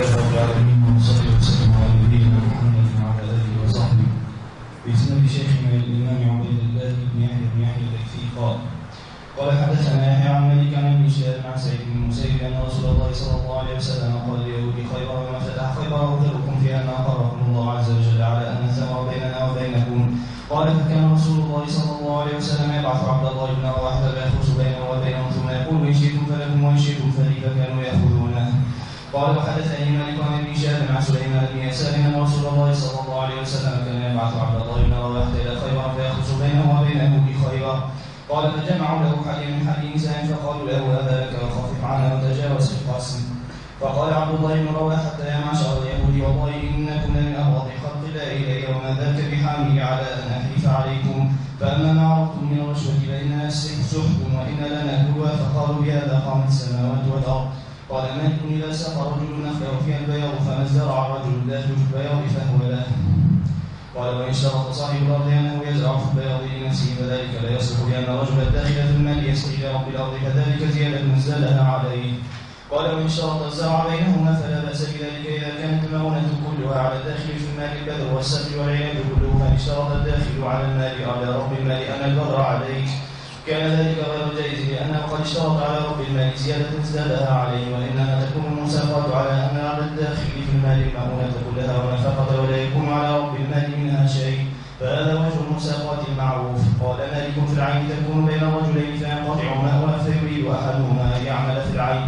لله رب العالمين وصلي وسلم على نبينا محمد وعلى آله وصحبه. باسناد شيخنا الإمام عبيد الله بن يحيى بن يحيى الليثي قال قال حدثنا يحيى عن مالك عن ابن شهاب عن سعيد بن المسيب أن رسول الله صلى الله عليه وسلم قال ليهود خيبر وما فتح خيبر اخبركم في ان اقركم الله عز وجل على ان الثمر بيننا وبينكم قال فكان رسول الله صلى الله عليه وسلم يبعث عبد الله بن رواحه فيخرج بينه وبينهم ثم يقول ان شئتم فلكم وان شئتم فلي فكانوا ياخذونه قال وحدثني مالك عن ابن شهاب عن سليمان بن يسار أن رسول الله صلى الله عليه وسلم كان يبعث عبد الله بن رواحه إلى خيبر فيخرج بينه وبينه بخيبر. قال فجمعوا له حديا من حدي نساء فقالوا له ابا لك وخفف عنها وتجاوز القاسم. فقال عبد الله بن رواحه يا معشر اليهود والله إنكم لمن أبغض خلق الله الي وما ذاك بحامل على أن أحلف عليكم فأما ما عرفتم من الرشوة فانها سحت وإن لنا هدوى فقالوا بهذا قامت السماوات والارض قال مالك اذا سقى رجل نخله فيها البياض فما ازدرع الرجل الداخل في البياض فهو له. قال وإن اشترط صاحب الأرض أنه يزرع في البياض لنفسه فذلك لا يصلح لأن الرجل الداخل في المال يسقي لرب الأرض فذلك زيادة زادها عليه. قال وإن اشترط الزرع بينهما فلا بأس بذلك إذا كانت المؤونه كلها على الداخل في المال البذر والسبي والعنب كله فإن اشترط الداخل على المال على رب المال أن البر عليه. كان ذلك غير جائز لأنه قد اشترط على رب المال زيادة ازدادها عليه وإنما تكون المساقات على أن على الداخل في المال المؤونة كلها ونفقة ولا يكون على رب المال منها شيء فهذا وجه المساقات المعروف. قال مالك في العين تكون بين الرجلين فينقطع ماؤها فيريد أحدهما أن يعمل في العين.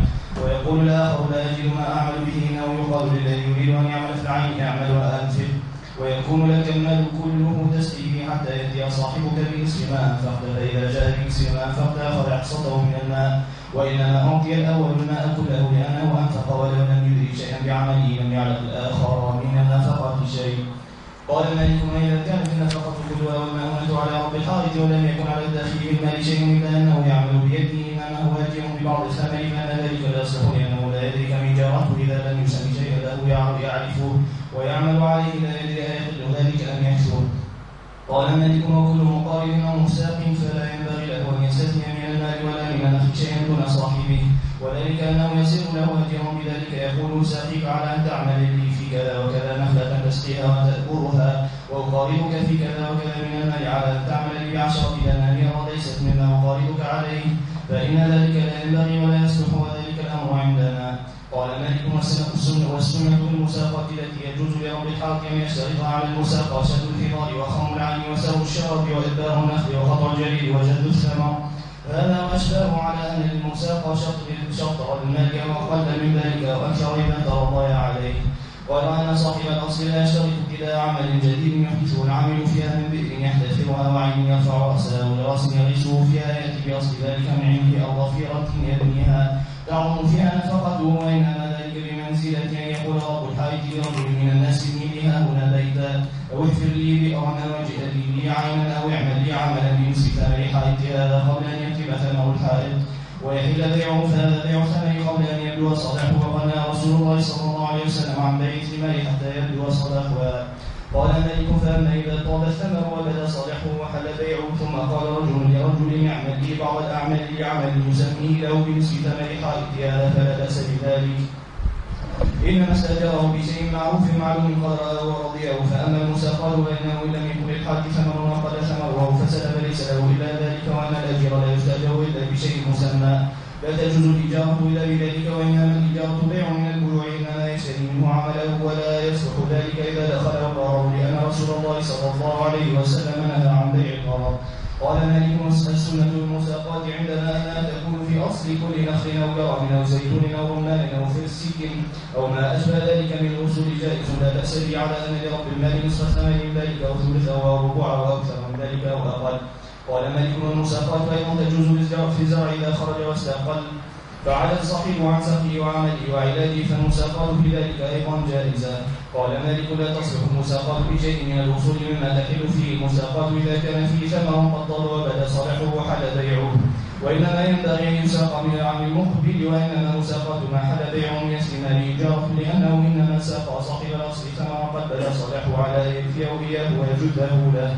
ويقول الآخر لا أجد ما أعمل به أو يقال للذي يريد أن يعمل في العين اعمل وأنفق. ويكون لك المال كله حتى يأتي صاحبك ما أنفقت فإذا جاء ما أنفقت أخذ حصته من الماء. وإنما أعطي الأول الماء كله لأنه أنفق لم يدرك شيئا بعمله لم يعلم الآخر من النفقة شيء. قال مالك إذا كانت النفقة كلها والمؤونة على رب الحائط ولم يكن على الداخل بالمال شيء إلا أنه يعمل بيده. إنما هو يأتيه ببعض الثمن فأن ذلك لا يصلح لأنه لا يدرك من جارته إذا لم يسمي شيئا له يعرفه. ويعمل عليه لا يدري أيحل ذلك أم يحشر قال مالك وكل مقارن أو مساق فلا ينبغي له أن يستثني من المال ولا من النخل شيئا دون صاحبه. وذلك أنه يصير له أجر بذلك يقول ساقيك على أن تعمل لي في كذا وكذا نخلة تسقيها وتأكلها وأقاربك في كذا وكذا من المال على أن تعمل لي بعشرة دنانير وليست مما أقاربك عليه فإن ذلك لا ينبغي ولا يصلح وذلك الأمر عندنا. قال مالك والسنة المساقة التي يجوز لرب الحاكم أن يشترطها على المساقة شد الفطار وخم العين وسر الشراب وإدبار النخل وقطع الجليد وجد الثمر. هذا وأشباه على أن المساقة شطر المال وقل من ذلك وأكثر إذا ترضى عليه. قال أن صاحب الأصل لا يشترط ابتداء عمل جديد يحدثه العامل فيها من بئر يحتفرها وعين يرفع رأسه ولرأس يغيسه فيها يأتي بأصل ذلك من عنده أو ضفيرة يبنيها. تعظم فيها نفقته وإنما ذلك بمنزلة أن يقول رب الحائط لرجل من الناس ابني لي هنا بيتا. أو اغفر لي بأرنا واجعل لي عينا أو اعمل لي عملا بنصف ثمن حائط هذا قبل أن يكتب ثمر الحائط ويحل بيعه فهذا بيع ثمن قبل أن يبدو صدقه. وقال رسول الله صلى الله عليه وسلم عن بيع الثمر حتى يبدو صدقها قال مالك فأما إذا طاب الثمر وبدا صالحه وحل بيعه ثم قال رجل لرجل يعمل لي بعض الأعمال لعمل يسميه له بنصف ثمن حائط هذا فلا بأس بذلك. إنما استأجره بشيء معروف معلوم قد رأى ورضيه. فأما المساقات فإنه إن لم يكن للحاج ثمر وقد ثمره فسد فليس له إلا ذلك وأن الأجر لا يستأجر إلا بشيء مسمى. لا تجوز الإجارة إلا بذلك وإنما الإجارة بيع من البيوع إنما يشتري منه عمله ولا يصلح ذلك إذا دخل القرار لأن رسول الله صلى الله عليه وسلم نهى عن بيع القرار قال مالك السنة المساقات عندنا أنها تكون في أصل كل نخل أو كرم أو زيتون أو رمان أو فرسك أو ما أشبه ذلك من الأصول جائز. لا بأس على أن لرب المال نصف ثمن من ذلك أو ثلث أو ربع أو أكثر من ذلك أو أقل. قال مالك والمساقات أيضا تجوز في الزرع إذا خرج واستقل. فعلى الصحيح عن سقيه وعمله وعلاجه فالمساقات في ذلك أيضا جائزة. قال مالك لا تصلح المساقات بشيء من الوصول مما تحل فيه المساقات إذا كان فيه ثمر قد ضل وبدأ صالحه وحل بيعه. وإنما ينبغي أن يساق من العام المقبل وإنما مساقات ما حل بيعه من يسلم لإيجاره لأنه إنما ساق صاحب الأصل ثمرا قد بدأ صالحه على يكفيه إياه ويجده له.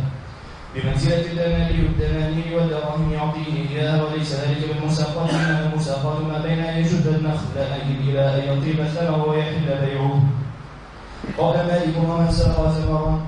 بمنزلة الدنانير الدنانير والدراهم يعطيه إياها وليس ذلك بالمساقات إنما المساقات ما بين أن يجد النخل إلى أن يطيب الثمر ويحل بيعه. قال مالك ومن ساق ثمرا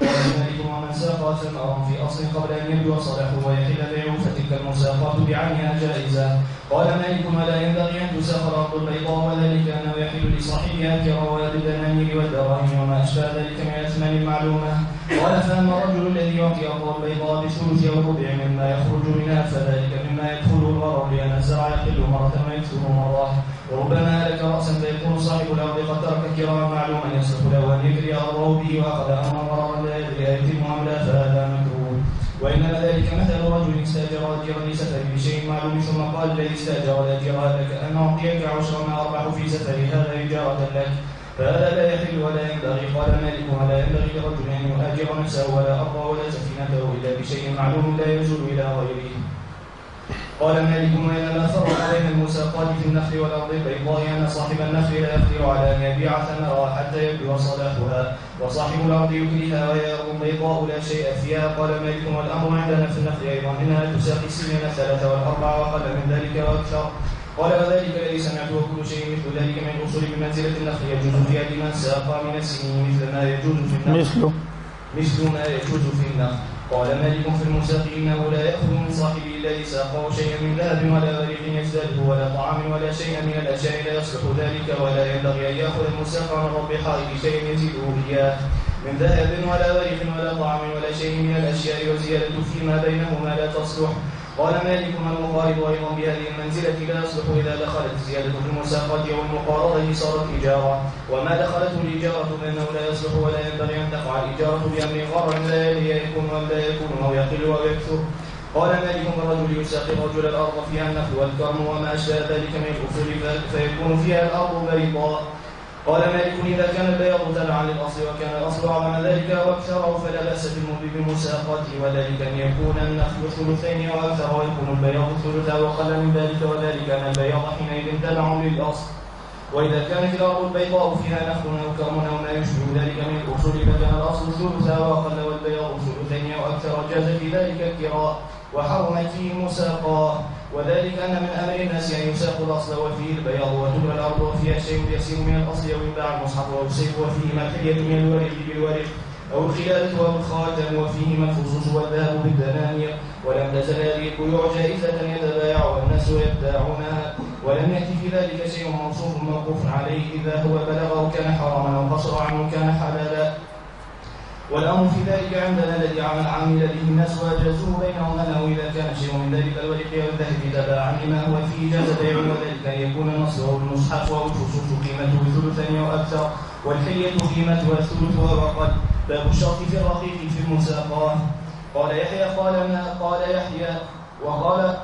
وذلك ومن ساق ثمرا في أصل قبل أن يبدو صلاحه ويحل بيعه فتلك المساقات بعينها جائزة. قال مالك ولا ينبغي أن تساق الأرض البيضاء وذلك أنه يحل لصاحبها كرواد الدنانير والدراهم وما أشبه ذلك من الأثمان المعلومة. قال فأما الرجل الذي يعطي أرض البيضاء بالثلث أو الربع مما يخرج منها فذلك مما يدخل الغرر لأن الزرع يقل مرة ويكثر مرة. وربما هلك رأسا فيكون صاحب الأرض قد ترك كراما معلوما يصلح له أن يجري أرضه به وأخذ أمرا غررا لا يدري أيتم أم لا فهذا مكروه. وإنما ذلك مثل رجل استأجر أجيرا لسفر بشيء معلوم ثم قال الذي استأجر الأجير لك أن أعطيك عشر ما أربح في سفري هذا إجارة لك. فهذا لا يحل ولا ينبغي قال مالك ولا ينبغي لرجل أن يؤجر نفسه ولا أرضه ولا سفينته إلا بشيء معلوم لا يزول إلى غيره. قال مالك وإنما فرق بين المساقات في النخل والأرض البيضاء أن صاحب النخل لا يقدر على أن يبيع ثمرها حتى يبدو صلاحها. وصاحب الأرض يكلها وهي أرض بيضاء لا شيء فيها. قال مالك والأمر عندنا في النخل أيضا إنها تساقي السنين الثلاثة والأربعة وقل من ذلك وأكثر. قال وذلك الذي سمعته وكل شيء مثل ذلك من الأصول بمنزلة النخل يجوز في لمن ساق من السنين مثل ما يجوز في النخل مثله مثل ما يجوز في النخل قال مالك في المساق إنه لا يأخذ من صاحبه الذي ساقه شيئا من ذهب ولا ورق يزداده ولا طعام ولا شيئا من الأشياء لا يصلح ذلك ولا ينبغي أن يأخذ المساق من رب حائط شيء يزيده إياه من ذهب ولا ورق ولا طعام ولا شيء من الأشياء وزيادة فيما بينهما لا تصلح. قال مالك من المقارض أيضا بهذه المنزلة لا يصلح إذا دخلت الزيادة في المساقات أو المقارضة صارت إجارة وما دخلته الإجارة فإنه لا يصلح ولا ينبغي أن تقع الإجارة بأمر غر لا يكون أم لا يكون أو يقل أو يكثر. قال مالك الرجل يساقي الرجل الأرض فيها النخل والكرم وما أشبه ذلك من الأصول فيكون فيها الأرض بيضاء قال مالك إذا كان البياض تبعا للأصل وكان الأصل أعظم ذلك وأكثره فلا بأس بمساقته وذلك أن يكون النخل ثلثين أو أكثر ويكون البياض ثلثا وقل من ذلك وذلك أن البياض حينئذ تبع للأصل. وإذا كانت الأرض البيضاء فيها نخل أو كرم أو ما يشبه ذلك من الأصول فكان الأصل ثلثا وأقل والبياض ثلثين أو أكثر جاز في ذلك الكراء وحرمت فيه مساقاه وذلك أن من أمر الناس أن يساق الأصل وفيه البياض وتبرى الأرض وفيها شيء يسير من الأصل أو يباع المصحف أو السيف وفيه ما الحلية من الورق بالورق أو الخلالة الخاتم وفيه ما الفصوص والذهب بالدنانير ولم تزل هذه البيوع جائزة يتبايعها الناس ويبتاعونها ولم يأتي في ذلك شيء موصوف موقوف عليه إذا هو بلغه كان حراما أو قصر عنه كان حلالا والأمر في ذلك عندنا الذي عمل عامل به الناس وأجازوه بينهم أنه إذا كان شيء من ذلك الورق والذهب تباعا لما هو فيه جاز بيع وذلك أن يكون النصر المصحف أو الفصوص قيمته ثلثا أو أكثر والحلية قيمتها الثلث وأقل باب الشرط في الرقيق في المساقات. قال يحيى قال ما قال يحيى؟ وقال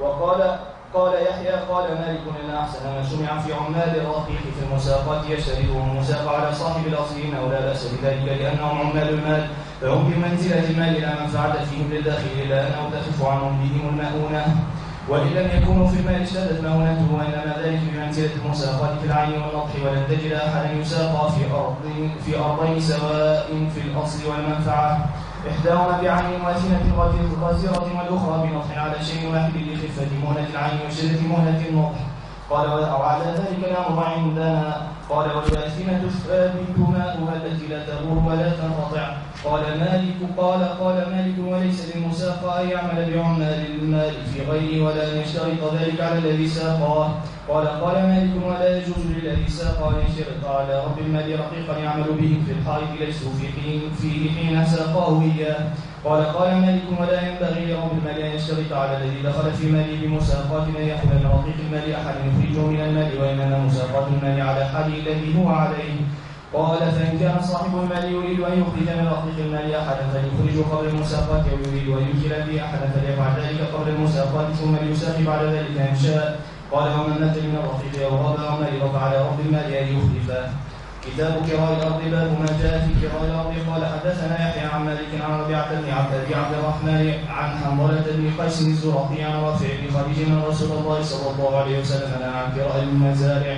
وقال قال يحيى قال مالك إن أحسن ما سمع في عمال الرقيق في المساقات يشترطه المساق على صاحب الاصل أو لا بأس بذلك لأنهم عمال المال. فهم بمنزلة المال لا منفعة فيهم للداخل إلا أنه تخف عنهم بهم المؤونة. وإن لم يكونوا في المال اشتدت مؤونته وإنما ذلك بمنزلة المساقات في العين والنطح ولن تجد أحدا يساقى في أرض في أرضين سواء في الأصل والمنفعة. إحداهما بعين واسنة غزيرة والأخرى بنطح على شيء واحد لخفة مهنة العين وشدة مهنة النطح قال وعلى ذلك الأمر عندنا قال والباسمة الثابت ماؤها التي لا تغور ولا تنقطع. قال مالك؟ قال قال مالك وليس للمساق أن يعمل بعمال المال في غيره ولا أن يشترط ذلك على الذي ساقاه. قال قال مالك ولا يجوز للذي ساق يشترط على رب المال رقيقا يعمل به في الحائط ليسوا في حين فيه حين ساقاه إياه. قال قال مالك ولا ينبغي لرب المال أن يشترط على الذي دخل في ماله بمساقات أن يأخذ من رقيق المال أحد يخرجه من المال وإنما مساقات المال على حاله الذي هو عليه. قال فإن كان صاحب المال يريد أن يخرج من رقيق المال أحدا فليخرجه قبل المساقات أو يريد أن يدخل به أحدا فليفعل ذلك قبل المساقات ثم ليساق بعد ذلك إن شاء. قال ومن مات من الرقيق أو ربع مرض فعلى رب المال أن يخلفه كتاب كراء الأرض باب ما جاء في كراء الأرض قال حدثنا يحيى عن مالك عن ربيعة بن عبد أبي عبد الرحمن عن حنظلة بن قيس الزرقي عن رافع بن خديج من رسول الله صلى الله عليه وسلم عن كراء المزارع.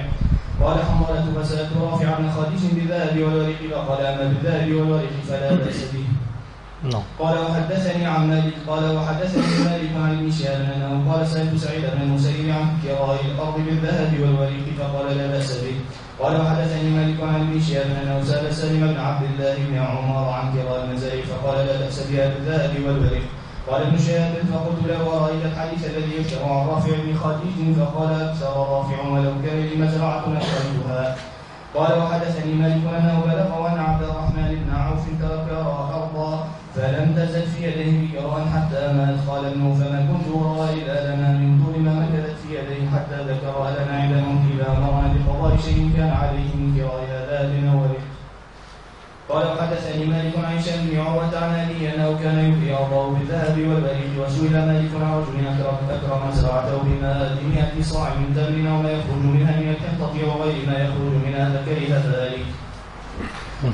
قال حنظلة فسألت رافع بن خديج بالذهب والورق فقال أما بالذهب والورق فلا بأس به. نعم. قال وحدثني عن مالك قال وحدثني مالك عن ابن شهاب أنه قال سألت سعيد بن المسيب عن كراء الأرض بالذهب والوريق فقال لا بأس به. قال وحدثني مالك عن ابن شهاب أنه سأل سالم بن عبد الله بن عمر عن كراء المزارع فقال لا بأس بها بالذهب والوريق. قال ابن شهاب فقلت له أرأيت الحديث الذي يشتر عن رافع بن خديج؟ فقال أكثر رافع ولو كان لي مزرعة أكلتها قال وحدثني مالك أنه بلغ أن عبد الرحمن بن عوف ترك فلم تزل في يديه بكرا حتى مات قال ابنه فما كنت أرى إلا لنا من طول ما مكثت في يديه حتى ذكر لنا عند موته إذا أمرنا بقضاء شيء كان عليه من كراء هذا بنوره قال حدثني مالك عن هشام بن عروة عن أبي أنه كان يبدي أرضه بالذهب والبريد وسئل مالك عن رجل أكرم زرعته بماء بمئة صاع من تمر وما يخرج منها من الكنطة وغير ما يخرج منها فكره ذلك.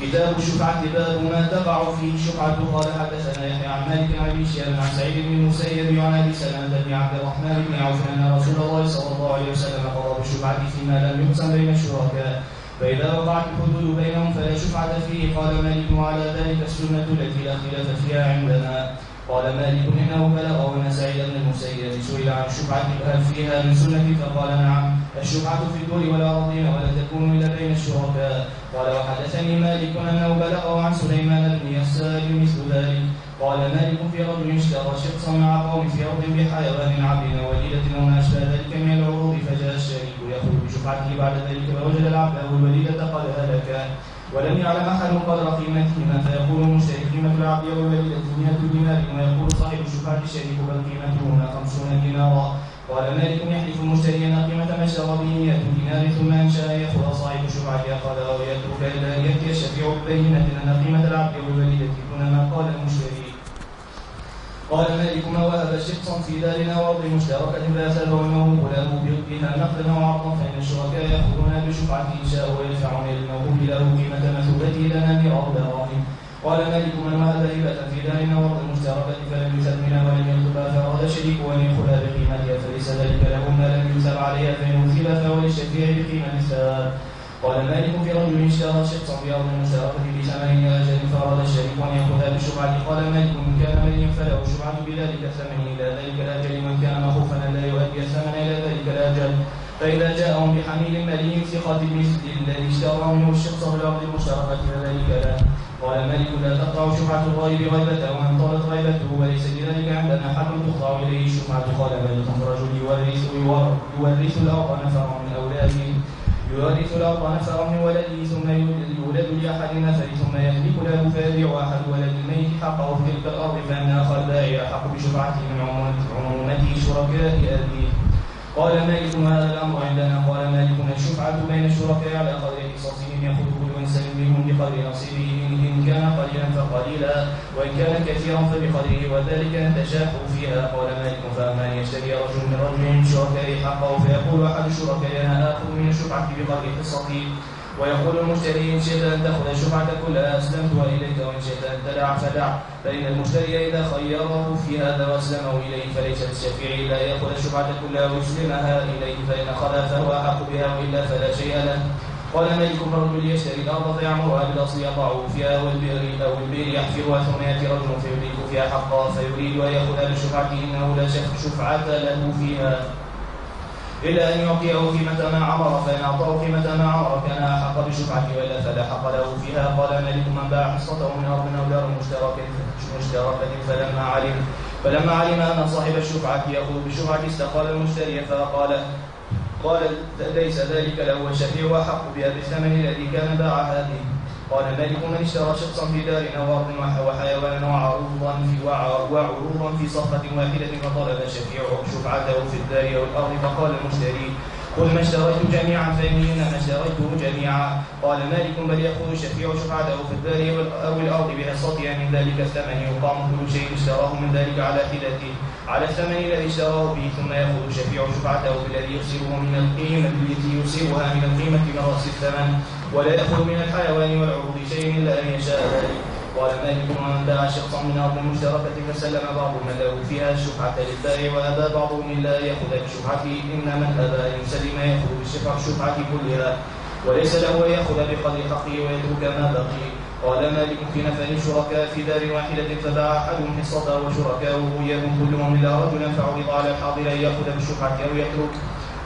كتاب الشفعة باب ما تقع فيه الشفعة قال حدثنا يحيى عن مالك عن أبي عن سعيد بن المسيب وعن أبي سلمة بن عبد الرحمن بن عوف أن رسول الله صلى الله عليه وسلم قضى بالشفعة فيما لم يقسم بين الشركاء. فإذا وقعت الحدود بينهم فلا شفعة فيه. قال مالك على ذلك السنة التي لا خلاف فيها عندنا. قال مالك إنه بلغ أن سعيد بن المسيب سئل عن الشفعة هل فيها من سنة فقال نعم الشفعة في الدور والأرضين ولا تكون إلا بين الشركاء. قال وحدثني مالك أنه بلغه عن سليمان بن يسار مثل ذلك. قال مالك في رجل اشترى شخصا مع قوم في أرض بحيوان عبد وليدة وما أشبه ذلك من العروض فجاء الشريك يخرج بشفعته بعد ذلك فوجد العبد أو الوليدة قد هلكا ولم يعلم أحد قدر قيمتهما فيقول المشتري قيمة العبد أو الوليدة 100 دينار ويقول صاحب الشفعة الشريك بل قيمتهما 50 دينارا قال مالك يحلف المشتري ان قيمة ما اشترى به 100 دينار ثم ان شاء يأخذ صاحب الشفعة يأخذها ويترك إلا أن يأتي الشفيع ببينة أن قيمة العبد والوليدة دون ما قال المشتري قال مالك ما وهب شخصا في دار أو ارض مشتركه فاساله الموهوب له بها نقدا أو عرضا فان الشركاء ياخذون بشفعته ان شاء ويدفعون للموهوب له قيمه مثوبته لنا أو دراهم قال مالك من وهب هبة في دار أو ارض مشتركه فلم يسب منها ولم يكتبها فاراد شريك ان ياخذها بقيمتها فليس ذلك له ما لم يسب عليها وثب فهو للشفيع بقيمة الساب قال مالك في رجل اشترى شخصا في أرض مشتركه بثمن أجل فأراد الشريك أن ياخذها بالشفعه قال مالك من كان مليا فله شفعه بذلك الثمن إلى ذلك الأجل. من كان مخوفا أن لا يؤدي الثمن إلى ذلك الأجل. فإذا جاءهم بحميل مليء ثقة مثل الذي اشترى منه الشخص في الأرض المشتركة فذلك له قال الملك لا تقطع شفعة الغيب غيبته ومن طالت غيبته وليس لذلك عندنا حد تقطع إليه الشفعة قال مالك رجل يورث يورث الأرض نفر من أولاده يورث الأرض نفرا من ولده ثم يولد لأحد نفر ثم يهلك له فيبيع أحد ولد الميت حقه في تلك الأرض فإن أخا البائع أحق بشفعته من عمومته شركاء أبيه قال مالك هذا الأمر عندنا قال مالك الشفعة بين الشركاء على قدر قصصهم يأخذ إنسان منهم بقدر نصيبه إن كان قليلا فقليلا وإن كان كثيرا فبقدره وذلك أن تشاحوا فيها. قال مالك فأما أن يشتري رجل من رجل شركاء حقه فيقول أحد الشركاء أنا آخذ من الشفعة بقدر قصتي. ويقول المشتري إن شئت أن تأخذ الشفعة كلها أسلمتها إليك وإن شئت أن تدع فدع. فإن المشتري إذا خيره في هذا وأسلمه إليه فليس للشفيع إلا يأخذ الشفعة كلها ويسلمها إليه. فإن أخذها فهو أحق بها وإلا فلا شيء له. قال ملك الرجل يشتري الأرض فيعمرها بالأصل يضعه فيها والبئر أو البئر يحفرها ثم يأتي رجل فيدرك فيها حقا فيريد أن يأخذها بشفعته إنه لا شفعة له فيها. إلا أن يعطيه قيمة ما عمر فإن أعطاه قيمة ما عمر كان أحق بشفعته وإلا فلا حق له فيها. قال ملك من باع حصته من أرض أو دار مشتركة مشتركة فلما علم فلما علم أن صاحب الشفعة يأخذ بالشفعة استقال المشتري فقال قال ليس ذلك له والشفيع أحق بها بالثمن الذي كان باع هذه. قال مالك من اشترى شخصا في دار أو ارض وحيوانا وعروضا في وعروضا في صفقة واحدة فطلب الشفيع شفعته في الدار أو الأرض. فقال المشتري قل ما اشتريت جميعا فإني إنما اشتريته جميعا. قال مالك بل يأخذ الشفيع شفعته في الدار أو الأرض بحصتها من ذلك الثمن يقام كل شيء اشتراه من ذلك على حدته على الثمن الذي اشتراه به ثم ياخذ الشفيع شفعته بالذي يخسره من القيمة التي يصيبها من القيمة من رأس الثمن ولا يأخذ من الحيوان والعروض شيء إلا أن يشاء ذلك. قال مالك من باع شخصا من أرض مشتركة فسلم بعض من له فيها الشفعة للبائع وأبى بعضهم أن يأخذ بشفعته إن من أبى أن يسلم يأخذ بالشفعة الشفعة كلها. وليس له أن يأخذ بقدر حقه ويترك ما بقي. قال مالك في نفر شركاء في دار واحدة فباع أحدهم حصته وشركاؤه إياهم كلهم إلا رجلا فعرض على الحاضر أن يأخذ بالشفعة أو يترك.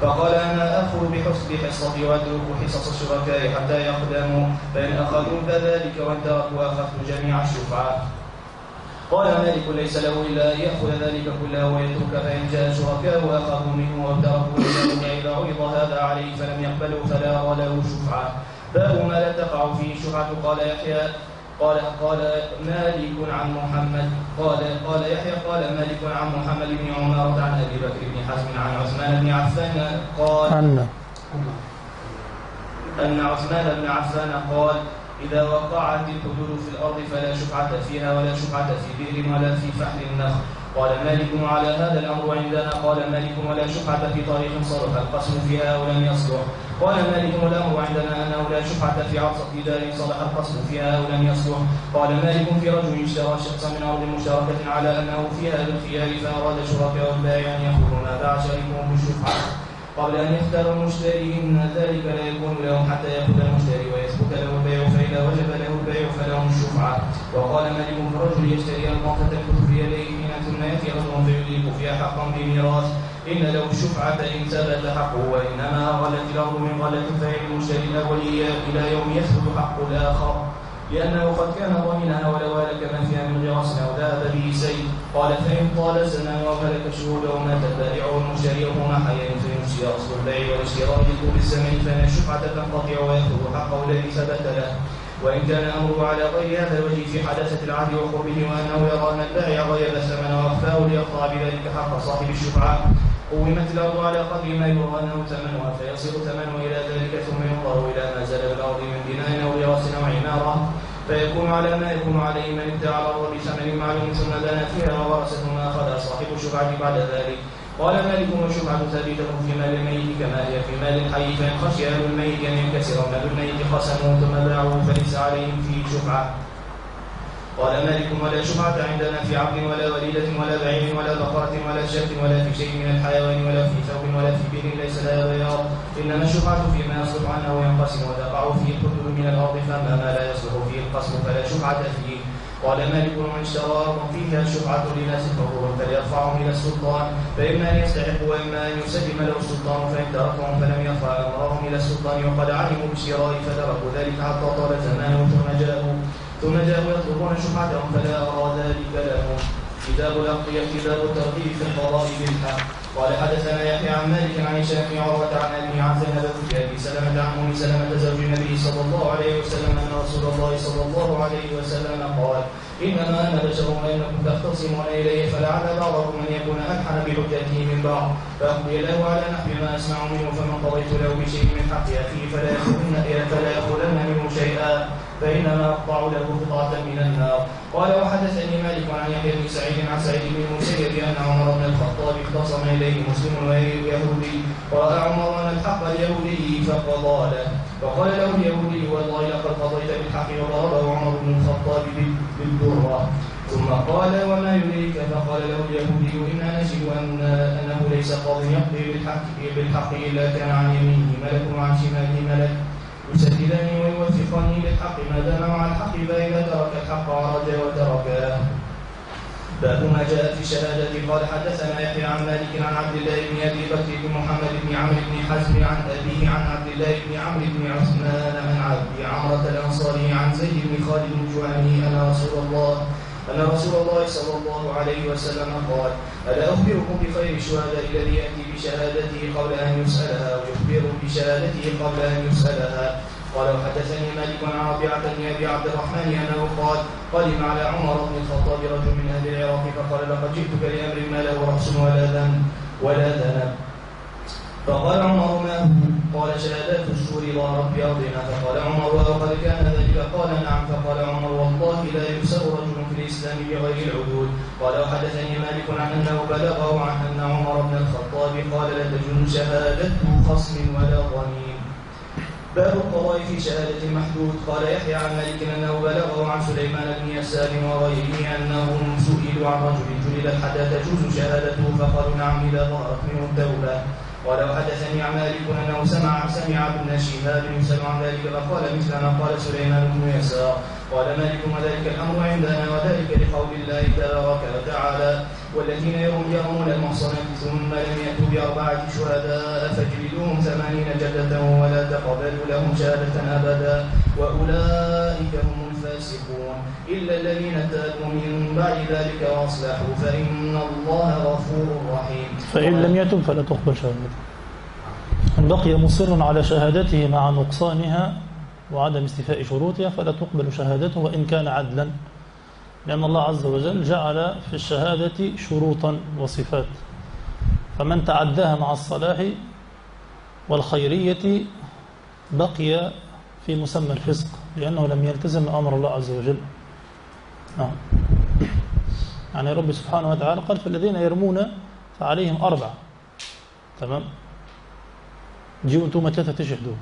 فقال أنا أخذ بحسب حصتي وأترك حصص الشركاء حتى يقدموا فإن أخذوا فذلك وإن تركوا أخذت جميع الشفعة قال مالك ليس له إلا أن يأخذ ذلك كله ويترك فإن جاء شركاء أخذوا منه وتركوا ذلك إذا عرض هذا عليه فلم يقبلوا فلا له شفعة. باب ما لا تقع فيه شفعة قال يحيى قال قال مالك عن محمد قال قال يحيى قال مالك عن محمد بن عمر عن أبي بكر بن حزم عن عثمان بن عفان قال أن عثمان بن عفان قال إذا وقعت الحدود في الأرض فلا شفعة فيها ولا شفعة في بئر ولا في فحل النخل. قال مالك على هذا الأمر عندنا؟ قال مالك ولا شفعة في طريق صرف القسم فيها أو لم يصلح. قال مالك الأمر عندنا أنه لا شفعة في عصر دار صلح القسم فيها أو لم يصلح. قال مالك في رجل اشترى شخصا من أرض مشتركة على أنه فيها بالخيار فأراد شركاء البائع أن يأخذوا ما باع شريكهم بالشفعة قبل أن يختار المشتري إن ذلك لا يكون لهم حتى يأخذ المشتري ويثبت له البيع فإذا وجب له البيع وقال مالك الرجل يشتري تكتب في يديه حين ثم يأتي رجل فيدرك فيها حقا بميراث إن له الشفعة إن ثبت حقه وإنما غلت الأرض من غلة فعل المشتري الأول إلى يوم يثبت حق الآخر. لأنه قد كان ضمنها ولو هلك ما فيها من غرس أو ذهب به سيء قال فإن طال الزمان وهلك البائع والمشتري وهما حيين فيمشي أصل البيع والاشتراء لطول الزمن فإن الشفعة تنقطع ويأخذ حقه الذي ثبت له. وإن كان أمره على غير هذا الوجه في حدثة العهد وقربه وأنه يرى أن البائع غير الثمن وأخفاه ليقطع بذلك حق صاحب الشفعة. قومت الأرض على قدر ما يرى أنه ثمنها فيصير ثمنها إلى ذلك ثم ينظر إلى ما زال بالأرض من بناء أو لراس أو عمارة. فيكون على ما يكون عليه من ابتاع الأرض بثمن معلوم ثم بنى فيها وورثته ما أخذ صاحب الشفعة بعد ذلك. قال مالك والشفعة ثابتة في مال الميت كما هي في مال الحي فإن خشي أهل الميت أن ينكسر مال الميت قسموا ثم باعوا فليس عليهم فيه شفعة. قال مالك ولا شفعة عندنا في عبد ولا وليدة ولا بعير ولا بقرة ولا شاة ولا في شيء من الحيوان ولا في ثوب ولا في بئر ليس لها بياض إنما الشفعة فيما يصلح عنه وينقسم وتقع فيه الحدود من الأرض فأما ما لا يصلح فيه القسم فلا شفعة فيه. قال مالك من أرضا فيها شفعة لناس حضور فليرفعهم إلى السلطان. فإما أن يستحق وإما أن يسلم له السلطان فإن تركهم فلم يرفع أمرهم إلى السلطان. وقد علموا بالشراء فتركوا ذلك حتى طال زمانه. ثم جاءوا ثم جاءوا يطلبون شفعتهم فلا أرى ذلك لهم. كتاب الأقضية كتاب الترغيب في القضاء بالحق. قال حدثنا يحيى عن مالك عن هشام عروة عن أبي عن زينب أبي سلمة عن أم سلمة زوج النبي صلى الله عليه وسلم أن رسول الله صلى الله عليه وسلم قال إنما أنا بشر وإنكم تختصمون إلي فلعل بعضكم أن يكون ألحن بحجته من بعض. فأقضي له على نحو ما أسمع منه فمن قضيت له بشيء من حق أخيه فلا يأخذن فلا يأخذن فإنما أقطع له قطعة من النار. قال وحدثني مالك عن يحيى بن سعيد عن سعيد بن المسيب أن عمر بن الخطاب اختصم إليه مسلم ويهودي ورأى عمر أن الحق اليهودي فقضى له. فقال له اليهودي والله لقد قضيت بالحق وضربه عمر بن الخطاب بالدرة. ثم قال وما يدريك فقال له اليهودي إنا نجد أن أنه ليس قاضي يقضي بالحق بالحق إلا كان عن يمينه ملك وعن شماله ملك يسددني ويوفقني للحق ما دام مع الحق فإذا ترك الحق عرج وتركه باب ما جاء في الشهادة قال حدثنا يحيى عن مالك عن عبد الله بن أبي بكر بن محمد بن عمرو بن حزم عن أبيه عن عبد الله بن عمرو بن عثمان عن عبد عمرة الأنصاري عن زيد بن خالد الجهني أن رسول الله أن رسول الله صلى الله عليه وسلم قال ألا أخبركم بخير الشهداء الذي يأتي بشهادته قبل أن يسألها ويخبر بشهادته قبل أن يسألها؟ قال وحدثني مالك عن ربيعة بن أبي عبد الرحمن أنه قال قدم على عمر بن الخطاب رجل من أهل العراق فقال لقد جئتك لأمر ما له رأس ولا ذنب ولا ذنب. فقال عمر ما قال شهادات الزور رب أرضنا. فقال عمر وقد كان ذلك؟ قال نعم. فقال عمر والله لا يكسر رجل في الإسلام بغير العدول قال وحدثني مالك عن أنه بلغه عن أن عمر بن الخطاب قال لا تجوز شهادة خصم ولا ضمين باب القضاء في شهادة المحدود قال يحيى عن مالك أنه بلغه عن سليمان بن يسار وغيره أنهم سئلوا عن رجل جلد حتى تجوز شهادته؟ فقالوا نعم إذا ظهرت منه التوبة قال وحدثني عن مالك أنه سمع سمع ابن شهاب يسال عن ذلك فقال مثل ما قال سليمان بن يسار. قال مالك وذلك الأمر عندنا وذلك لقول الله تبارك وتعالى والذين يرمون المحصنات ثم لم يأتوا بأربعة شهداء فاجلدوهم ثمانين جلدة ولا تقبلوا لهم شهادة أبدا. وأولئك هم الفاسقون إلا الذين تابوا من بعد ذلك وأصلحوا فإن الله غفور رحيم. فإن لم يتب فلا تقبل شهادته. ان بقي مصر على شهادته مع نقصانها وعدم استيفاء شروطها فلا تقبل شهادته وإن كان عدلا. لأن الله عز وجل جعل في الشهادة شروطا وصفات. فمن تعداها مع الصلاح والخيرية بقي في مسمى الفسق. لأنه لم يلتزم أمر الله عز وجل. نعم. يعني رب سبحانه وتعالى قال فالذين يرمون فعليهم أربعة. تمام؟ جيوا أنتم ثلاثة تشهدوا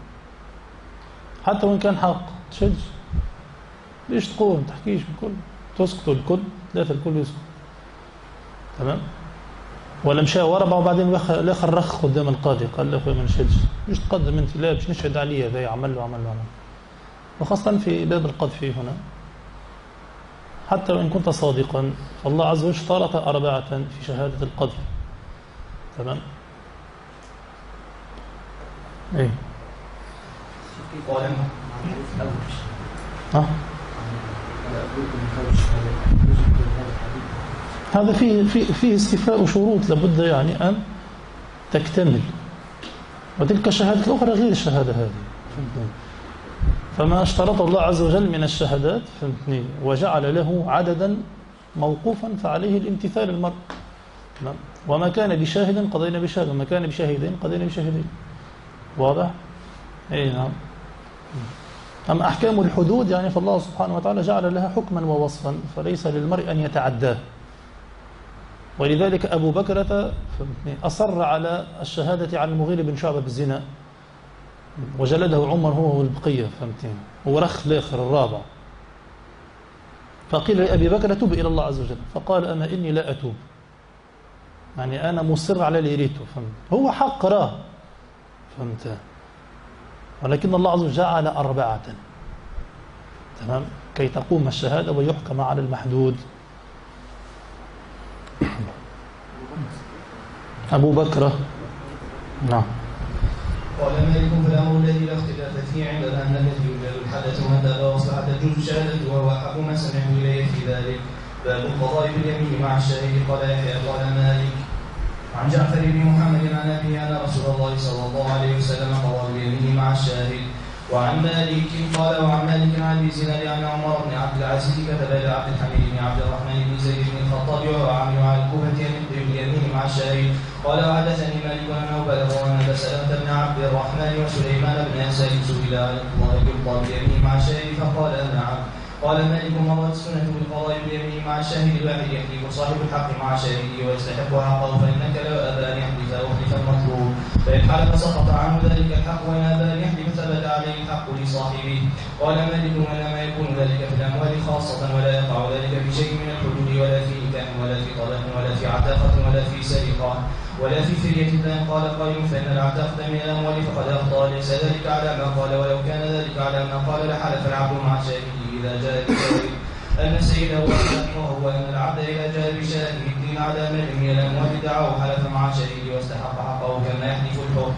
حتى وإن كان حق تشج ليش تقوم؟ تحكيش الكل تسكتوا الكل. ثلاثة الكل يسكت. تمام؟ ولا مشى ورا وبعدين الآخر رخ قدام القاضي. قال له ما نشهدش. مش تقدم أنت. لا مش نشهد عليه هذا عمل له عمل له عمل وخاصة في باب القذف هنا. حتى وإن كنت صادقا فالله عز وجل اشترط أربعة في شهادة القذف. تمام؟ قال ها؟ هذا فيه فيه فيه استيفاء شروط لابد يعني أن تكتمل. وتلك الشهادة الأخرى غير الشهادة هذه. فما اشترط الله عز وجل من الشهادات فهمتني؟ وجعل له عددا موقوفا فعليه الامتثال المرء وما كان بشاهد قضينا بشاهد وما كان بشاهدين قضينا بشاهدين. واضح؟ اي نعم. أما أحكام الحدود؟ يعني فالله سبحانه وتعالى جعل لها حكما ووصفا فليس للمرء أن يتعداه. ولذلك أبو بكرة أصر على الشهادة على المغير بن شعبة بالزنا. وجلده عمر هو والبقية فهمتين ورخ الآخر الرابع. فقيل لأبي بكر تب إلى الله عز وجل. فقال أما إني لا أتوب. يعني أنا مصر على اللي يريته فهمت؟ هو حق راه فهمت؟ ولكن الله عز وجل جعل أربعة. تمام؟ كي تقوم الشهادة ويحكم على المحدود. أبو بكر. نعم. قال مالك فالامر الذي لا اختلاف فيه عندنا ان الذي يوجد الحدث متى واصلح تجوز شهادته وهو احب ما سمعه إليه في ذلك. باب القضاء باليمين مع الشاهد قال يحيى قال مالك. عن جعفر بن محمد عن ابي أن رسول الله صلى الله عليه وسلم قضى بيمينه مع الشاهد وعن مالك قال وعن مالك عن أبي زناد عن عمر بن عبد العزيز كتب إلى عبد الحميد بن عبد الرحمن بن زيد بن الخطاب عامل على الكوفة باليمين مع الشاهد قال وحدثني مالك أنه بلغ ان سلمه بن عبد الرحمن وسليمان بن يسار سئل عن القضاء باليمين مع الشاهد فقال نعم. قال مالك مرت السنة بالقضاء باليمين مع الشاهد الواحد يحلف صاحب الحق مع شاهده ويستحق حقه فإنك لو أبى أن يحلف أو المطلوب فإن حلف سقط عنه ذلك الحق وإن أبى أن يحلف ثبت عليه الحق لصاحبه. قال مالك وإنما يكون ذلك في الأموال خاصة ولا يقع ذلك في شيء من الحدود ولا في نكاح ولا في طلاق ولا في عتاقة ولا في سرقة. ولا في فرية الدم قال قائل فإن العتاقة من الأموال فقد أخطأ ليس ذلك على ما قال ولو كان ذلك على ما قال لحلف العبد مع شاهده إذا جاء بشاهد أن السيد هو وهو أن العبد إذا جاء بشاهد الدين على من من الأموال دعاه حلف مع شاهده واستحق حقه كما يحلف الحر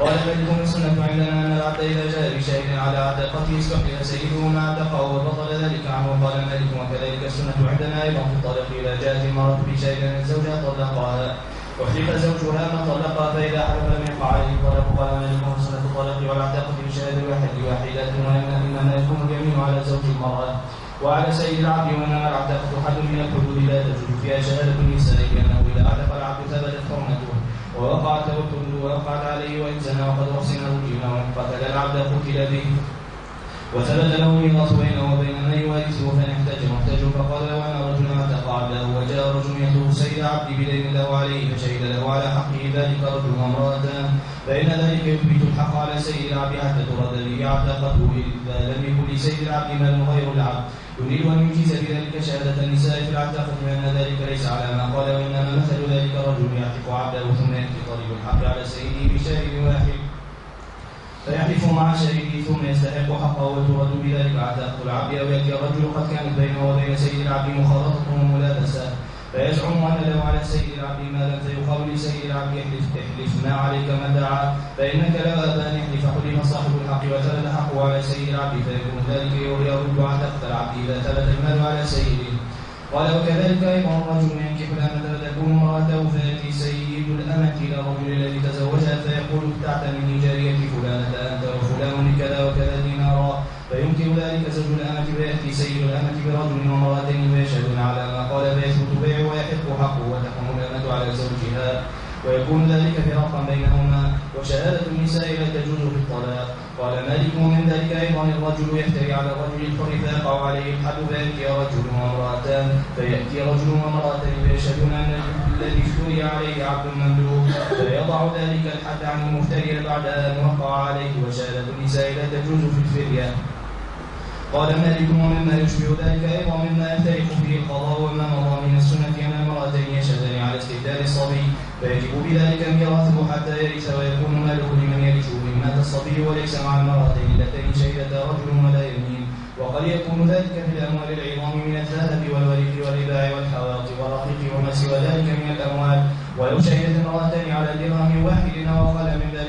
قال مالك السنة عندنا أن العبد إذا جاء بشاهد على عتاقته استحلف سيده ما اعتقه وبطل ذلك عنه. قال مالك وكذلك السنة عندنا أيضا في الطلاق إذا جاءت المرأة بشاهد أن زوجها طلقها. وحلف زوجها ما طلقها فإذا حلف لم يقع عليه الطلاق قال مالك سنة الطلاق والعتاقة بشاهد واحد واحدة وإنما يكون اليمين على زوج المرأة. وعلى سيد العبد وإنما العتاقة حد من الحدود لا تجوز فيها شهادة النساء لأنه إذا أعتق العبد ثبتت حرمته ووقعت توكله ووقعت عليه وإن زنى وقد أحسن رجلا وإن قتل العبد قتل به وثبت له ميراث بينه وبين من يورثه فإن احتج فقال لو ان عبده وجاء رجل يطلب سيد عبدي بدين له عليه فشهد له على حقه ذلك رجل وامرأتان. فإن ذلك يثبت الحق على سيد العبد حتى ترد به عتقته إذا لم يكن لسيد العبد مال غير العبد. يريد أن يجيز بذلك شهادة النساء في العتاقة لأن ذلك ليس على ما قال وإنما مثل ذلك رجل يعتق عبده ثم يأتي طالب الحق على سيده بشاهد واحد. فيحلف مع شريكه ثم يستحق حقه وترد بذلك عتاقة العبد أو يأتي الرجل قد كانت بينه وبين سيد العبد مخالطة وملابسة فيزعم أن له على سيد العبد مالا فيقال لسيد العبد احلف احلف ما عليك ما دعا؟ فإنك لو أبى أن يحلف. حلف صاحب الحق وثبت حقه على سيد العبد. فيكون ذلك يرد عتاقة العبد إذا ثبت المال على سيده. قال وكذلك أيضا الرجل ينكح الأمة فتكون امرأته فيأتي سيد الأمة إلى الرجل الذي تزوجها فيقول ابتعت مني فيشهدون على ما قال فيثبت بيع ويحق حقه وتحكم الأمة على زوجها. ويكون ذلك فرقا بينهما. وشهادة النساء لا تجوز في الطلاق. قال مالك ومن ذلك أيضا الرجل يفتري على الرجل الحر فيقع عليه الحد فيأتي رجل وامرأتان. فيأتي رجل وامرأتان فيشهدون أن الذي افتري عليه عبد مملوك. فيضع ذلك الحد عن المفتري بعد أن وقع عليه. وشهادة النساء لا تجوز في الفرية قال مالك ومما يشبه ذلك أيضا مما يفترق فيه القضاء وما مضى من السنة ان المراتين يشهدان على استهدار الصبي. فيجب بذلك ميراثه حتى يرث ويكون ماله لمن يرثه من مات الصبي وليس مع المراتين اللتين شهدتا رجل ولا يمين وقد يكون ذلك في الأموال العظام من الذهب والوريد والرباع والحواط والرقيق وما سوى ذلك من الأموال. ولو شهدت امرأتان على درهم واحد أو أقل من ذلك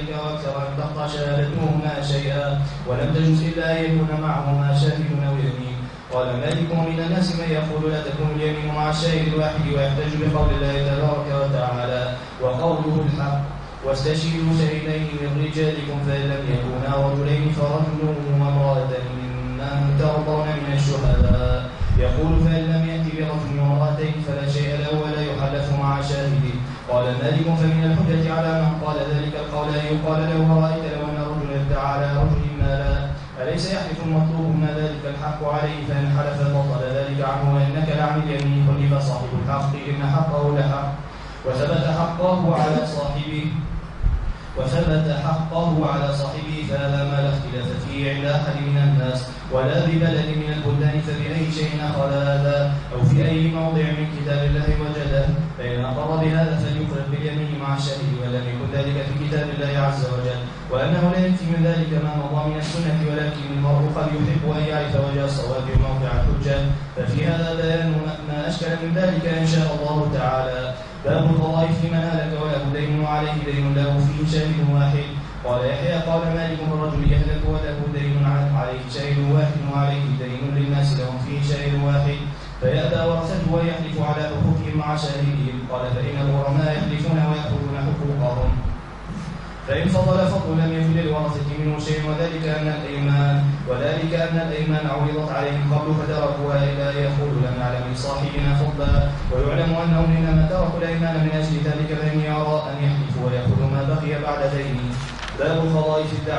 شهادتهما شيئا ولم تجوز إلا أن يكون معهما شاهد أو يمين قال مالك ومن الناس من يقول لا تكون اليمين مع الشاهد الواحد ويحتج بقول الله تبارك وتعالى وقوله الحق واستشهدوا شهيدين من رجالكم فإن لم يكونا رجلين فرجل وامرأتان ممن ترضون من الشهداء. يقول فإن لم يأتي برجل وامرأتين فلا شيء له ولا يحلف مع شاهد. قال مالك فمن الحجة على من قال ذلك القول أن يقال له رأيت أليس يحلف المطلوب ما ذلك الحق عليه فإن حلف بطل ذلك عنه وإنك لعن اليمين قل صاحب الحق إن حقه لحق. وثبت حقه على صاحبه وثبت حقه على صاحبه فهذا ما لا اختلاف فيه عند أحد من الناس ولا ببلد من البلدان فبأي شيء أخذ هذا أو في أي موضع من كتاب الله وجده. فإن أقر بهذا فليخرج باليمين مع الشهيد ولم يكن ذلك في كتاب الله عز وجل. وأنه لا ينفي من ذلك ما مضى من السنة ولكن المرء قد يحب أن يعرف وجه الصواب وموضع الحجة ففي هذا بيان ما أشكل من ذلك إن شاء الله تعالى. باب الضرائب في من هلك وله دين وعليه دين له فيه شاهد واحد. قال يحيى قال مالك الرجل يهلك وله دين عليه شاهد واحد وعليه دين للناس لهم فيه شاهد واحد. فيأتى ورثته ويحلف على حقوقهم مع شاهدهم. قال فإن الغرماء يحلفون ويأخذون فإن فضل فضل لم يكن للورثة منه شيء وذلك أن الأيمان وذلك أن الأيمان عرضت عليهم قبل فتركوها إلا يقول لم يعلم لصاحبنا فضلا ويعلم أنهم إنما تركوا الأيمان من أجل ذلك فإن يرى أن يحلفوا ويأخذوا ما بقي بعد دينه باب القضاء في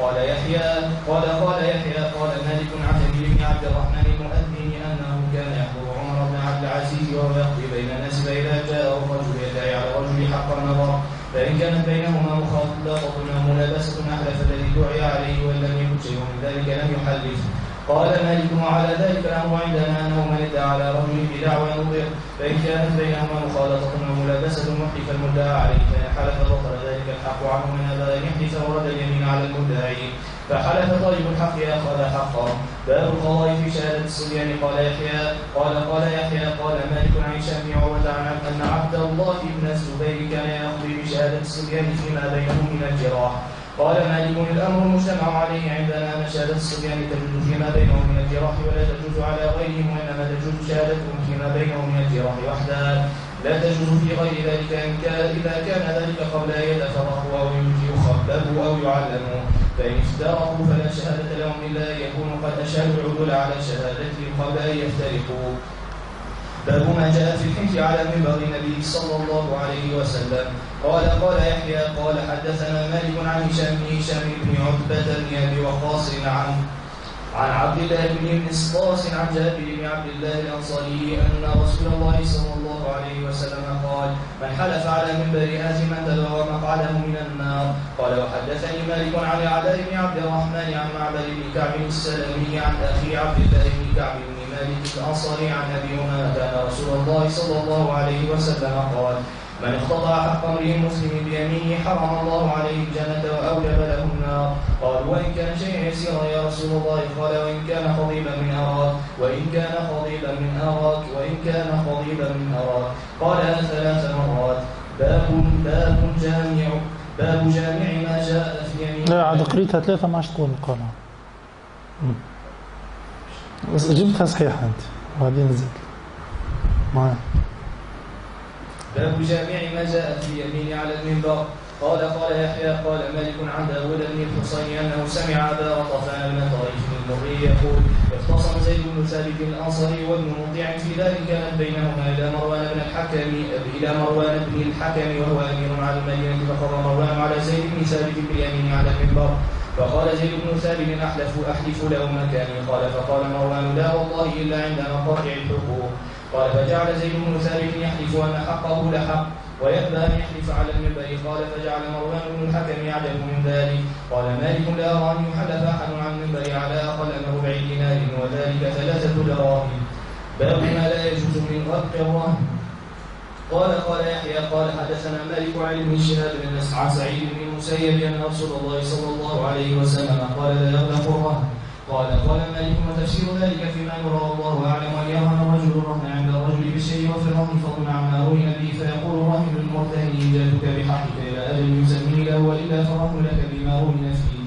قال يحيى قال قال يحيى قال مالك عن بن عبد الرحمن المؤذن أنه كان يحضر عمر بن عبد العزيز وهو يقضي بين الناس فإذا جاء الرجل يدعي على الرجل حق النظر فإن كانت بينهما مخالطة أو ملابسة أحلف الذي دعي عليه وإن لم يكن شيء من ذلك لم يحلف. قال مالك وعلى ذلك الأمر عندنا أنه من ادعى على رجل بدعوى نظر فإن كانت بينهما مخالطة وملابسة محلف المدعى عليه فإن حلف بطل ذلك الحق عنه من هذا أن يحلف ورد اليمين على المدعي. فحلف طالب الحق أخذ حقه. باب القضاء في شهادة الصبيان قال يحيى قال قال يحيى قال مالك عن بن عروة أن عبد الله بن الزبير بشهادة الصبيان فيما بينهم من الجراح قال مالك الامر المجتمع عليه عندنا ان شهادة الصبيان تجوز فيما بينهم من الجراح ولا تجوز على غيرهم وانما تجوز شهادتهم فيما بينهم من الجراح وحدها لا تجوز في غير ذلك ان كان اذا كان ذلك قبل ان يتفرقوا أو يخببوا أو يعلموا فإن افترقوا فلا شهادة لهم الا ان يكونوا قد اشهدوا العدول على شهادتهم قبل أن يفترقوا. باب ما جاء في الحنث على منبر النبي صلى الله عليه وسلم. قال قال يحيى قال حدثنا مالك عن هشام بن هشام بن عتبة بن أبي وقاص عن عن عبد الله بن مسقاس عن جابر بن عبد الله الأنصاري أن رسول الله صلى الله عليه وسلم قال من حلف على منبر آثما تبوى مقعده من النار. قال وحدثني مالك عن علاء بن عبد الرحمن عن معبد بن كعب السلمي عن أخي عبد الله بن كعب بن مالك الأنصاري عن أبي أمامة أن رسول الله صلى الله عليه وسلم قال من اقتطع حق امرئ مسلم بيمينه حرم الله عليه الجنة وأوجب له قالوا وإن كان شيئا يسيرا يا رسول الله. قال وإن كان خضيبا من أراك. وإن كان خضيبا من أراك. وإن كان خضيبا من أراك. قالها ثلاث مرات. باب باب جامع باب جامع ما جاء في يمين لا عاد قريتها ثلاثة ما عادش تقول القرآن بس جبتها صحيحة أنت. وبعدين نزيد. معايا باب جامع ما جاء في اليمين على المنبر. قال قال يحيى قال مالك عن داود بن الحصين أنه سمع أبا غطفان بن طريف المري يقول اختصم زيد بن ثابت الأنصاري وابن مطيع في ذلك كانت بينهما إلى مروان بن الحكم إلى مروان بن الحكم وهو أمير على المدينة فقضى مروان على زيد بن ثابت باليمين على المنبر. فقال زيد بن ثابت أحلف أحلف له مكاني قال فقال مروان لا والله إلا عند مقاطع الحقوق. قال فجعل زيد بن ثابت يحلف أن حقه لحق. ويأبى أن يحلف على المنبر. قال فجعل مروان بن الحكم يعجب من ذلك. قال مالك لا أرى أن يحلف أحد عن المنبر على أقل من ربع دينار وذلك ثلاثة دراهم. باب ما لا يجوز من غرق الرهن. قال قال يحيى قال حدثنا مالك عن ابن شهاب عن سعيد بن المسيب أن رسول الله صلى الله عليه وسلم قال لا يغلق الرهن. قال قال مالك وتفسير ذلك فيما يرى الله أعلم أن يرهن الرجل الرهن عند الرجل بالشيء وفي الرهن فضل عما رهن به فيقول الراهن المرتهن جادك بحقك إلى أجل يسميه له والا فالرهن لك بما رهن فيه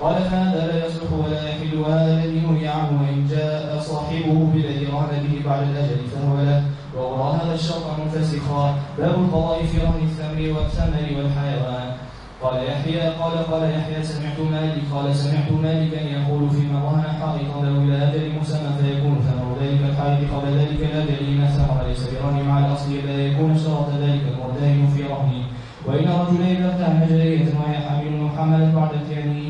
قال فهذا لا يصلح ولا يحل وهذا الذي نهي عنه وإن جاء صاحبه بالذي رهن به بعد الأجل فهو له. ووراء هذا الشرط منفسخا. باب القضاء في رهن الثمر والثمر والحيوان. قال يحيى قال قال يحيى سمعت مالك. قال سمعت مالكا يقول فيما رهن حائطا له إلى أجل مسمى فيكون ثمر ذلك الحائط. قبل ذلك الاجل إن ثمر ليس برهن مع الأصل الا يكون اشترط ذلك المرتهن في رهنه وإن رجلين ارتهن جارية وهي حامل وحملت بعد اتيانه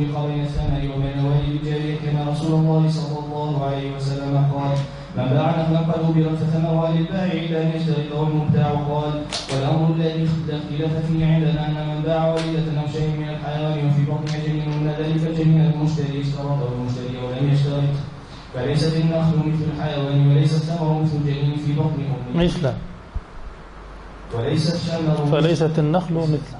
وفرق بين الثمر وبين والد الجاريه كما رسول الله صلى الله عليه وسلم. قال من باع نخلا قد فثمرها للبائع إلا أن يشترطه المبتاع. قال والأمر الذي اختلف فيه عندنا أن من باع والدة أو شيء من الحيوان وفي بطنها جنين من ذلك جنين المشتري اشترطه المشتري ولم يشترط فليست النخل مثل الحيوان وليس الثمر مثل الجنين في بطن أمه مثله وليس الثمر فليست النخل مثله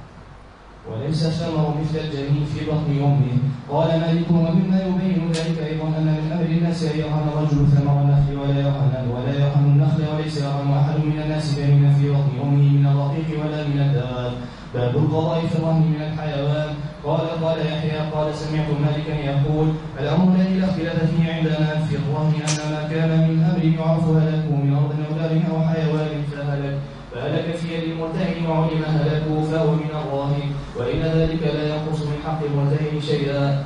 وليس الثمر مثل الجنين في بطن امه قال مالك ومما يبين ذلك أيضا أن من أمر الناس أن يرهن الرجل ثمر النخل ولا يرهن ولا يرهن النخل وليس يرهن أحد من الناس بين في بطن امه من الرقيق ولا من الدواب باب القضاء في الرهن من الحيوان. قال قال يحيى قال سمعت مالكا يقول الأمر الذي لا اختلاف فيه عندنا في الرهن أن ما كان من أمر يعرف هلكه من أرض أو دار أو حيوان فهلك. فهلك في يد المرتهن وعلم هلكه فهو من وإن ذلك لا ينقص من حق المرتهن شيئا.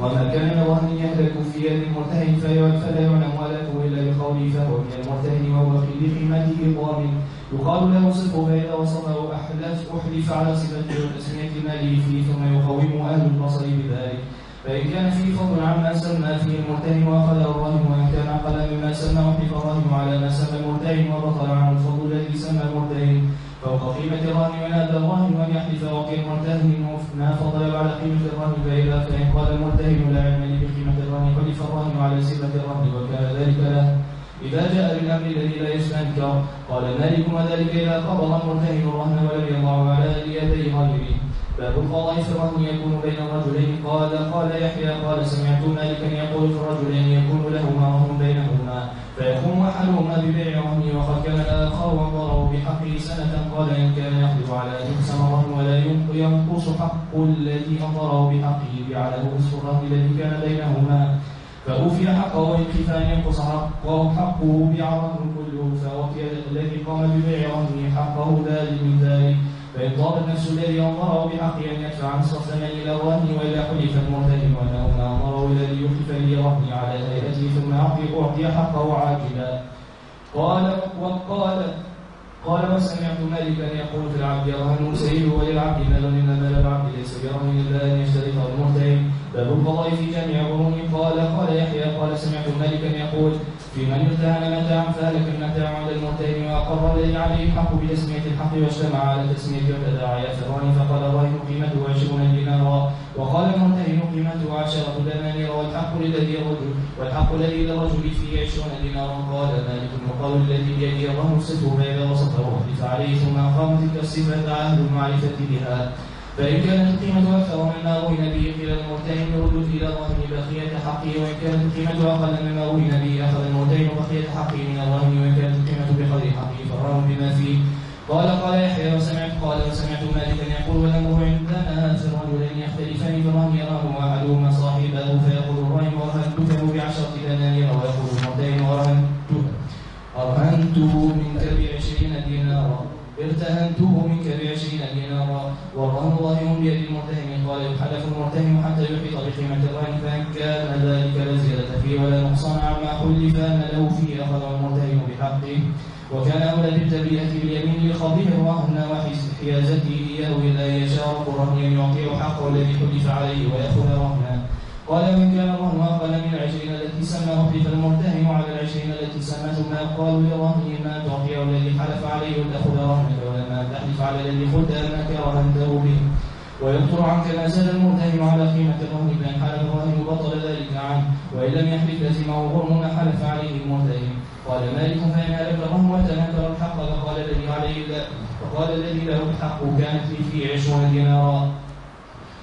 وما كان الرهن يهلك في يد المرتهن فلا يعلم هلكه إلا بقوله فهو من المرتهن وهو في بقيمته ضامن يقال له صفه فإذا وصفه أحلف أحلف على صفته وتسمية ماله فيه ثم يقوم أهل البصر بذلك. فإن كان فيه فضل عما سمى فيه المرتهن وأخذه الرهن وإن كان أقل مما سمى أحلف الرهن على ما سمى المرتهن وبطل عنه الفضل الذي سمى المرتهن. فوق قيمة الرهن ونادى الرهن وأن يحلف وقيل المرتهن ما فضل بعد قيمة الرهن فإذا فإن قال المرتهن لا علم لي بقيمة الرهن حلف الرهن على صفة الرهن وكان ذلك له. إذا جاء بالأمر الذي لا يستنكر قال مالك وذلك إذا قبض المرتهن الرهن ولم يضعه على يدي غيره باب القضاء في الرهن يكون بين الرجلين قال قال يحيى قال سمعت مالكا يقول في الرجلين يكون لهما رهن بينهما فيقوم أحدهما ببيع رهنه وقد بحقه سنة قال إن كان يقدر على يقسم الرهن ولا ينقص حق الذي انظره بحقه جعله الرهن الذي كان بينهما. فأوفي حقه وإن أن ينقص حقه حقه الرهن كله فأوفي الذي قام ببيع رهنه حقه ذلك من ذلك. فإن طابت نفس الذي أنظره بحق أن يدفع نصف الثمن إلى الرهن وإلا حلف المرتهن وأنه ما أنظره الذي يخلف لرهن على هيئته ثم أعطي أعطي حقه عاجلا. قال وقال قال وسمعت مالكا يقول في العبد رهن سيده وللعبد مال إن مال العبد ليس برهن إلا أن يشترطه المرتهن باب القضاء في قرون قال قال يحيى قال سمعت مالكا يقول في من ارتهن متاعا فهلك المتاع عند المرتهن وأقر الذي عليه الحق بتسمية الحق واجتمع على تسمية وتداعي اثران فقال الراهن قيمته عشرون دينارا وقال المرتهن قيمته عشرة دنانير والحق للذي الرجل والحق الذي للرجل فيه عشرون دينارا. قال مالك وقول الذي بيده الله صفه فإذا وصفه وحلف عليه ثم أقام تلك الصفة عهد المعرفة بها. فإن كانت القيمة أكثر مما روين به قيل المرتهن ردود إلى الرهن بقية حقه وإن كانت القيمة أقل مما روين به أخذ المرتهن بقية حقه من الرهن وإن كانت القيمة بقدر حقه فالرهن بما فيه. قال قال يحيى وسمعت قال وسمعت مالكا يقول والامر عندنا في الرجلين يختلفان في الرهن يراه احدهما صاحبه فيقول الرهن ورهنته بعشرة دنانير ويقول المرتين ورهنته ارهنته منك بعشرين دينارا. ارتهنته منك بعشرين دينارا. ظاهر بيد المرتهن قال يحلف المرتهن حتى يحيط بقيمه الرهن فإن كان ذلك لا زيادة فيه ولا نقصان عما حلف أن له فيه أخذ المرتهن بحقه. وكان أولى بالتبيئة باليمين لخضيع الرهن وحيازته إياه إذا يشارك الرهن أن يعطيه حقه الذي حلف عليه ويأخذ رهنا قال وإن كان الرهن أقل من العشرين التي سماه حلف المرتهن على العشرين التي سمى ثم قالوا لرهنه ما تعطيه الذي حلف عليه وتأخذ رهنك على الذي أنك رهنته به ويبطل عنك ما زاد المرتهن على قيمة الرهن فإن حلف الرهن بطل ذلك عنه. وإن لم يحلف لزمه غرم حلف عليه المرتهن. قال مالك فإن هلك الرهن وتنكر الحق فقال الذي عليه فقال الذي له الحق كانت لي فيه عشرون دينارا.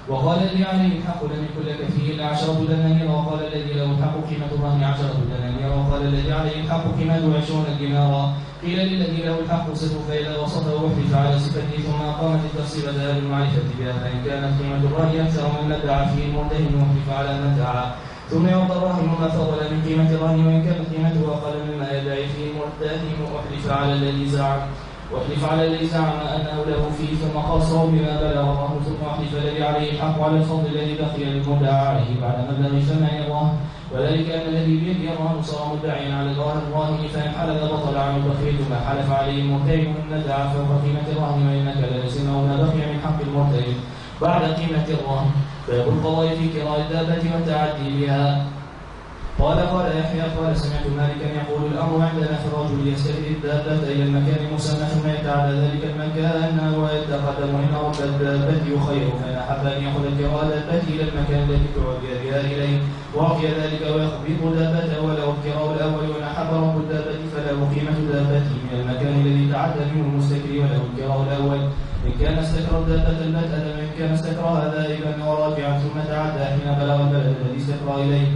وقال الذي عليه الحق لم يكن لك فيه الا عشرة دنانير وقال الذي له الحق قيمة الرهن عشرة دنانير وقال الذي عليه الحق قيمته عشرون دينارا. قيل للذي له الحق صفه فإذا وصفه وحلف على صفته ثم أقامت التصريف أهل المعرفة بها فإن كانت قيمة الرهن أكثر من مدعى فيه المرتهن وحلف على مدعى ثم يعطى الرهن ما فضل من قيمة الرهن وإن كانت قيمته أقل مما يدعي فيه المرتهن وحلف على الذي زعم. واحلف على الذي زعم أنه له فيه ثم خاصه بما بلغه ثم أحلف الذي عليه الحق على الفضل الذي بقي للمدعى عليه بعد مبلغ ثمن الرهن وذلك أن الذي بيده الرهن صار مدعيا على الرهن الراهن فإن حلف بطل عنه بقيه ما حلف عليه من ندعى فوق قيمة الرهن وإنك لازمه ما بقي من حق المرتهن بعد قيمة الرهن فيقول القضاء في كراء الدابة والتعدي بها. قال قال يحيى قال سمعت مالكا يقول الأمر عندنا في الرجل يستفيد الدابة إلى المكان المسمى ثم يتعدى ذلك المكان ويتقدم إن رب الدابة خير فان أحب أن يأخذ الكراء دابته إلى المكان الذي تعدي بها إليه. واعطي ذلك ويخبط دابته وله الكراء الأول وان أحب رب الدابة فله قيمة دابته من المكان الذي تعدى منه المستكري وله الكراء الأول. إن كان استكر الدابة البتة وإن كان استكرها ذاهبا وراجعا ثم تعدى حين بلغ البلد الذي استكر إليه.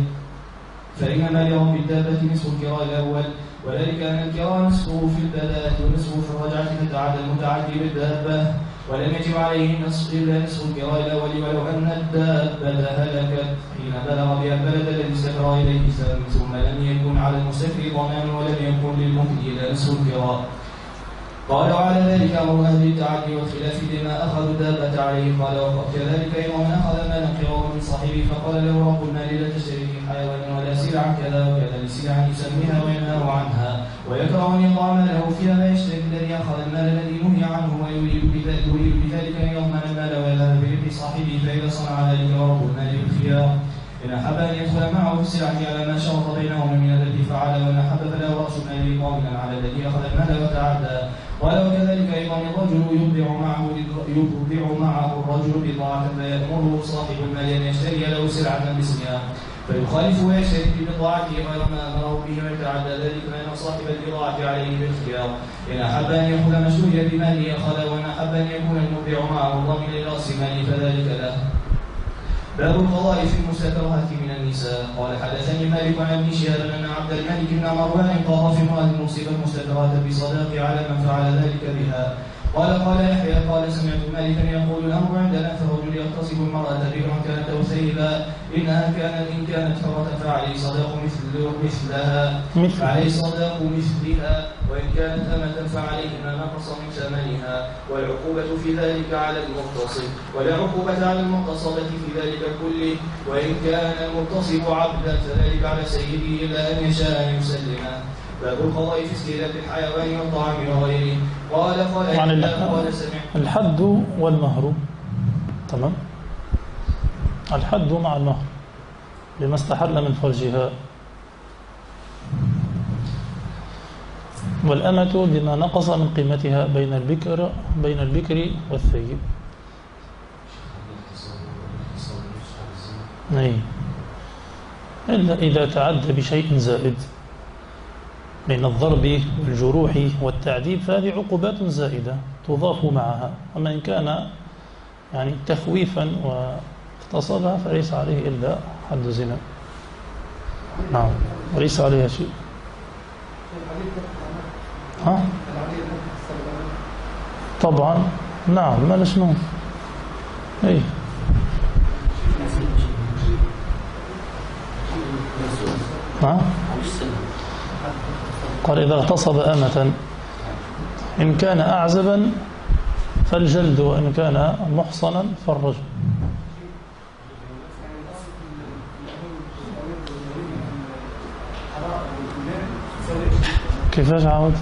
فإنما اليوم بالدابة نصف الكراء الأول وذلك أن الكراء نصفه في البداءة ونصفه في الرجعة فتعدى المتعدي بالدابة. ولم يجب عليه نصف إلا نصف الكراء الأول ولو أن الدابة هلكت. حين بلغ بها البلد الذي استكر إليه ثم لم يكن على المستكر ضمان ولم يكن للمهدي إلا نصف الكراء قال وعلى ذلك أمر أهل التعدي والخلاف بما أخذوا الدابه عليه. قال وكذلك من أخذ مالا قرارا من صاحبه فقال له رب المال لا تشتري به حيوانا ولا سلعا كذا وكذا لسلعا يسميها وينهى عنها ويكره ان يضع ماله فيها ما يشتري الذي أخذ المال الذي نهي عنه ويريد بذلك بذلك أن يضمن المال ويذهب بربح صاحبه فإذا صنع ذلك ورب المال بالخيار إن أحب أن يدخل معه في السلعة على ما شرط بينهما من الذي فعل وإن أحب فله رأس المال قابلا على الذي أخذ المال وتعدى قال وكذلك أيضا الرجل يبدع معه يبدع معه الرجل بضاعة فيأمره صاحب المال أن يشتري له سلعة باسمها. فيخالف ويشتري ببضاعته غير ما أمره به ويتعدى ذلك فإن صاحب البضاعة عليه بالخيار إن أحب أن ما اشتري بماله أخذ وإن أحب أن يكون المبيع معه ضامن لرأس ماله فذلك له. باب القضاء في المستكرهات من النساء. قال حدثني مالك عن ابن شهاب أن عبد الملك بن مروان قضى في امراه مصيبه المستكرهات بصداق على من فعل ذلك بها. قال قال يحيى قال سمعت مالكا يقول الأمر عندنا فالرجل يغتصب المراه بكرا كانت أو ثيبا إنها كانت إن كانت حرة فعليه صداق مثل مثلها. مثل. فعليه صداق مثلها وإن كانت أمة فعليه ما نقص من ثمنها. والعقوبة في ذلك على المغتصب ولا عقوبه على المغتصبه في ذلك كله. وإن كان المغتصب عبدا فذلك على سيده إلا أن يشاء أن يسلمه باب القضاء في استهلاك الحيوان والطعام وغيره. قال قال قال سمعت. الحد والمهر. تمام؟ الحد مع المهر لما استحل من فرجها. والأمة بما نقص من قيمتها بين البكر بين البكر والثيب. أي إلا إذا تعدى بشيء زائد. من الضرب والجروح والتعذيب فهذه عقوبات زائدة تضاف معها. أما إن كان يعني تخويفا واغتصبها فليس عليه إلا حد زنا نعم وليس عليها شيء ها؟ طبعا نعم ما نسمع اي ها؟ قال إذا اغتصب أمة إن كان أعزبا فالجلد وإن كان محصنا فالرجل. كيفاش عاود؟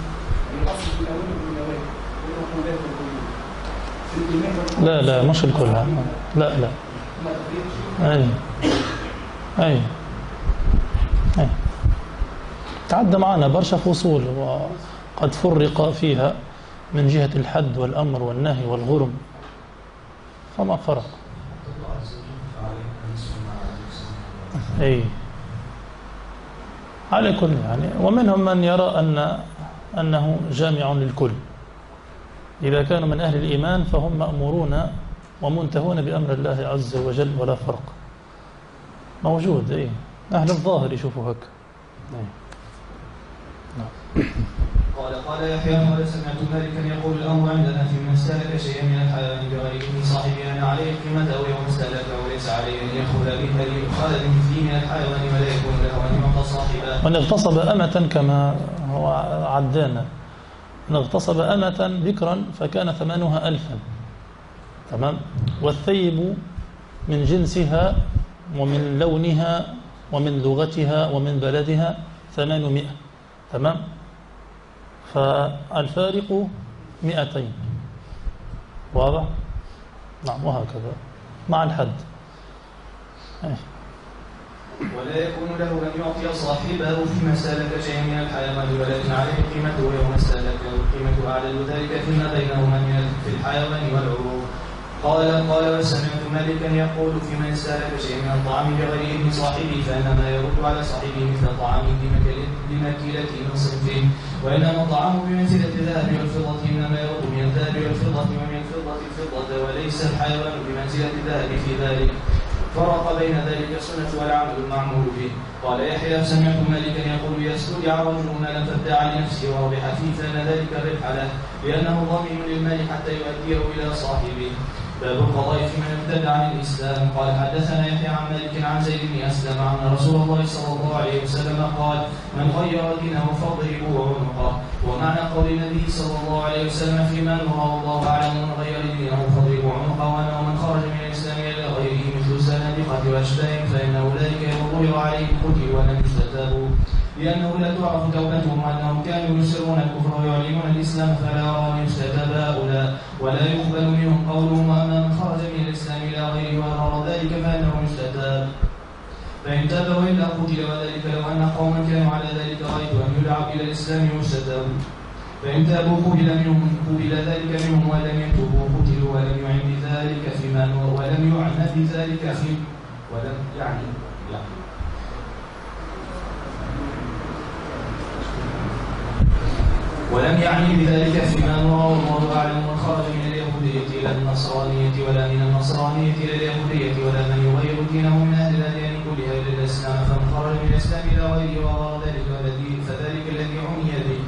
لا لا مش الكل. لا لا. أي. أي. أي. تعدى معنا برشا فصول وقد فرق فيها. من جهة الحد والأمر والنهي والغرم. فما فرق؟ أي. على كل يعني. ومنهم من يرى أن أنه جامع للكل. إذا كانوا من أهل الإيمان فهم مأمورون ومنتهون بأمر الله عز وجل ولا فرق. موجود أي. أهل الظاهر يشوفوا هكا. نعم. قال قال يحيى قال سمعت مالكا يقول الأمر عندنا في من استهلك شيئا من الحيوان بغير اذن صاحبه ان عليه قيمته يوم استهلكه وليس عليه أن يأخذ به يؤخذ بمثله من الحيوان ولا يكون له أن يعطى صاحبه. وأن اغتصب أمة كما هو عدانا. أن اغتصب أمة ذكرا فكان ثمنها الفا. تمام؟ والثيب من جنسها ومن لونها ومن لغتها ومن بلدها ثمانمائة. تمام؟ فالفارق مئتين. واضح؟ نعم وهكذا. مع الحد. ولا يكون له أن يعطي صاحبه فيما سالك شيئا من الحيوان ولكن عليه قيمته يوم استهلكه القيمة أعدل ذلك فيما بينهما من في الحيوان والعروض. قال قال وسمعت مالكا يقول في من استهلك شيء من الطعام بغير اذن صاحبه فإنما يرد على صاحبه مثل طعامه بمكيلة من صنف. وإنما الطعام بمنزله الذهب والفضة إنما يرد من الذهب والفضة ومن الفضة الفضة وليس الحيوان بمنزلة الذهب في ذلك. فرق بين ذلك السنة والعمل المعمول به. قال يحيى سمعت مالكا يقول يستودع رجل مالا فادعى لنفسه وربح فيه فإن ذلك الربح له لأنه ضمين للمال حتى يؤديه إلى صاحبه. باب القضاء في من ارتد عن الإسلام. قال حدثنا يحيى عن مالك عن زيد بن أسلم أن رسول الله صلى الله عليه وسلم قال من غير دينه فاضربوه. عنقه ومعنى قول النبي صلى الله عليه وسلم فيما نرى والله اعلم من غير دينه فاضربوه. عنقه وأنه من خرج من الإسلام إلى غيره مثل السنادقه واشباه فإن أولئك يوم عليهم يستتابوا لأنه لا تعرف توبتهم وأنهم كانوا يسرون الكفر ويعلنون الإسلام فلا أن يستتاب هؤلاء ولا يقبل منهم قولهم وأما من خرج من الإسلام إلى غيره وأظهر ذلك فإنه يستتاب فإن تاب وإلا قتل وذلك لو أن قوما كانوا على ذلك رأيت أن يدعوا إلى الإسلام يستتاب فإن تابوا قبل منهم قبل ذلك منهم ولم يتوبوا قتلوا ولم يعن بذلك فيما ولم يعن بذلك في ولم يعني ولم يعني بذلك فيما نرى والله اعلم من خرج من اليهودية إلى النصرانية ولا من النصرانية إلى اليهودية ولا من يغير دينه من أهل الأديان كلها إلى الإسلام فمن خرج من الإسلام إلى غيره وغير ذلك فذلك الذي عني به.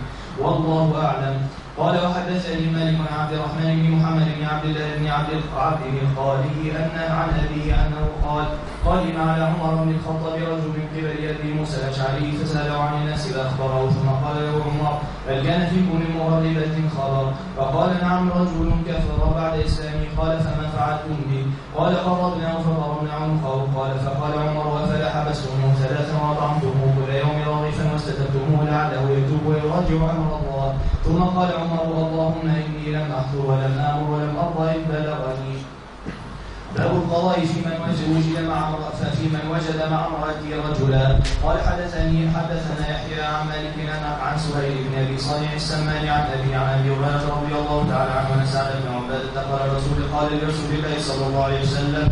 والله أعلم. قال وحدثني مالك بن عبد الرحمن بن محمد بن عبد الله بن عبد العبد بن الخالي ان عن أبيه أنه قال قدم على عمر بن الخطاب رجل من قبل أبي موسى الأشعري فسأله عن الناس فأخبره ثم قال له عمر هل كان في كل مغربة خبر فقال نعم رجل كفر بعد اسلامه قال فما فعلتم به قال قربناه فضربنا عنقه قال فقال عمر افلا حبستموه ثلاثا واطعمتموه كل يوم رغيفا واستتبتموه لعله يتوب ويراجع أمر الله ثم قال عمر اللهم اني لم احضر ولم أمر ولم ارضى ان بلغني باب القضاء في من وجد مع في من وجد مع امرأته رجلا. قال حدثني حدثنا يحيى عن مالك عن سهيل بن أبي صالح السماني عن ابي عن أبي هريرة رضي الله تعالى عنه عن سعد بن عباده قال الرسول قال لرسول الله صلى الله عليه وسلم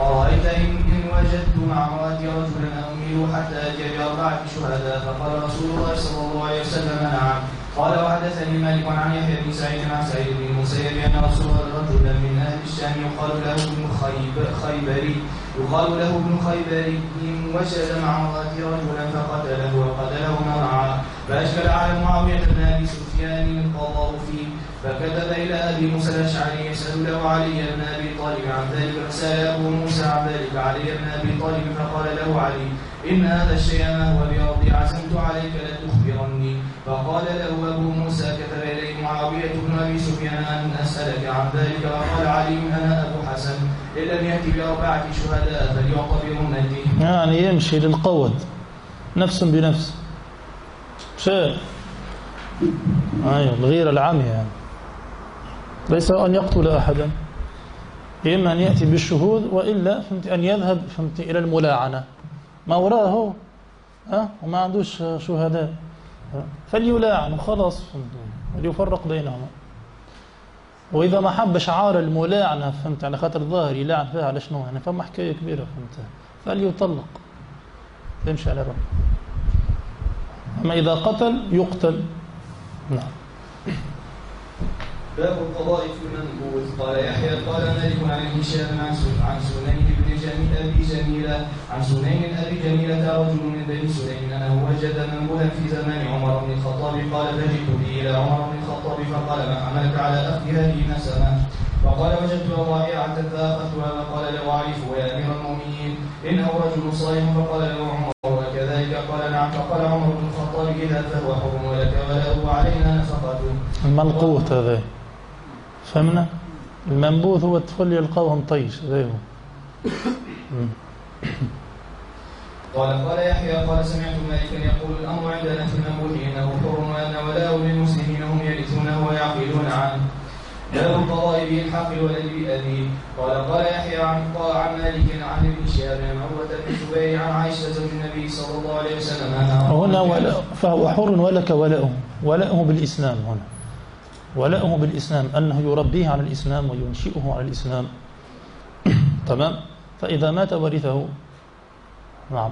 أرأيت إن وجدت مع امرأتي رجلا أميل حتى أتي بأربعة شهداء؟ فقال رسول الله صلى الله عليه وسلم نعم. قال وحدثني مالك عن يحيى بن سعيد عن سعيد بن المسيب أن رسول رجلا من أهل الشام يقال له ابن خيب خيبري. يقال له ابن خيبري وجد مع امراته رجلا فقتله وقتله معه فأشكل على معاوية بن أبي سفيان القضاء فيه. فكتب إلى أبي موسى الأشعري يسأل له علي بن أبي طالب عن ذلك. فسأل أبو موسى عن ذلك. علي بن أبي طالب فقال له علي إن هذا الشيء ما هو بارضي عزمت عليك لتخبرني. فقال له أبو موسى كتب إليه معاوية بن أبي سفيان أن أسألك عن ذلك وقال علي أنا أبو حسن إن لم يأتي بأربعة شهداء فليعطى بامته يعني يمشي للقود نفس بنفس. شيء أيوه الغيرة العاميه يعني. ليس أن يقتل أحدا. إما أن يأتي بالشهود وإلا فهمت أن يذهب فهمت إلى الملاعنة. ما وراه هو أه؟ وما عندوش شهداء. فليلاعن وخلاص وليفرق بينهما وإذا ما حب شعار الملاعنة فهمت؟ على خاطر الظاهر يلاعن فيها على شنو؟ يعني فما حكاية كبيرة فهمت؟ فليطلق. يمشي على رب أما إذا قتل يقتل. نعم. باب القضاء في المنبوذ قال يحيى قال مالك عن هشام عن سنين بن جميل أبي جميلة عن سنين أبي جميلة رجل من بني سليم أنه وجد منبوذا في زمان عمر بن الخطاب قال فجئت به إلى عمر بن الخطاب فقال ما حملك على أخذ هذه نسمه فقال وجدت ضائعة فاخذتها فقال له أعرفه يا أمير المؤمنين انه رجل صائم فقال له عمر وكذلك قال نعم فقال عمر بن الخطاب إذا فهو حكم ولك وله وعلينا نفقته المنقوط هذا. فهمنا؟ المنبوذ هو الطفل يلقاهم طيش زيه قال قال يحيى قال سمعت مالكا يقول الأمر عندنا في المنبوذ إنه حر وان ولاء للمسلمين هم يرثونه ويعقلون عنه. باب القضاء بالحق الولد بأبيه قال قال يحيى عن عن مالك عن ابن شهاب عن عروة بن الزبير عن عائشة زوج النبي صلى الله عليه وسلم. هنا ولاء فهو حر ولك ولاؤه ولاؤه بالإسلام هنا. ولاؤه بالإسلام أنه يربيه على الإسلام وينشئه على الإسلام. تمام؟ فإذا مات ورثه. نعم.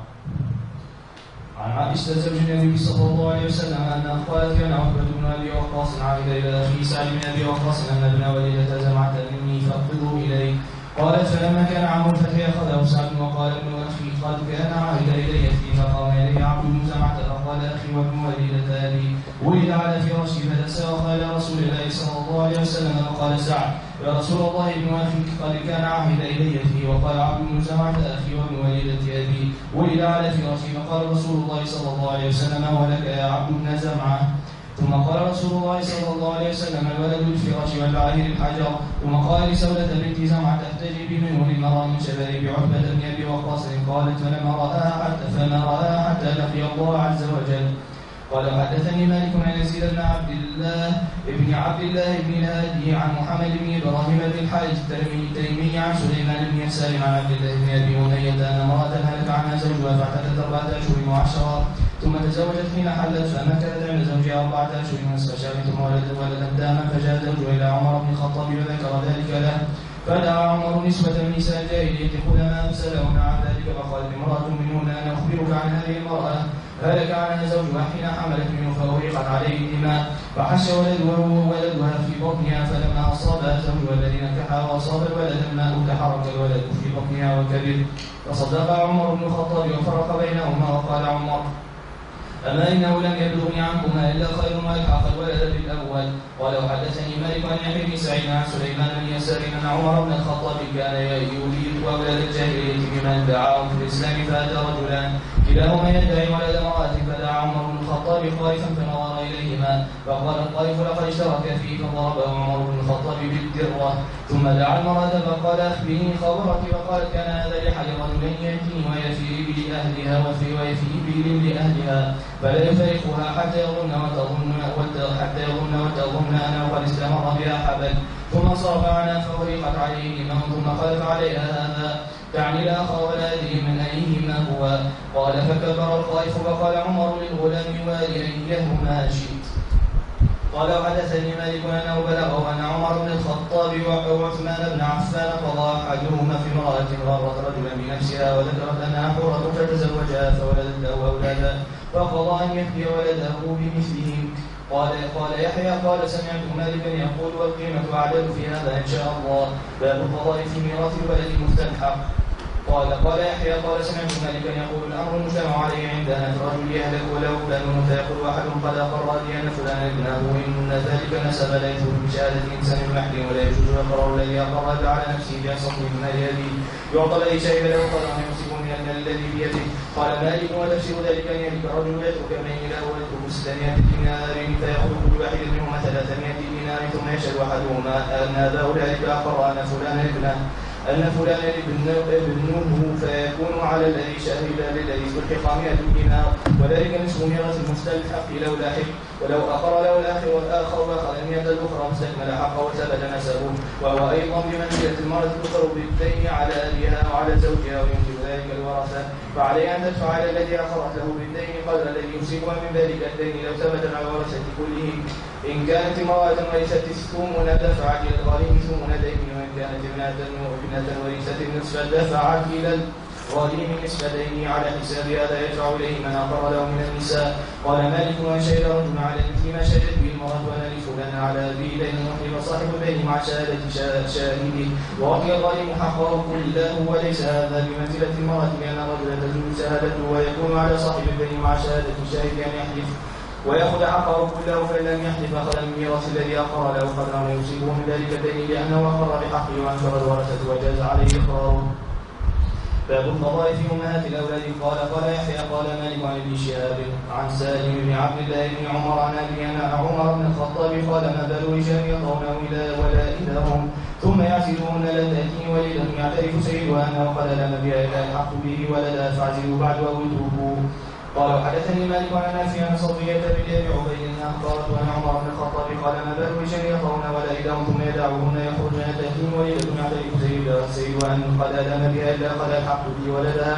عن عائشة زوج النبي صلى الله عليه وسلم أنها قالت كان عقبة بن أبي وقاص عهد إلى أخي سعد بن أبي وقاص أن ابن وليدة زمعة مني فأقبضوا إليه قالت فلما كان عام الفتح أخذه سعد وقال ابن أخي قد كان عهد إلي فيه فقام إليه عبد بن زمعة فقال أخي وابن أبي ولد على فراشي فدس وقال رسول الله صلى الله عليه وسلم وقال سعد يا رسول الله ابن أخي قد كان عهد إلي فيه وقال عبد بن زمعة أخي وابن وليدة أبي. ولد على فراشي فقال رسول الله صلى الله عليه وسلم ولك يا عبد بن زمعة ثم قال رسول الله صلى الله عليه وسلم الولد الفراش والبعير الحجر. ثم قال لسودة بنت زمعة تحتجب منه المرأة من شبه بعتبة بن أبي وقاص. قالت فلما رآها حتى فما رآها حتى لقي الله عز وجل. قال حدثني مالك عن يزيد بن عبد الله ابن عبد الله بن الهادي عن محمد بن إبراهيم بن الحارث التيمي عن سليمان بن يسار عن عبد الله بن أبي أمية أن امرأة هلك عنها زوجها فاعتدت أربعة أشهر وعشرا ثم تزوجت حين حلت فمكثت عند زوجها أربعة أشهر ونصف شهر ثم ولدت ولدا داما فجاء زوجها إلى عمر بن الخطاب وذكر ذلك له. فدعا عمر نسوة من نساء الجاهلية خلما فسألهن عن ذلك فقالت امرأة منهن أنا أخبرك عن هذه المرأة. هلك عنها زوجها حين حملت منه فأغرقت عليه الدماء فحش ولدها ولدها في بطنها فلما أصابها زوجها الذي نكحها وأصاب الولد الماء تحرك الولد في بطنها وكبر. فصدق عمر بن الخطاب وفرق بينهما وقال عمر أما إنه لم يبلغني عنكما إلا خير ما يلحق الولد بالأول. قال وحدثني مالك عن بن سعيد عن سليمان بن يسار أن عمر بن الخطاب كان يريد أولاد الجاهلية بمن دعاهم في الإسلام فأتى رجلان. كلاهما يدعي ولد امرأة فدعا عمر بن الخطاب خائفا فنظر إليهما. فقال الطائف لقد اشترك فيه فضربه عمر بن الخطاب بالدرة. ثم دعا المرأة فقال أخبرني خبرك فقالت كان هذا لحد رجلين يأتيني وهي في إبل أهلها وفي وهي في إبل لأهلها فلا يفارقها حتى يظن وتظن حتى يظن وتظن أنه قد استمر بها حبل. ثم صرف عنها فأغرقت عليه ثم خلف عليها هذا. تعني ولا أدري من أيهما هو قال فكبر الخائف فقال عمر للغلام والي أيهما شئت. قال وحدثني مالك انه بلغه ان عمر بن الخطاب وعثمان بن عفان قضى أحدهما في امرأة غرت رجلا بنفسها وذكرت أنها حره فتزوجها فولدت له أولادا فقضى أن يفدي ولده بمثله قال قال يحيى قال سمعت مالكا يقول والقيمة أعدل في هذا إن شاء الله. باب القضاء في ميراث الولد المستلحق قال قال يحيى قال سمعت مالكا يقول الأمر المجتمع عليه عندنا الرجل يهلك وله فلان فيقول واحد قد أقر أن فلان ابنه إن ذلك نسب ليس بشهاده انسان المحد ولا يجوز اقرار الذي اقر على نفسه بأصل من يده يعطى الذي شهد له ان يمسك من الذي بيده. قال مالك وتفسير ذلك أن يهلك الرجل يترك بين له ويترك ستمائة دينار فيأخذ كل واحد منهما ثلاثمائة دينار ثم يشهد أحدهما أن اباه ذلك أقر أن فلان ابنه. أن فلان ابنه فيكون على الذي شهد للذي استلحق مئة دينار وذلك نصف ميراث المستلحق لو لاحق ولو أخر له الآخر والآخر وأخذ المئة الأخرى مستكمل حقه وثبت نسبه وهو أيضا بمنزلة المرأة الأخرى بالدين على أبيها وعلى زوجها ويمكن ذلك الورثة. فعليه أن تدفع على الذي أخرت له بالدين قدر الذي يمسكها من ذلك الدين لو ثبت على الورثة كلهم إن كانت امرأة ورثت الثمن دفعت إلى الغريم ثمن دين وإن كانت ابنة وابنة ورثت النصف دفعت إلى الغريم نصف دين على حساب هذا يدفع إليه من أقر له من النساء. قال مالك وإن شهد رجل على مثل ما شهدت به المرأة وأنا لفلان على ذي دين وحلف صاحب الدين مع شهادة شاهده ووكل الغريم حقه كله وليس هذا بمنزلة المرأة لأن الرجل تجوز شهادته ويكون على صاحب الدين مع شهادة شاهد أن يحلف. ويأخذ حقه كله فإن لم يحلف أخذ من ميراث الذي أقر له قدرا ويصيبه من ذلك الدين لأنه أقر بحقه وأنكر الورثة وجاز عليه إقراره. باب القضاء في أمهات الأولاد. قال قال يحيى قال مالك عن ابن شهاب عن سالم بن عبد الله بن عمر عن أبي عمر بن الخطاب قال ما بال رجال يطعون إلى ولائدهم ثم يعزلون تأتي وليدا يعترف سيدها أنه قد لم بها إلا الحق به ولدا فاعزلوا بعد أو اتركوه قال حدثني مالك عن نافع عن صفية بن أبي عبيد اخبرت ان عمر بن الخطاب قال ما بال يطعون ولائدهم ثم يدعوهن يخرجن تاتين وليدة يعترف سيدها السيد أن قد آدم بها إلا قد الحق به ولدها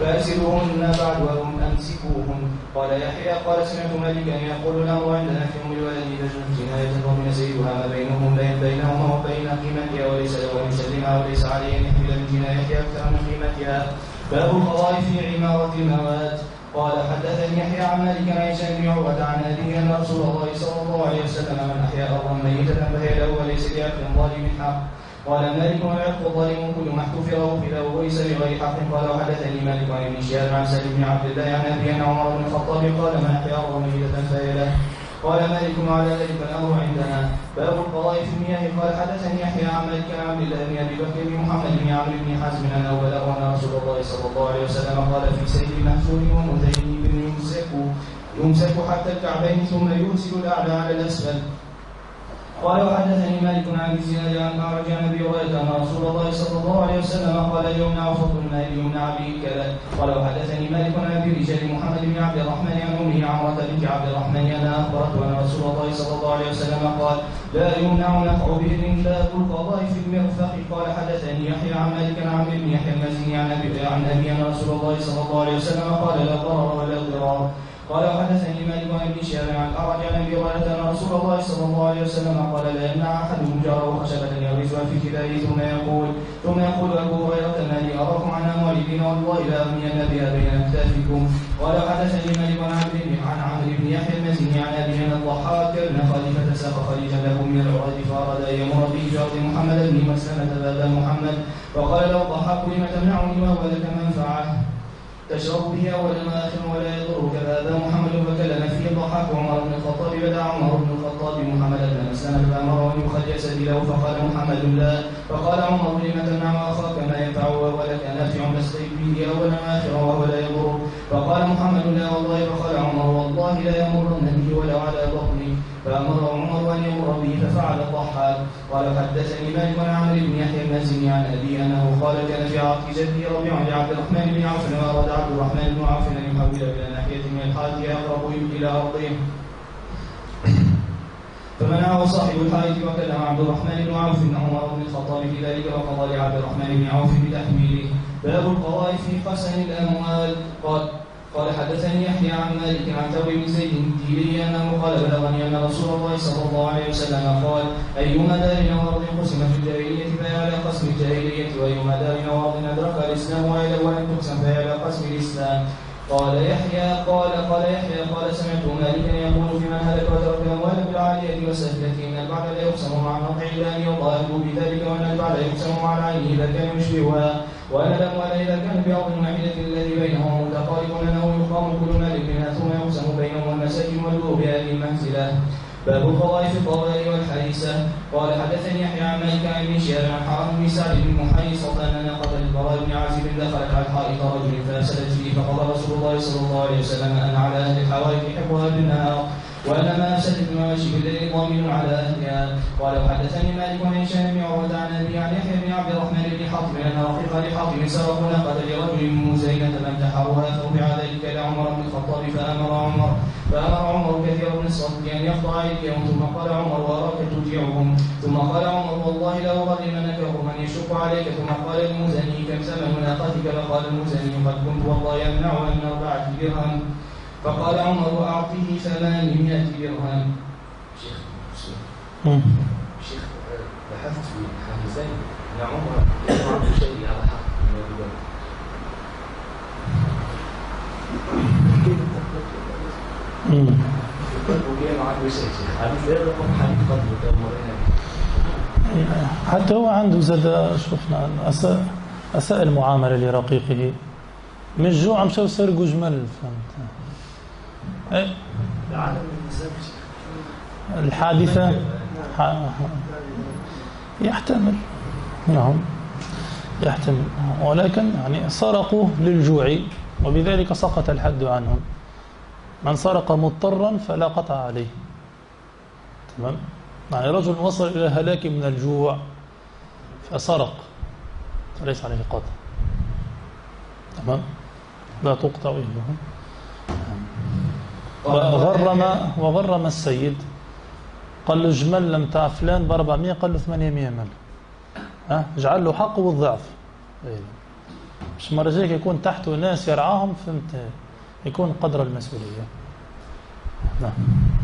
فاسروهن بعد وهم امسكوهن قال يحيى قال سمعت مالكا يقول الامر عندنا في أم الولد اذا جناية ومن سيدها ما بينهم بين بينهما وبين قيمتها وليس له أن يسلمها وليس عليه أن يحمل من جنايتها أكثر من قيمتها. باب القضاء في عمارة الموات. قال حدثني يحيى عن مالك عن هشام بن عروة عن أبيه أن رسول الله صلى الله عليه وسلم من أحيا أرضا ميتة فهي له وليس لعبد ظالم حق. قال مالك والعتق الظالم كل ما احتفر وكذا وليس بغير حق. قال وحدثني مالك عن ابن شهاب عن سالم بن عبد الله عن أبي أن عمر بن الخطاب قال من أحيا أرضا ميتة فهي له قال مالك على ذلك الامر عندنا. باب القضاء في المياه. قال حدثني يحيى عن مالك عن عبد الله بن أبي بكر بن محمد بن عمرو بن حزم أنه بلغ أن رسول الله صلى الله عليه وسلم قال في سيد محسون ومذيب يمسك يمسك حتى الكعبين ثم يرسل الاعلى على الأسفل. قال وحدثني مالك عن الزناد عن اعرج عن ابي هريره أن رسول الله صلى الله عليه وسلم قال يمنع فضل المال يمنع به كذا. قال وحدثني مالك عن أبي رجال محمد بن عبد الرحمن عن أمه عمرة بنت عبد الرحمن أنا أخبرته أن رسول الله صلى الله عليه وسلم قال لا يمنع نفع به باب القضاء في المرفق. قال حدثني يحيى عن مالك عن عمرو بن يحيى المزني عن أبي عن أبي أن رسول الله صلى الله عليه وسلم قال لا ضرر ولا ضرار. قال وحدثني مالك ابن شهاب عن اعرج عن ابي هريره ان رسول الله صلى الله عليه وسلم قال لا يمنع أحدكم جاره خشبة يغرسها في كتابه ثم يقول ثم يقول أبو هريرة ما لي أراكم عن اموال دين والله لا امنين بها بين اكتافكم قال وحدثني مالك عن عمرو عن عمرو بن يحيى المزني عن أبي أن الضحاك بن خليفة ساق خليجا له من العرض فأراد أن يمر به جارد محمد بن مسلمة بابا محمد وقال له الضحاك لم تمنعني وهو لك منفعه تشرب به اولا واخرا ولا يضرك هذا محمد فكلم فيه الضحاك عمر بن الخطاب بدأ. عمر بن الخطاب محمد بن مسلمة فامره ان يخلي سبيله. فقال محمد لا. فقال عمر لم تمنع أخاك ما ينفع وهو لك نافع لست به اولا واخرا وهو لا يضر. فقال محمد لا والله. فقال عمر والله لا يمر النبي ولا على بطني. فأمر عمر أن يمر به ففعل الضحاك قال حدثني مالك عن عمرو بن يحيى المازني عن أبي أنه قال كان في عقد جدي ربيع لعبد الرحمن بن عوف واراد عبد الرحمن بن عوف أن يحول إلى ناحية من الحائط أقرب إلى ارضهم فمنعه صاحب الحائط وكلم عبد الرحمن بن عوف إن عمر بن الخطاب في ذلك وقضى لعبد الرحمن بن عوف بتحميله. باب القضاء في قسم الأموال. قال قال حدثني يحيى عن مالك عن ثور بن زيد الديلي انه قال بلغني أن رسول الله صلى الله عليه وسلم قال ايما دار أو ارض قسم في الجاهلية فهي على قسم الجاهلية وايما دار أو ارض أدرك الإسلام والى ولم تقسم فهي على قسم الإسلام؟ قال يحيى قال قال يحيى قال سمعت مالكا يقول في من هلك وترك الاموال بالعالية وسهلته إن البعض لا يقسم مع النطع الا ان يضاهوا بذلك وأن البعض يقسم مع العين إذا كان يشبهها وأن الأموال إذا كان بارض واحدة الذي بينهم متقارب انه يقام كل مال منها ثم والدور بهذه المنزله باب القضاء في القضاء والحديثة قال حدثني يحيى عن مالك عن ابن شهاب عن حرام بن سعد بن محيصة أن ناقة البراء بن عازب دخلت على حائط رجل فأفسدت فيه فقضى رسول الله صلى الله عليه وسلم أن على أهل الحوائط حفظها بالنهار وأن ما أفسدت المواشي بالليل ضامن على أهلها. قال وحدثني مالك عن هشام بن عروة عن أبي عن يحيى بن عبد الرحمن بن حاتم أن رقيق لحاتم سرقوا ناقة لرجل مزينة فانتحروها فرفع ذلك لعمر بن الخطاب فأمر عمر فأمر عمر كثير بن الصدق أن يقطع أيديهم ثم قال عمر وأراك توجعهم ثم قال عمر والله لأغرمنك من يشق عليك. ثم قال المزني كم ثمن ناقتك فقال المزني قد كنت والله يمنعها من أربعة درهم. فقال عمر أعطيه ثمانمائة درهم. شيخ. شيخ. بحثت في حديثين. أن عمر يعرف شيء على حق من الربا كيف مم. وجاء معك بشيء شيخ حديث غير رقم حديث قبل تأمرنا حتى هو عنده زاد شفنا أساء, أساء المعاملة لرقيقه من الجوع مشاو سرقوا جمل فهمت؟ إيه، الحادثة؟ يحتمل. نعم. يحتمل. ولكن يعني سرقوا للجوع وبذلك سقط الحد عنهم. من سرق مضطرا فلا قطع عليه. تمام؟ يعني رجل وصل إلى هلاك من الجوع فسرق فليس عليه قطع. تمام؟ لا تقطع يده وغرم وغرم السيد. قال له جمل لم تاع فلان ب 400 قال له 800 مال. ها؟ اجعل له حقه والضعف. إيه. مش مرة جايك يكون تحته ناس يرعاهم فهمت؟ يكون قدر المسؤولية. نعم.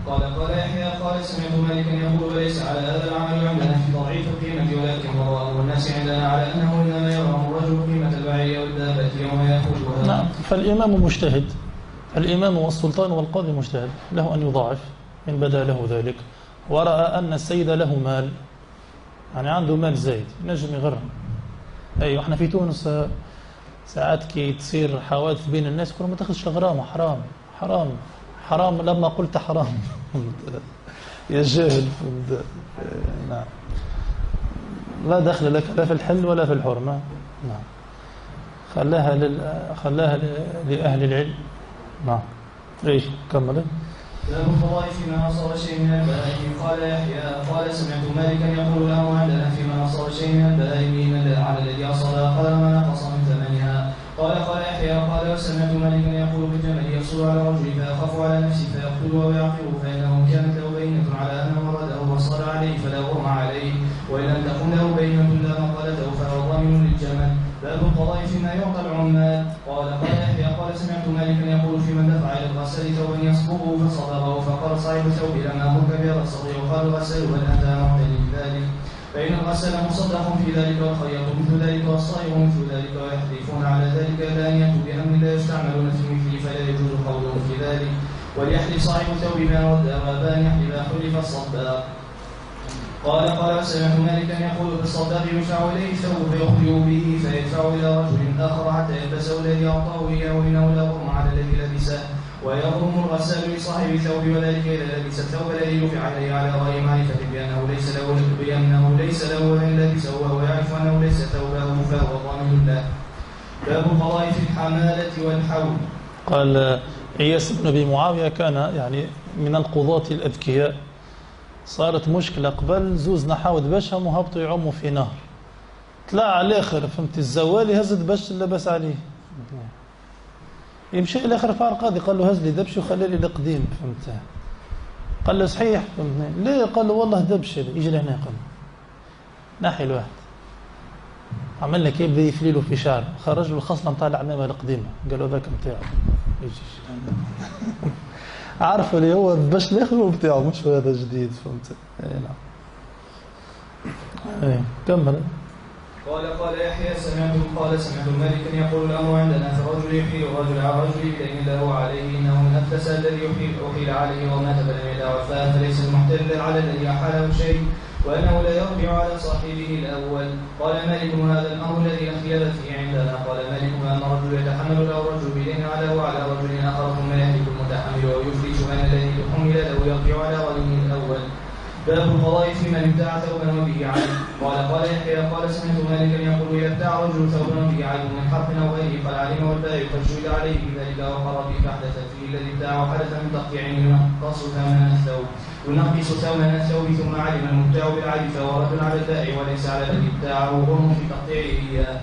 قال قال يحيى قال سمعت مالكا يقول وليس على هذا العمل عندنا في تضعيف القيمة ولكن وراءه الناس عندنا على أنه إنما يرى الرجل قيمة البعير والدابة يوم يأخذها نعم. فالإمام مجتهد. الإمام والسلطان والقاضي مجتهد. له أن يضاعف. إن بدا له ذلك. ورأى أن السيد له مال. يعني عنده مال زايد. نجم يغرم أيوة إحنا في تونس ساعات كي تصير حوادث بين الناس يقولوا ما تاخذش الغرامة حرام حرام حرام لما قلت حرام. يا جاهل نعم لا. دخل لك لا في الحل ولا في الحرمة. نعم. خلاها لل... خلاها. لأهل العلم. نعم. إيش؟ كمل. باب القضاء فيما أصاب شيء من البهائم قال يحيى قال سمعت مالكا يقول له عندنا فيما أصاب شيء من البهائم من على الذي أصابها قال ما نقص من قال قال يحيى قال وسمعت مالكا يقول بالجمل يصل على رجل فيخاف على نفسه فيقتله ويعقره فإنه كانت له بينة على أنه رده وصار عليه فلا غرم عليه وإن لم تكن له بينة لا مقالته فهو ضامن للجمل. باب القضاء فيما يعطى العمال. قال قال يحيى قال سمعت مالكا يقول في من دفع إلى الغسال ثوبا يصبغه فصبغه فقال صاحب الثوب لما امرك بهذا الصغير وقال الغسال بل انت فإن الغسال مصدق في ذلك والخياط مثل ذلك والصائغ مثل ذلك ويحلفون على ذلك ياتوا بأمر لا يستعملون في مثله فلا يجوز قولهم في ذلك. وليحلف صاحب الثوب ما رد وأبان يحلف حلف الصداق قال قال سمعت مالكا يقول في الصداق يدفع إليه الثوب فيخرج به فيدفع إلى رجل آخر حتى يلبسه الذي اعطاه إياه انه لا على الذي لبسه. ويغرم الغسال لصاحب الثوب وذلك اذا لبس الثوب الذي دفع إليه على غير معرفه بأنه ليس له بأنه ليس له ان لبسه وهو يعرف أنه ليس ثوبه فهو ضامن له باب القضاء في الحمالة والحول. قال إياس بن أبي معاوية كان يعني من القضاة الأذكياء. صارت مشكلة قبل زوز نحاود باشهم وهبطوا يعوموا في نهر. طلع على الآخر فهمت؟ الزوال يهزد باش لبس عليه. يمشي إلى آخر فعل القاضي قال له هز لي دبش وخلي لي القديم فهمت؟ قال له صحيح فهمتني ليه؟ قال له والله دبش. يجي لهنا قال له. ناحي الواحد. عمل لك إيه بدا يفلي له في شعره خرج له الخصلة نتاع العمامه القديمه قالوا ذاك نتاعو يجي. عارفه اللي هو باش ناخذه بتاعه مش هذا جديد فهمت؟ اي نعم. إيه كمل. قال قال يحيى سمعت قال سمعت مالكا يقول الأمر عندنا في الرجل يحيل الرجل على الرجل بدين له عليه إنه من أفلس الذي يحيل أحيل عليه ومات فلم يدع وفاة فليس المحتل على الذي أحاله شيء وأنه لا يرجع على صاحبه الأول. قال مالك هذا الأمر الذي لا فيه عندنا؟ قال مالك أن الرجل يتحمل له الرجل بدين عليه وعلى رجل آخر ثم يهلك المتحمل ويفلج من الذي تحمل له يرجع على باب القضاء في من ابتاع ثوبا وبه عيب قال قال يحيى قال سمعت مالكا يقول إذا ابتاع رجل ثوبا وبه عيب من حرف أو غيره قال علم والبائع فجعل عليه بذلك وقر به فحدث فيه الذي ابتاع وحدث من تقطيع ينقص ثمن الثوب. ينقص ثمن الثوب ثم علم المبتاع بالعيب فهو على البائع وليس على الذي ابتاعه غرم في تقطيعه إياه.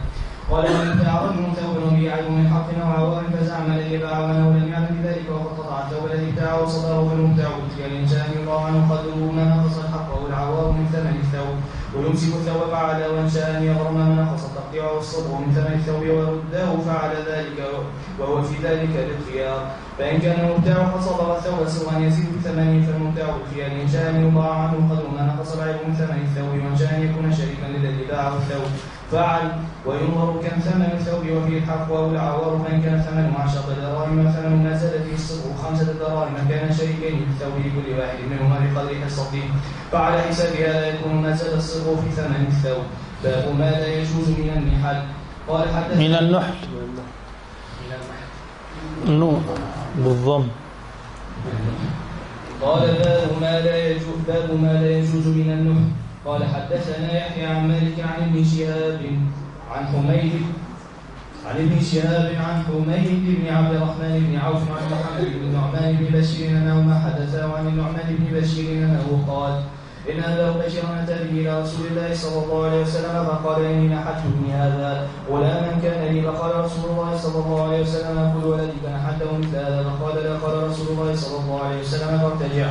قال من ثوبا وبه عيب من حق أو عوار فزعم الذي باع لم يعلم بذلك وقد قطع الثوب الذي ابتاعه وصدره فالمبتاع بالتي الإنسان يقع عنه قدره ما نقص الحق أو العوار من ثمن الثوب ويمسك الثوب فعل وان شاء أن يغرم ما نقص التقطيع والصدر من ثمن الثوب ورده فعل ذلك وهو في ذلك للخيار. فإن كان المبتاع قد صدر الثوب سواء يزيد بثمنه فالمبتاع بالخيار إن شاء أن يضاع عنه قدر ما نقص العيب من ثمن الثوب وإن شاء أن يكون شريكا للذي باعه الثوب. فعل وينظر كم ثمن الثوب وفيه الحق أو العوار فان كان ثمن عشرة دراهم وثمن ما زاد فيه الصدر خمسة دراهم كان شريكين في الثوب لكل واحد منهما بقدر حصته فعلى حساب هذا يكون ما زاد الصدر في ثمن الثوب. باب ما لا يجوز من النحل. قال حدث من النحل. النون بالضم. قال باب ما لا يجوز باب ما لا يجوز من النحل. قال حدثنا يحيى عن مالك عن ابن شهاب عن حميد عن ابن شهاب عن حميد بن عبد الرحمن بن عوف عن محمد بن النعمان بن بشير انه ما حدث عن النعمان بن بشير أنه قال إن أبا بشر أتى به إلى رسول الله صلى الله عليه وسلم فقال إني نحت ابني هذا غلاما كان لي فقال رسول الله صلى الله عليه وسلم قل ولدك نحته مثل هذا فقال لا قال رسول الله صلى الله عليه وسلم فارتجع.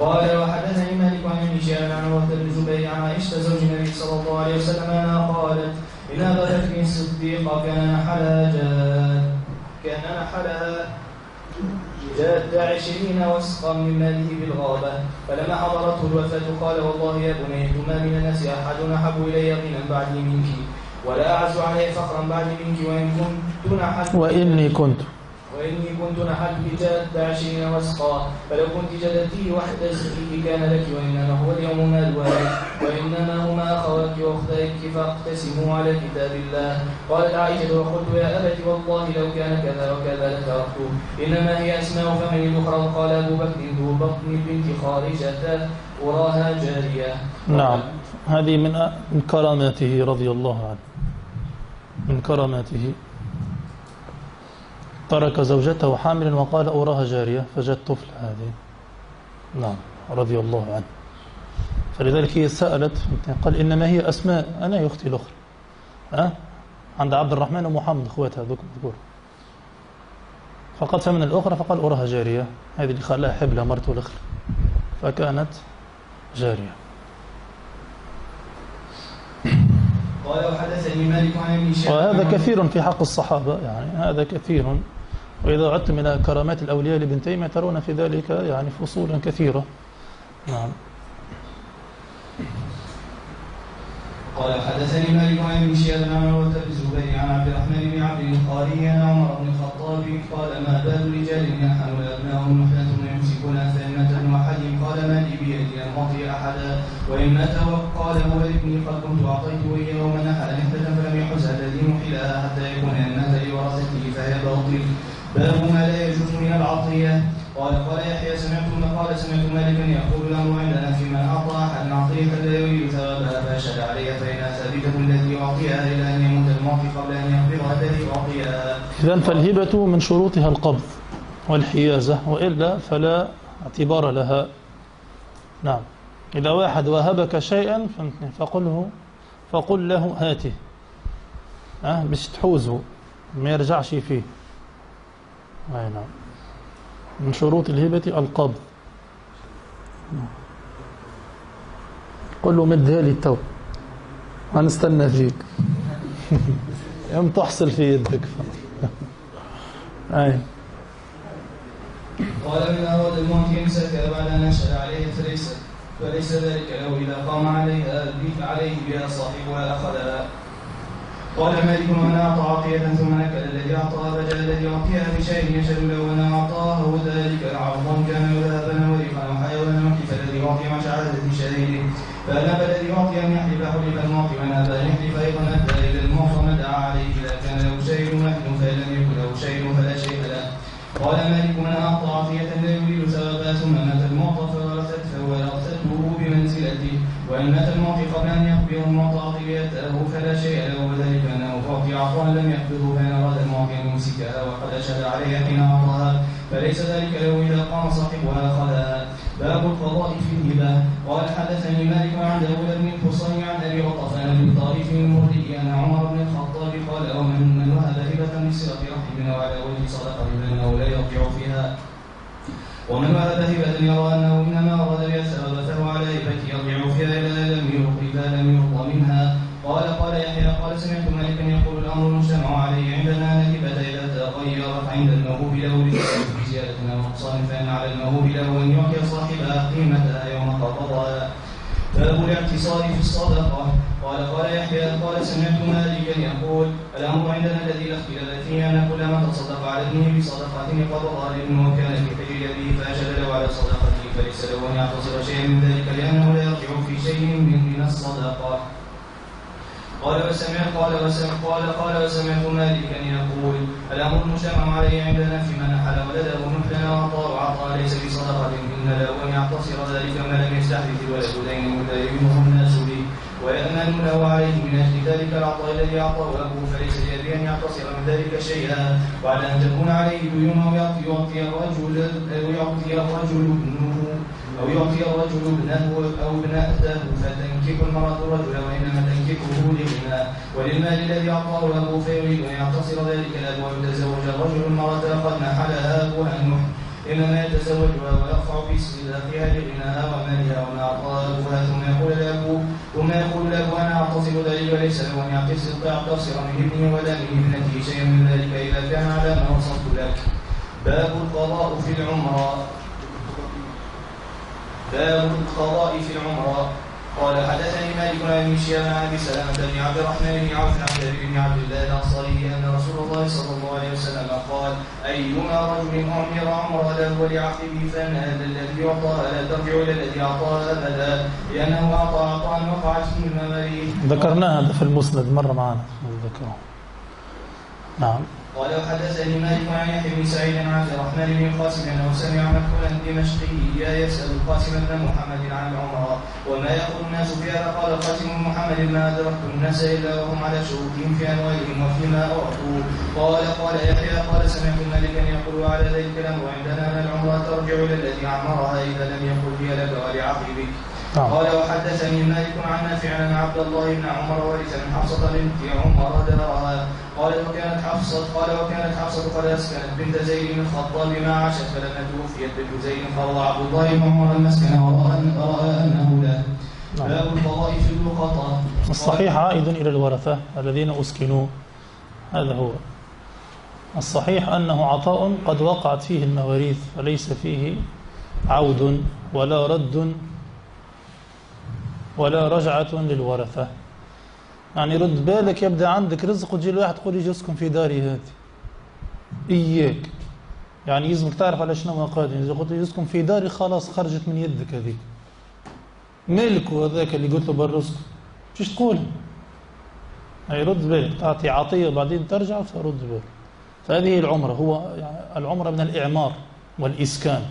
قال وحدثني مالك عن شهاب عن عروة بن الزبير عن عائشة زوج النبي صلى الله عليه وسلم أنها قالت إن أبا بكر الصديق كان نحلها جاد كان نحلها جاد عشرين وسقا من ماله بالغابة فلما حضرته الوفاة قال والله يا بني ما من الناس أحد أحب إلي غنى بعدي منك ولا أعز علي فخرا بعدي منك وإن كنت نحلت وإني كنت وإني كنت نحلت بجاد عشرين وسقا فلو كنت جدتي واحتسبك كان لك وإنما هو اليوم مال والد وإنما هما أخواتك وأختيك فاقتسموا على كتاب الله. قالت عائشة وقلت يا أبت والله لو كان كذا وكذا لتركته إنما هي أسماء فمن الأخرى قال أبو بكر ذو بطن بنت خارجة أراها جارية. نعم. هذه من كراماته رضي الله عنه. من كراماته. ترك زوجته حاملا وقال أراها جارية فجت طفل هذه. نعم رضي الله عنه. فلذلك هي سألت قال إنما هي أسماء أنا يا أختي الأخرى. أه؟ عند عبد الرحمن ومحمد أخواتها ذكور فقد من الأخرى؟ فقال أراها جارية. هذه اللي خلاها حبلة مرته الأخرى فكانت جارية. قال وحدثني مالك عن ابن وهذا كثير في حق الصحابة يعني هذا كثير وإذا عدتم إلى كرامات الأولياء لابن تيمية ترون في ذلك يعني فصولا كثيرة. نعم. قال حدثني مالك عن ابن شهاب عن عروة بن الزبير عن عبد الرحمن بن عبد القاري عن عمر بن الخطاب قال ما بال رجال ينحل ابنائهم نحلة يمسكون ثامنة وحدهم قال ما لي بيدي أن أعطي أحدا وإن مات قال هو ابني قد كنت أعطيته إياه من نحل نحلة فلم يحزها الذي نحلها حتى يكون ان مات لورثته فهي باطل باب ما لا يجوز العطية قال قال يحيى سمعت ما قال سمعت مالكا يقول الامر عندنا في من أعطى. احد عطيه فلا يريد ثوابها فاشهد علي فانها ثابته الذي اعطيها إلى ان يموت المعطي قبل أن يقبضها الذي اعطيها إذن فالهبة من شروطها القبض والحيازة وإلا فلا اعتبار لها. نعم. إذا واحد وهبك شيئا فهمتني. فقله فقل له هاته. أه باش تحوزه ما يرجعش فيه. أي نعم. من شروط الهبة القبض. قل له مدها لي التو هنستنى فيك. يوم تحصل في يدك. أي. قال من أراد الموت يمسك بعد أن نشأ عليه فليس فليس ذلك له إذا قام عليها عليه بها صاحبها أخذها. قال مالك من أعطى عطية ثم نكل الذي أعطاها فجاء الذي أعطيها بشيء يشهد له أن أعطاه ذلك عرضا كان ذهبا ورقا أو حيوانا وحلف الذي أعطي مع شهادة شهيد. فأناب الذي أعطي أن يحلف حلف المعطي أبى أن يحلف أيضا أدى إلى المعطى دعا عليه إذا كان له شيء نحن فإن لم يكن له شيء فلا شيء له. قال وإن مات المعطي قبل أن يقبض المعطى عطيته فلا شيء له وذلك أنه أعطي عطاء لم يقبضه فإن أراد المعطي أن يمسكها وقد أشهد عليها حين أعطاها فليس ذلك له إذا قام صاحبها أخذها باب القضاء في الهبة. قال حدثني مالك عن داود بن الحصين عن أبي عطفان بن طارف المري أن عمر بن الخطاب قال ومن من وهب هبة لصلة رحم وعلى وجه صدقة فإنه لا يرجع فيها ومن وهب هبة يرى أنه إنما بها الثواب فهو على هبته يرجع فيها إذا لم إذا لم يرضى منها. قال قال يحيى قال سمعت مالكا يقول الأمر المجتمع عليه. عندنا أن إذا تغيرت عند الموهوب له. بزيادة أو نقصان فإن على الموهوب له أن يعطي صاحبها قيمتها يوم قبضها باب الاعتصار في الصدقة. قال قال يحيى قال سمعت مالكا يقول الأمر عندنا الذي لا اختلاف فيه أن كل من تصدق على ابنه بصدقة قبضها لابنه وكان في حجر يده فأجل له على صدقته فليس له أن يعتصر شيئا من ذلك لأنه لا يرجع في شيء من الصدقة قال وسمع قال وسمع قال قال وسمعت مالكا يقول الامر المجتمع عليه عندنا في من نحل ولده نحلا واعطى وعطى ليس بصدقه ان له ان يعتصر ذلك ما لم يستحدث الولد دين يداينه الناس به ويأمن له عليه من أجل ذلك العطاء الذي أعطاه أبوه فليس لأبي أن يعتصر من ذلك شيئا. بعد أن تكون عليه ديون أو يعطي الرجل أو يعطي الرجل ابنه أو يعطي الرجل ابنه أو ابنته فتنكح المرأة الرجل وإنما تنكحه لغنى وللمال الذي أعطاه أبوه فيريد أن يعتصر ذلك الأب ويتزوج الرجل المرأة قد نحلها أبوها النحل إنما يتزوجها ويرفع باسم ذاتها لغناها ومالها وما أعطاها أبوها ثم يقول لأبوه ثم يقول له أنا أعتصم ذلك وليس له أن يعتصم يعتصر من ولا من ابنته شيئا من ذلك إذا كان على ما وصفت لك. باب القضاء في العمرة. باب القضاء في العمرة. قال حدثني مالك بن أبي شهاب عن أبي سلمة بن عبد الرحمن بن عوف عن جابر بن عبد الله الأنصاري أن رسول الله صلى الله عليه وسلم قال أيما رجل اعمر له ولعقبه فان هذا الذي اعطاها لا ترجع إلى الذي اعطاها أبدا لأنه أعطى عطاء وقعت فيه المواريث ذكرنا هذا في المسند مرة معنا. ذكره نعم. قال وحدثني مالك عن يحيى بن سعيد عن عبد الرحمن بن القاسم أنه سمع مكحولا الدمشقي يسأل القاسم بن محمد عن العمرة وما يقول الناس في هذا؟ قال القاسم بن محمد ما أدركت الناس إلا وهم على شروطهم في اموالهم وفيما أعطوا. قال قال يحيى قال سمعت مالكا يقول على ذلك الامر عندنا ان العمرة ترجع إلى الذي عمرها إذا لم يقل هي لك ولعقبك نعم. قال وحدثني مالك عن نافع ان عبد الله بن عمر ورث من حفصة بنت عمر دارها. قال وكانت حفصه قال وكانت حفصة قد أسكنت بنت زيد بن الخطاب ما عاشت فلما توفيت بنت زيد فرض عبد الله بن عمر المسكن وراى راى أنه له. نعم. باب القضاء في اللقطه الصحيح عائد إلى الورثة الذين أسكنوا. هذا هو. الصحيح أنه عطاء قد وقعت فيه المواريث فليس فيه عود ولا رد ولا رجعة للورثة. يعني رد بالك يبدأ عندك رزق وتجي الواحد تقول يجي اسكن في داري هذه إياك. يعني يلزمك تعرف على شنو قادم إذا قلت يسكن في داري خلاص خرجت من يدك هذيك ملكه هذاك اللي قلت له بالرزق. مش تقول؟ يرد بالك. تعطي عطية وبعدين ترجع فرد بالك. فهذه هي العمرة. هو يعني العمرة من الإعمار والإسكان.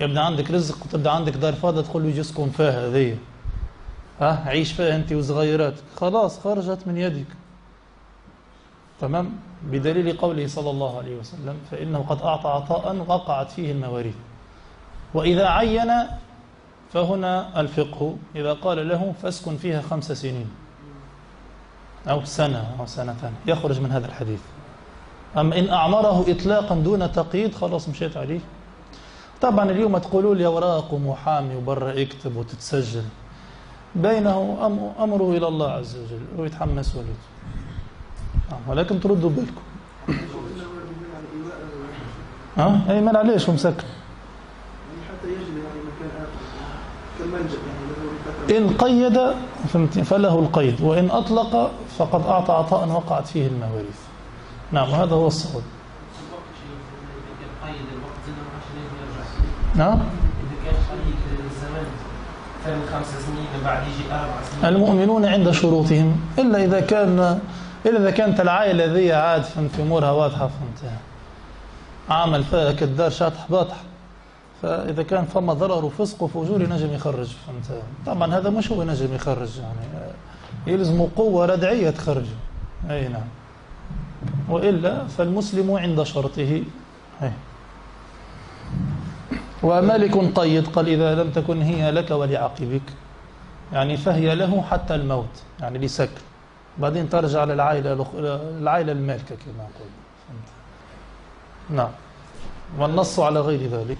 يبدأ عندك رزق وتبدأ عندك دار فاضية تقول له يجي اسكن فيها هذه ها عيش فيها أنت وصغيراتك. خلاص خرجت من يدك. تمام؟ بدليل قوله صلى الله عليه وسلم فإنه قد أعطى عطاء وقعت فيه المواريث. وإذا عين فهنا الفقه إذا قال له فاسكن فيها خمس سنين أو سنة أو سنتين يخرج من هذا الحديث. أما إن أعمره إطلاقا دون تقييد خلاص مشيت عليه. طبعا اليوم تقولوا لي أوراق ومحامي وبرا اكتب وتتسجل. بينه أم- أمره إلى الله عز وجل ويتحمس ولد. آه، ولكن تردوا بالكم ها أي من عليش هو مسكن. حتى يجد يعني مكان كالملجأ إن قيد فله القيد وإن أطلق فقد أعطى عطاء وقعت فيه المواريث. نعم وهذا هو الصواب. نعم؟ المؤمنون عند شروطهم إلا إذا كان إلا إذا كانت العائلة ذي عاد فهمت أمورها واضحة فهمت؟ عمل فيها كدار شاطح باطح. فإذا كان فما ضرر وفسق وفجور ينجم يخرج فهمت؟ طبعا هذا مش هو ينجم يخرج يعني يلزم قوة ردعية تخرجه أي نعم. وإلا فالمسلم عند شرطه. أي. ومالك قيد قال إذا لم تكن هي لك ولعقبك يعني فهي له حتى الموت يعني لسكن بعدين ترجع للعائلة العائلة المالكة كما نقول؟ نعم. والنص على غير ذلك.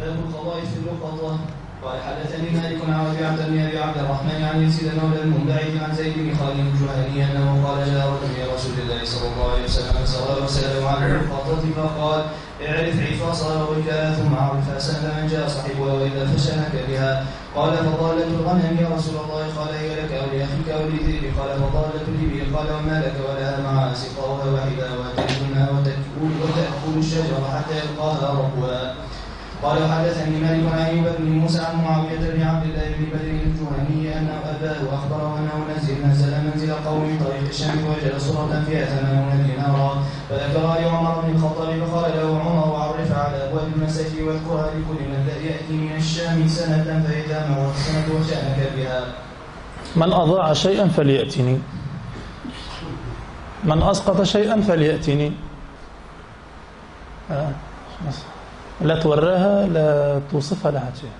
باب القضاء اللقطة قال حدثني مالك عن ربيعة بن أبي عبد الرحمن عن يزيد مولى المنبعث عن زيد بن خالد الجهني أنه قال جاء رجل رسول الله صلى الله عليه وسلم فسأله وسأله عن اللقطة فقال اعرف عفاص رجلها ثم اعرف حسن من جاء صاحبها وإذا فشلك بها. قال فضالة الغنم يا رسول الله. قال هي لك أو لأخيك أو لذئب قال فضالة الإبل. قال وما لك ولها مع سقاؤها وحدها وتلدنها وتأكل الشجر حتى يلقاها ربها. قال حدثني مالك عن بن موسى عن معاوية بن عبد الله بن بدر الجهني أن أباه أخبره انه قوم من طريق الشام وجد صوره فيها ثمانون دينارا فذكرها لعمر بن الخطاب فقال له عمر وعرف على أبواب المساجد واذكرها لكل من لا يأتي من الشام سنة فإذا مرت السنة وشأنك بها. من أضاع شيئا فليأتني. من أسقط شيئا فليأتني. آه،. لا توراها لا توصفها لا حاجة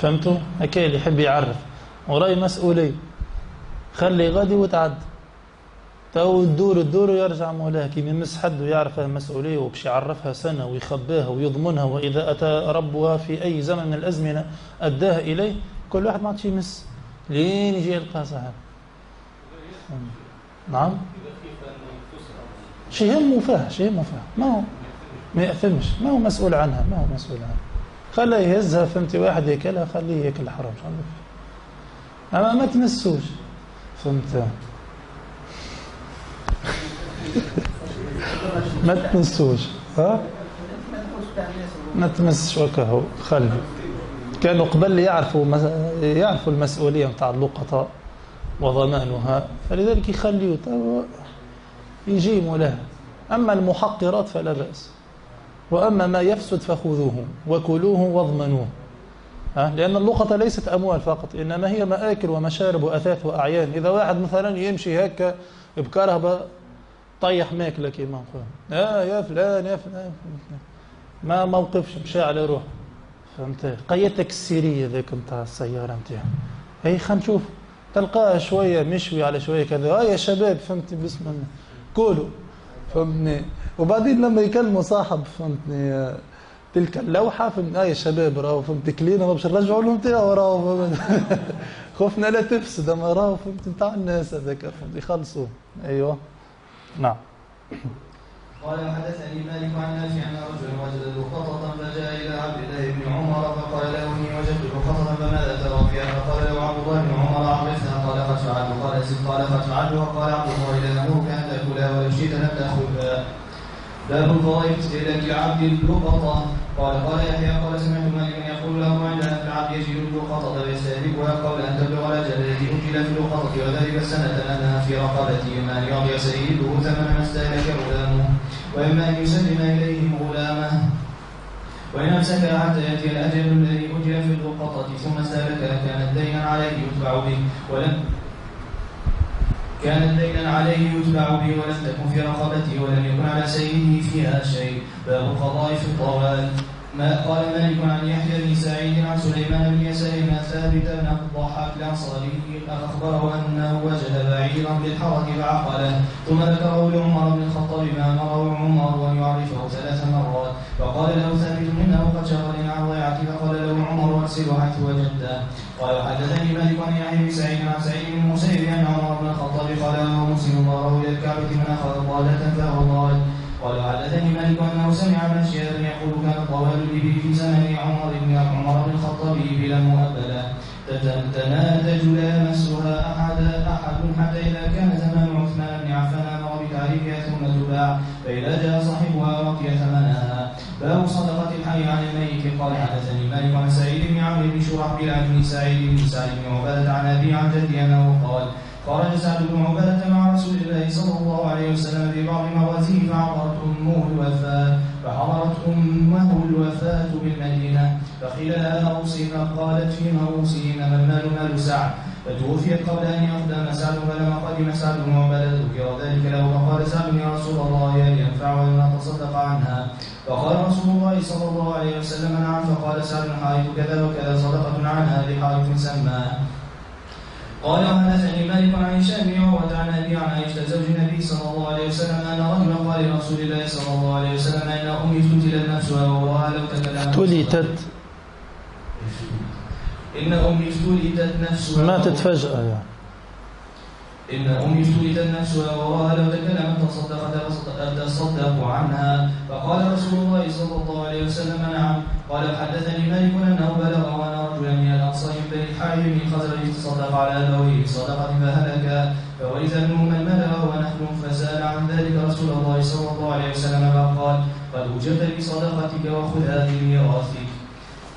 فهمتوا؟ هكا اللي يحب يعرف. وراي مسؤولية خلي غادي وتعد. تو تدور تدور ويرجع مولاه كي يمس حد ويعرف المسؤولية وبش يعرفها سنة ويخباها ويضمنها وإذا أتى ربها في أي زمن من الأزمنة أداها إليه كل واحد ما عادش يمس. لين يجي يلقى صاحب. نعم. شي همه فيه شي همه فيه ما هو؟ ما يأثمش. ما هو مسؤول عنها ما هو مسؤول عنها. خليه يهزها فهمتي؟ واحد ياكلها خليه ياكل الحرام أما ما تمسوش. فهمت. ما تمسوش ها؟ ما تمسش وكهو خلي. كانوا قبل يعرفوا يعرفوا المسؤولية نتاع اللقطاء وضمانها فلذلك يخليه تو يجيموا لها أما المحقرات فلا بأس وأما ما يفسد فخذوه وكلوه واضمنوه؟ لأن اللقطة ليست أموال فقط إنما هي مآكل ومشارب وأثاث وأعيان. إذا واحد مثلا يمشي هكا بكرهبة طيح ماكلة كما نقول آه يا فلان يا فلان. ما موقفش مشى على روح. فهمت؟ قيتك السيرية ذيك نتاع السيارة نتاعو هي خلينا نشوف. تلقاه شوية مشوي على شوية كذا. آه يا شباب فهمتني بسم الله. كولوا فهمتني. وبعدين لما يكلموا صاحب فهمتني آه، تلك اللوحة فهمت؟ آه يا شباب راهو فهمت؟ كلينا ما باش نرجعوا لهم تاعو راهو فهمت؟ خوفنا لا تفسد أما راهو فهمت؟ نتاع الناس هذاك فهمت؟ يخلصوا أيوه. نعم. قال حدثني مالك عن نافع أن رجلا وجد لقطة فجاء إلى عبد الله بن عمر فقال له إني وجدت لقطة فماذا ترى فيها؟ فقال له عبد الله بن عمر عرفها قال قد فعلت قال زد قال قد وقال عبد الله لا نامرك أن تاكلها ولو شئت لم تاخذها باب الفضائل استهلاك العبد اللقطة قال قال يحيى قال سمعت مالكا يقول له عندنا في العبد يجد اللقطة فيستهلكها قبل أن تبلغ الاجل الذي أجل في اللقطة وذلك سنة انها في رقبته اما ان يعطي سيده ثمن ما استهلك غلامه. وإما أن يسلم إليهم غلامه. وإن أمسك حتى يأتي الأجل الذي أجل في اللقطة ثم سالكها كانت دينا عليه يتبع به. ولم كانت دينا عليه يتبع به ولم تكن في رقبته ولم يكن على سيده فيها شيء. باب القضاء في الطوال ما قال مالك عن يحيى بن سعيد عن سليمان بن يسار بن ثابت بن الضحاك الانصاري أخبره أنه وجد بعيرا بالحرة فعقله. ثم ذكره لعمر بن الخطاب ما امره عمر أن يعرفه ثلاث مرات. فقال له ثابت إنه قد شغلني عن ضيعتي. فقال له عمر فاغسل حيث وجدته. قال حدثني مالك عن يحيى بن سعيد عن سعيد بن المسيب أن عمر بن الخطاب قال له مسلم ظهره إلى الكعبة من أخذ ضالة فهو ضال. قال حدثني مالك أنه سمع ابن شهاب يقول كان طوال الإبل في زمن عمر بن عمر بن الخطاب ابلا مؤبلا تناتج لا يمسها احد أحد حتى إذا كان زمان عثمان بن عفان أمر بتعريفها ثم تباع. فإذا جاء صاحبها رقي ثمنها. باب صدقه الحي عن الميت. قال حدثني مالك عن سعيد بن عمرو بن شرحبيل عن بن سعيد بن سعيد بن عبادة عن أبي عن جدي أنه قال خرج سعد بن عبادة مع رسول الله صلى الله عليه وسلم في بعض موازيه فحضرت أمه الوفاة فحضرت أمه الوفاة بالمدينة فقيل لها أوصي فقالت فيما أوصي إنما المال؟ مال سعد فتوفيت قبل أن يقدم سعد فلما قدم سعد بن عبادة ذكر ذلك له فقال سعد يا رسول الله هل ينفع أن أتصدق عنها؟ فقال رسول الله صلى الله عليه وسلم نعم. فقال سعد حائط كذا وكذا صدقة عنها لحائط سماه قال وحدثني مالك عن هشام بن عروة عن أبي عن عائشة زوج النبي صلى الله عليه وسلم أن رجلا قال لرسول الله صلى الله عليه وسلم إن أمي افتتلت نفسها ووراها لو تكلمت إن أمي افتتلت نفسها ماتت فجأة يعني. إن أمي افتتلت نفسها ووراها لو تكلمت تصدقت تصدق عنها. فقال رسول الله صلى الله عليه وسلم نعم. قال حدثني مالك أنه بلغ وأنا رجلا من الأنصار بني الحارث من خزرج تصدق على أبويه. بصدقة فهلك. فورث منه من بلغ ونحن فسأل عن ذلك رسول الله صلى الله عليه وسلم فقال قد أجرت بصدقتك وخذ هذه ميراثك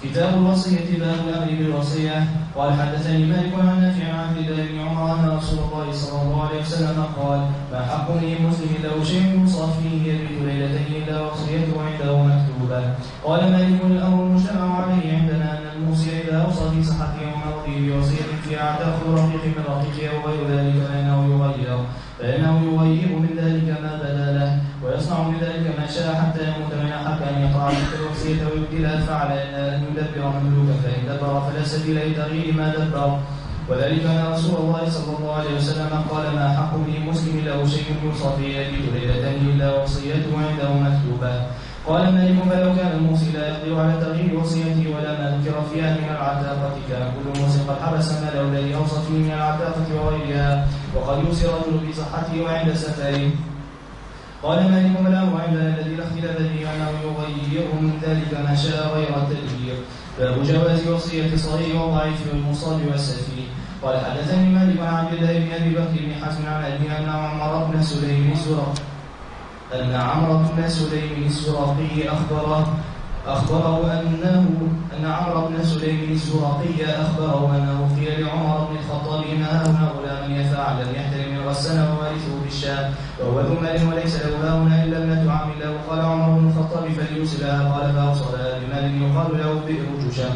كتاب الوصية باب الأمر بالوصية. قال حدثني مالك عن نافع عن الله بن عمر أن رسول الله صلى الله عليه وسلم قال ما حق مسلم له شيء يوصى فيه يبيت ليلتين إلا وصيته عنده مكتوبة. قال مالك الأمر المجتمع عليه عندنا أن الموصي إذا أوصى في صحته ومرضه بوصية فيها تأخذ رقيق من رقيقه أو غير ذلك فإنه يغير. فإنه يغير من ذلك ما بدا له ويصنع من ذلك ما شاء حتى يموت من أحق أن يقع ويبدلها فعل إلا أن يدبر مملوكا فإن دبر فلا سبيل لتغيير ما دبر. وذلك أن رسول الله صلى الله عليه وسلم قال ما حق به مسلم له شيء يوصى في يبيت ليلة إلا وصيته عنده مكتوبة قال مالك فلو كان الموصي لا يقدر على تغيير وصيته ولا ما ذكر فيها من العتاقة كان كل موصي قد حبس ماله الذي أوصى فيه من العتاقة وغيرها وقد يوصي رجل بصحته وعند سفره قال مالك الامر عندنا الذي لا اختلاف فيه أنه يغير من ذلك ما شاء غير التدبير. باب جواز وصية الصغير والضعيف والمصاب والسفيه. قال حدثني مالك عن عبد الله بن أبي بكر بن حزم عن ابي أن عمر بن سليم الزرق أن عمرو بن سليم الزرقي اخبره أخبره أنه أن عمرو بن سليم الزرقي أخبره أنه قيل لعمر بن الخطاب ما هنا غلام يفعل لم يحترم الغسل ووارثه بالشام وهو ذو مال وليس له هنا إلا ابنة عم له. قال عمر بن الخطاب فليرسلها. قال فأوصلها بمال يقال له بئر جشام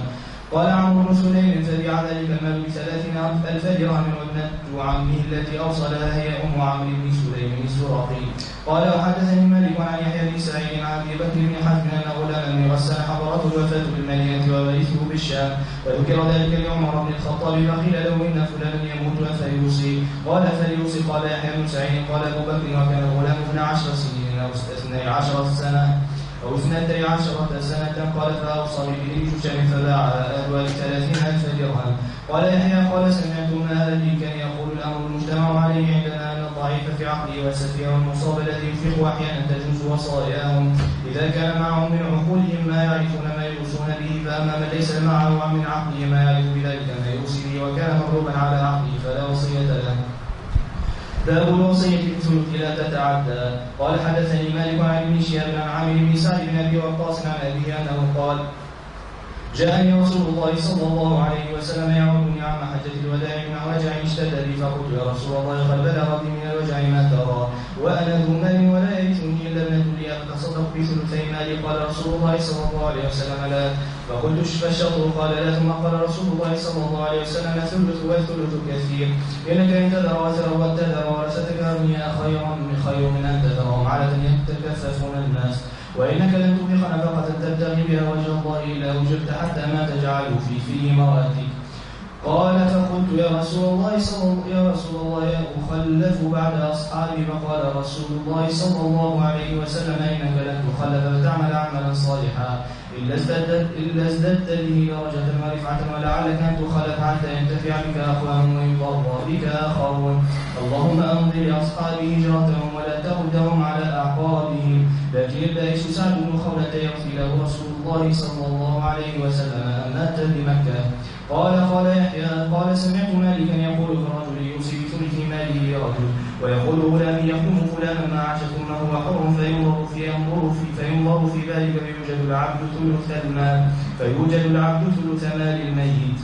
قال عمرو بن سليم فبيع ذلك المال بثلاثين ألف درهم وابنة عمه التي أوصلها هي أم عمرو بن سليم الزرقي قال وحدثني مالك عن يحيى بن سعيد عن أبي بكر بن حزم أن غلاما من غسان حضرته الوفاة بالمدينة وورثه بالشام وذكر ذلك لعمر بن الخطاب فقيل له إن فلانا يموت فليوصي. قال فليوصي قال يحيى بن سعيد قال أبو بكر وكان الغلام اثنا عشر سنين أو اثني عشرة سنة أو اثنتي عشرة سنة. قال فأوصى به شام فباع أهلها بثلاثين ألف درهم. قال يحيى قال سمعت مالكا يقول الأمر المجتمع عليه عندنا في عقله والسفيه الذي ينفق أحيانا تجوز وصاياهم. إذا كان معهم من عقولهم ما يعرفون ما يوصون به فأما من ليس معه من عقله ما يعرف بذلك ما يوصي به وكان مغلوبا على عقله فلا وصية له. باب الوصية في الثلث لا تتعدى. قال حدثني مالك عن ابن شهاب عن عامر بن سعد بن أبي وقاص عن أبيه أنه قال جاءني رسول الله صلى الله عليه وسلم يعودني عن حجة الوداع من وجع اشتد بي فقلت يا رسول الله قد بلغ بي من الوجع ما ترى. وأنا ذو مال ولا يرثني إلا ابنة لي أتصدق بثلثي مالي؟ قال رسول الله صلى الله عليه وسلم لا. فقلت فالشطر قال لا. ثم قال رسول الله صلى الله عليه وسلم ثلث والثلث كثير. إنك إن تذر وزر وتذر ورثتك أغنياء خير من خير من أن تذرهم. على يتكففون الناس. وإنك لن تطيق نفقة تبتغي بها وجه الله إلا وجدت حتى ما تجعل في فيه مراتك قال فقلت يا رسول الله صلى يا رسول الله يا أخلف بعد أصحابي؟ فقال رسول الله صلى الله عليه وسلم إنك لن تخلف فتعمل عملا صالحا. إلا ازددت إلا ازددت به درجة ورفعة ولعلك أن تخلف حتى ينتفع بك أقوام ويضر بك آخرون اللهم أمضي لأصحابي هجرتهم ولا تردهم على أعقابهم. لكن البائس سعد بن خولة يغفي له رسول الله صلى الله عليه وسلم أن مات بمكة. قال قال يحيى قال سمعت مالكا يقول في الرجل يوصي بثلث ماله رجل. ويقول غلام يقوم فلانا ما عاش ثم هو حر فينظر في ينظر في فينظر في ذلك فيوجد العبد ثلث المال فيوجد العبد ثلث مال الميت.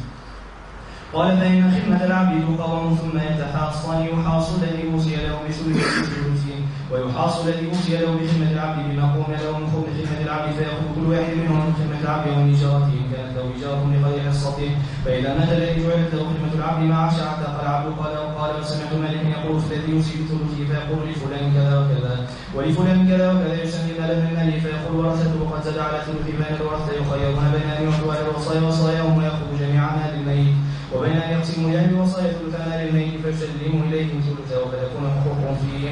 قال فإن خدمة العبد تقوم ثم يتحاصن يحاص الذي أوصي له بثلث ويحاص الذي أوصي له بخدمة العبد بما قوم له من خدمة العبد فيأخذ كل واحد منهم من خدمة العبد ومن إجارته إن كانت له إجارة لغير حصته فإذا مات الذي جعلت له خدمة العبد مع عاش اعتق العبد قال وقال وسمعت مالك يقول في الذي يوصي بثلثه فيقول لفلان كذا وكذا ولفلان كذا وكذا يسمي مالا من ماله فيقول ورثته قد زاد على ثلث بين الورثة يخيرون بين أن يعطوا على الوصايا وصاياهم ويأخذ جميع مال الميت. وبين أن يقسموا لأهل الوصايا ثلث مال الميت فيسلموا إليهم ثلثه فتكون حقوقهم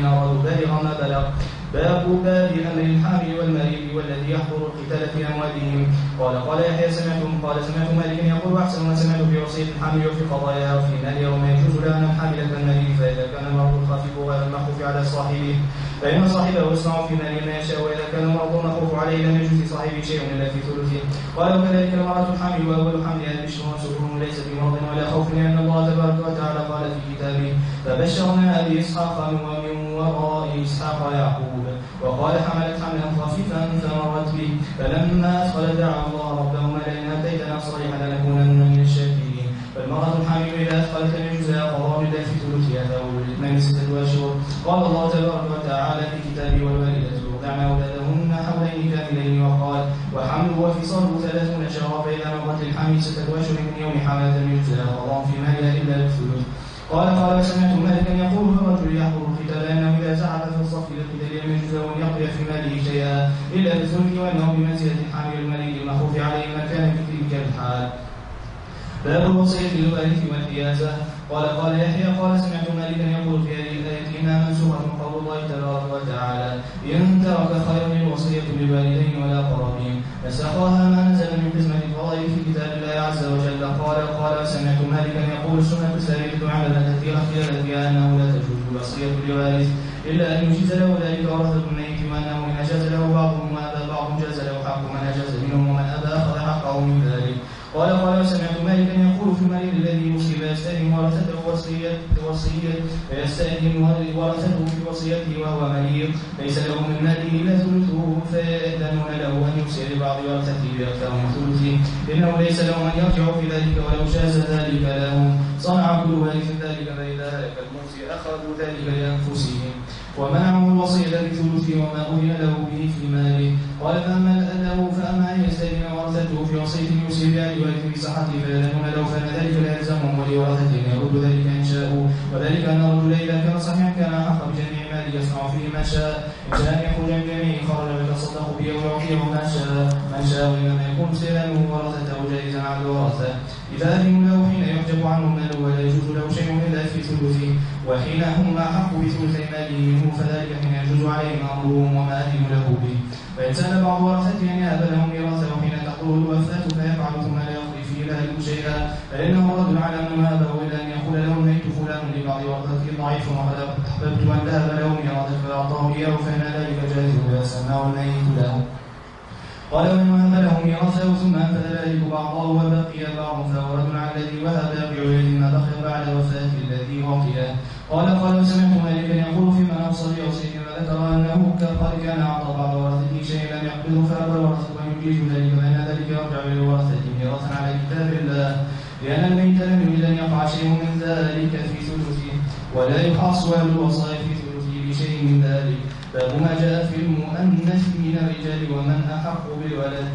أرادوا بالغ ما بلغ. باب باب أمر الحامل والمريض والذي يحضر القتال في أموالهم. قال قال يحيى سمعتم؟ قال سمعت مالك يقول أحسن ما سمعت في وصيه الحامل وفي قضاياها وفي مالها وما يجوز لها أن الحامل كالمريض فإذا كان المرض الخفيف غير المخوف على صاحبه. فإن صاحبه يصنع في ماله ما يشاء وإذا كان المرض المخوف عليه لم يجوز لصاحبه شيء الا في ثلثه. قال وكذلك المرأة الحامل وأول حملها بشر وسكون ليس بمرض ولا خوف لأن الله تبارك وتعالى قال في كتابه فبشرنا باسحاق ومن وراء إسحاق يعقوب وقال حملت حملا خفيفا فمرت به فلما أدخل دعا الله ربهما لئن آتيتنا صالحا لنكونن من الشاكرين. فالمرأة الحامل إذا أدخلت من جزاء قضاء لله في ثلثها فأول الإثنين ستة أشهر. قال الله تبارك وتعالى في كتابه والوالدة يرضعن أولادهن حولين كاملين وقال وحمله وفصاله ثلاثون شهرا فإذا مرت الحامل ستة أشهر من يوم حملت من جزاء قضاء في مالها إلا الثلث. قال قال سمعت مالكا يقول الرجل يحضر القتال أنه إذا زعف في الصف للقتال لم يجوز أن يقضي في ماله شيئا إلا بالثلث وأنه بمنزلة الحامل المريض المخوف عليه ما كان في تلك الحال. باب الوصية للوارث والحيازة. قال قال يحيى قال سمعت مالكا يقول في هذه الآية إنها منسوخة من قول الله تبارك وتعالى. إن ترك خيرا الوصية للوالدين والأقربين نسخها ما نزل من قسمة الفضائل في كتاب عز وجل. قال قال سمعت مالكا يقول سنة سائلة على كثيرة اختلف فيها أنه لا تجوز الوصية لوارث إلا أن يجيز له ذلك ورثة الميت وأنه إن أجاز له بعضهم وأبى بعض جاز له حق من أجاز منهم ومن أبى أخذ حقه من ذلك. قال قال وسمعت مالكا يقول في المريض الذي يوصي فيستأذن ورثته وصية وصية فيستأذن ورثته في وصيته وهو مريض. ليس له من ماله إلا ثلثه فيأذنون له أن يوصي لبعض ورثته بأكثر من ثلثه. إنه ليس له من يرجع في ذلك ولو جاز ذلك لهم. صنع كل وارث ذلك فإذا هلك الموصي أخذوا ذلك لأنفسهم. ومنعوا الوصية بثلثه وما أذن له به في ماله؟ قال فأما له فأما أن يستأذن ورثته في وصية يوصي بها لوارث بصحته فيأذنون له فإن ذلك لا يلزمهم ولورثته أن يرد ذلك وذلك أن الرجل إذا كان صحيحا كان أحق بجميع ماله يصنع فيه ما شاء. أن يخرج من جميع خرج ويتصدق به ويعطيه ما شاء. من شاء وإنما يكون استئذانه ورثته جائزا على الورثة إذا أذنوا له حين يحجب عنه ماله ولا يجوز له شيء إلا في ثلثه. وحين هم أحق بثلثي ماله منه فذلك حين يجوز عليهم أمرهم وما أذنوا له به. فإن سأل بعض ورثته أن يهب لهم ميراثه حين تقول الوفاة فيفعل ثم لا يقضي فيه يجوز شيئا. فإنه رد على من هابه إلا أن يقول له الميت فلان لبعض ورثته ضعيف وقد أحببت أن ذهب له ميراثه فأعطاه إياه فإن ذلك جائز لا سماه الميت له. قال وإن وهب له ميراثه ثم أنفذ ذلك بعضه وبقي بعض رد على الذي وهب بعيد ما بقي بعد وفاة الذي وقيه قال قال سمعت مالكا يقول فيما أوصى بوصيه وذكر أنه قد كان أعطى بعض ورثته شيئا لم يقبله فأبى الورثة أن يجيز ذلك فإن ذلك يرجع للورثة ميراثا على كتاب الله. لأن الميت لم يريد أن يقع شيء من ذلك ولا يحاص أهل الوصايا في ثلثه بشيء من ذلك باب ما جاء في المؤنث من الرجال ومن أحق بالولد.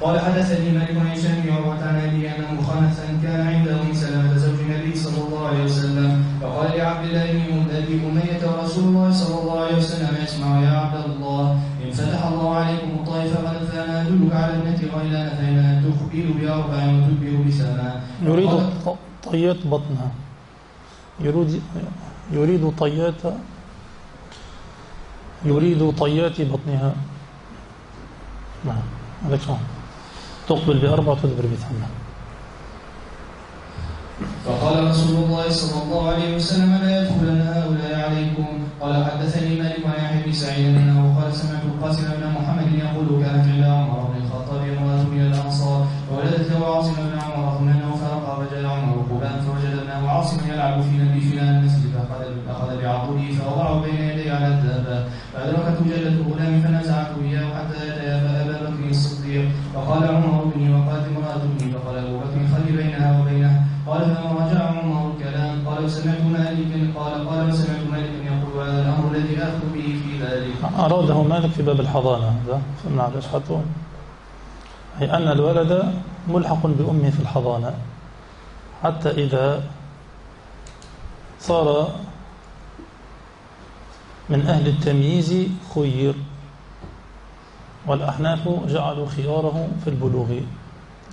قال حدثني مالك بن هشام عروة عن أبي أن مخنثا كان عند أم سلمة زوج النبي صلى الله عليه وسلم فقال لعبد الله بن أبي أمية ورسول الله صلى الله عليه وسلم يسمع يا عبد الله. إن فتح الله عليكم الطائف فقد فأنا أدلك على ابنة غيلان فإن وتخبر بأربع وتدبر بسماء. يريد وقال- ط- طيات بطنها. يريد يريد طيات يريد طيات بطنها. نعم هذا شلون تقبل بأربع وتدبر بثمانية فقال رسول الله صلى الله عليه وسلم لا يدخلن هؤلاء عليكم. قال حدثني مالك عن يحيى بن سعيد أنه قال سمعت القاسم بن محمد يقول كانت عند عمر بن الخطاب امراه من الأنصار. وولدت له عاصم قال قال مالكا يقول هذا الأمر الذي أخذ به في ذلك أراده مالك في باب الحضانة هذا؟ فمنع ليش حطوه. أي أن الولد ملحق بأمه في الحضانة. حتى إذا صار من أهل التمييز خير والأحناف جعلوا خياره في البلوغ.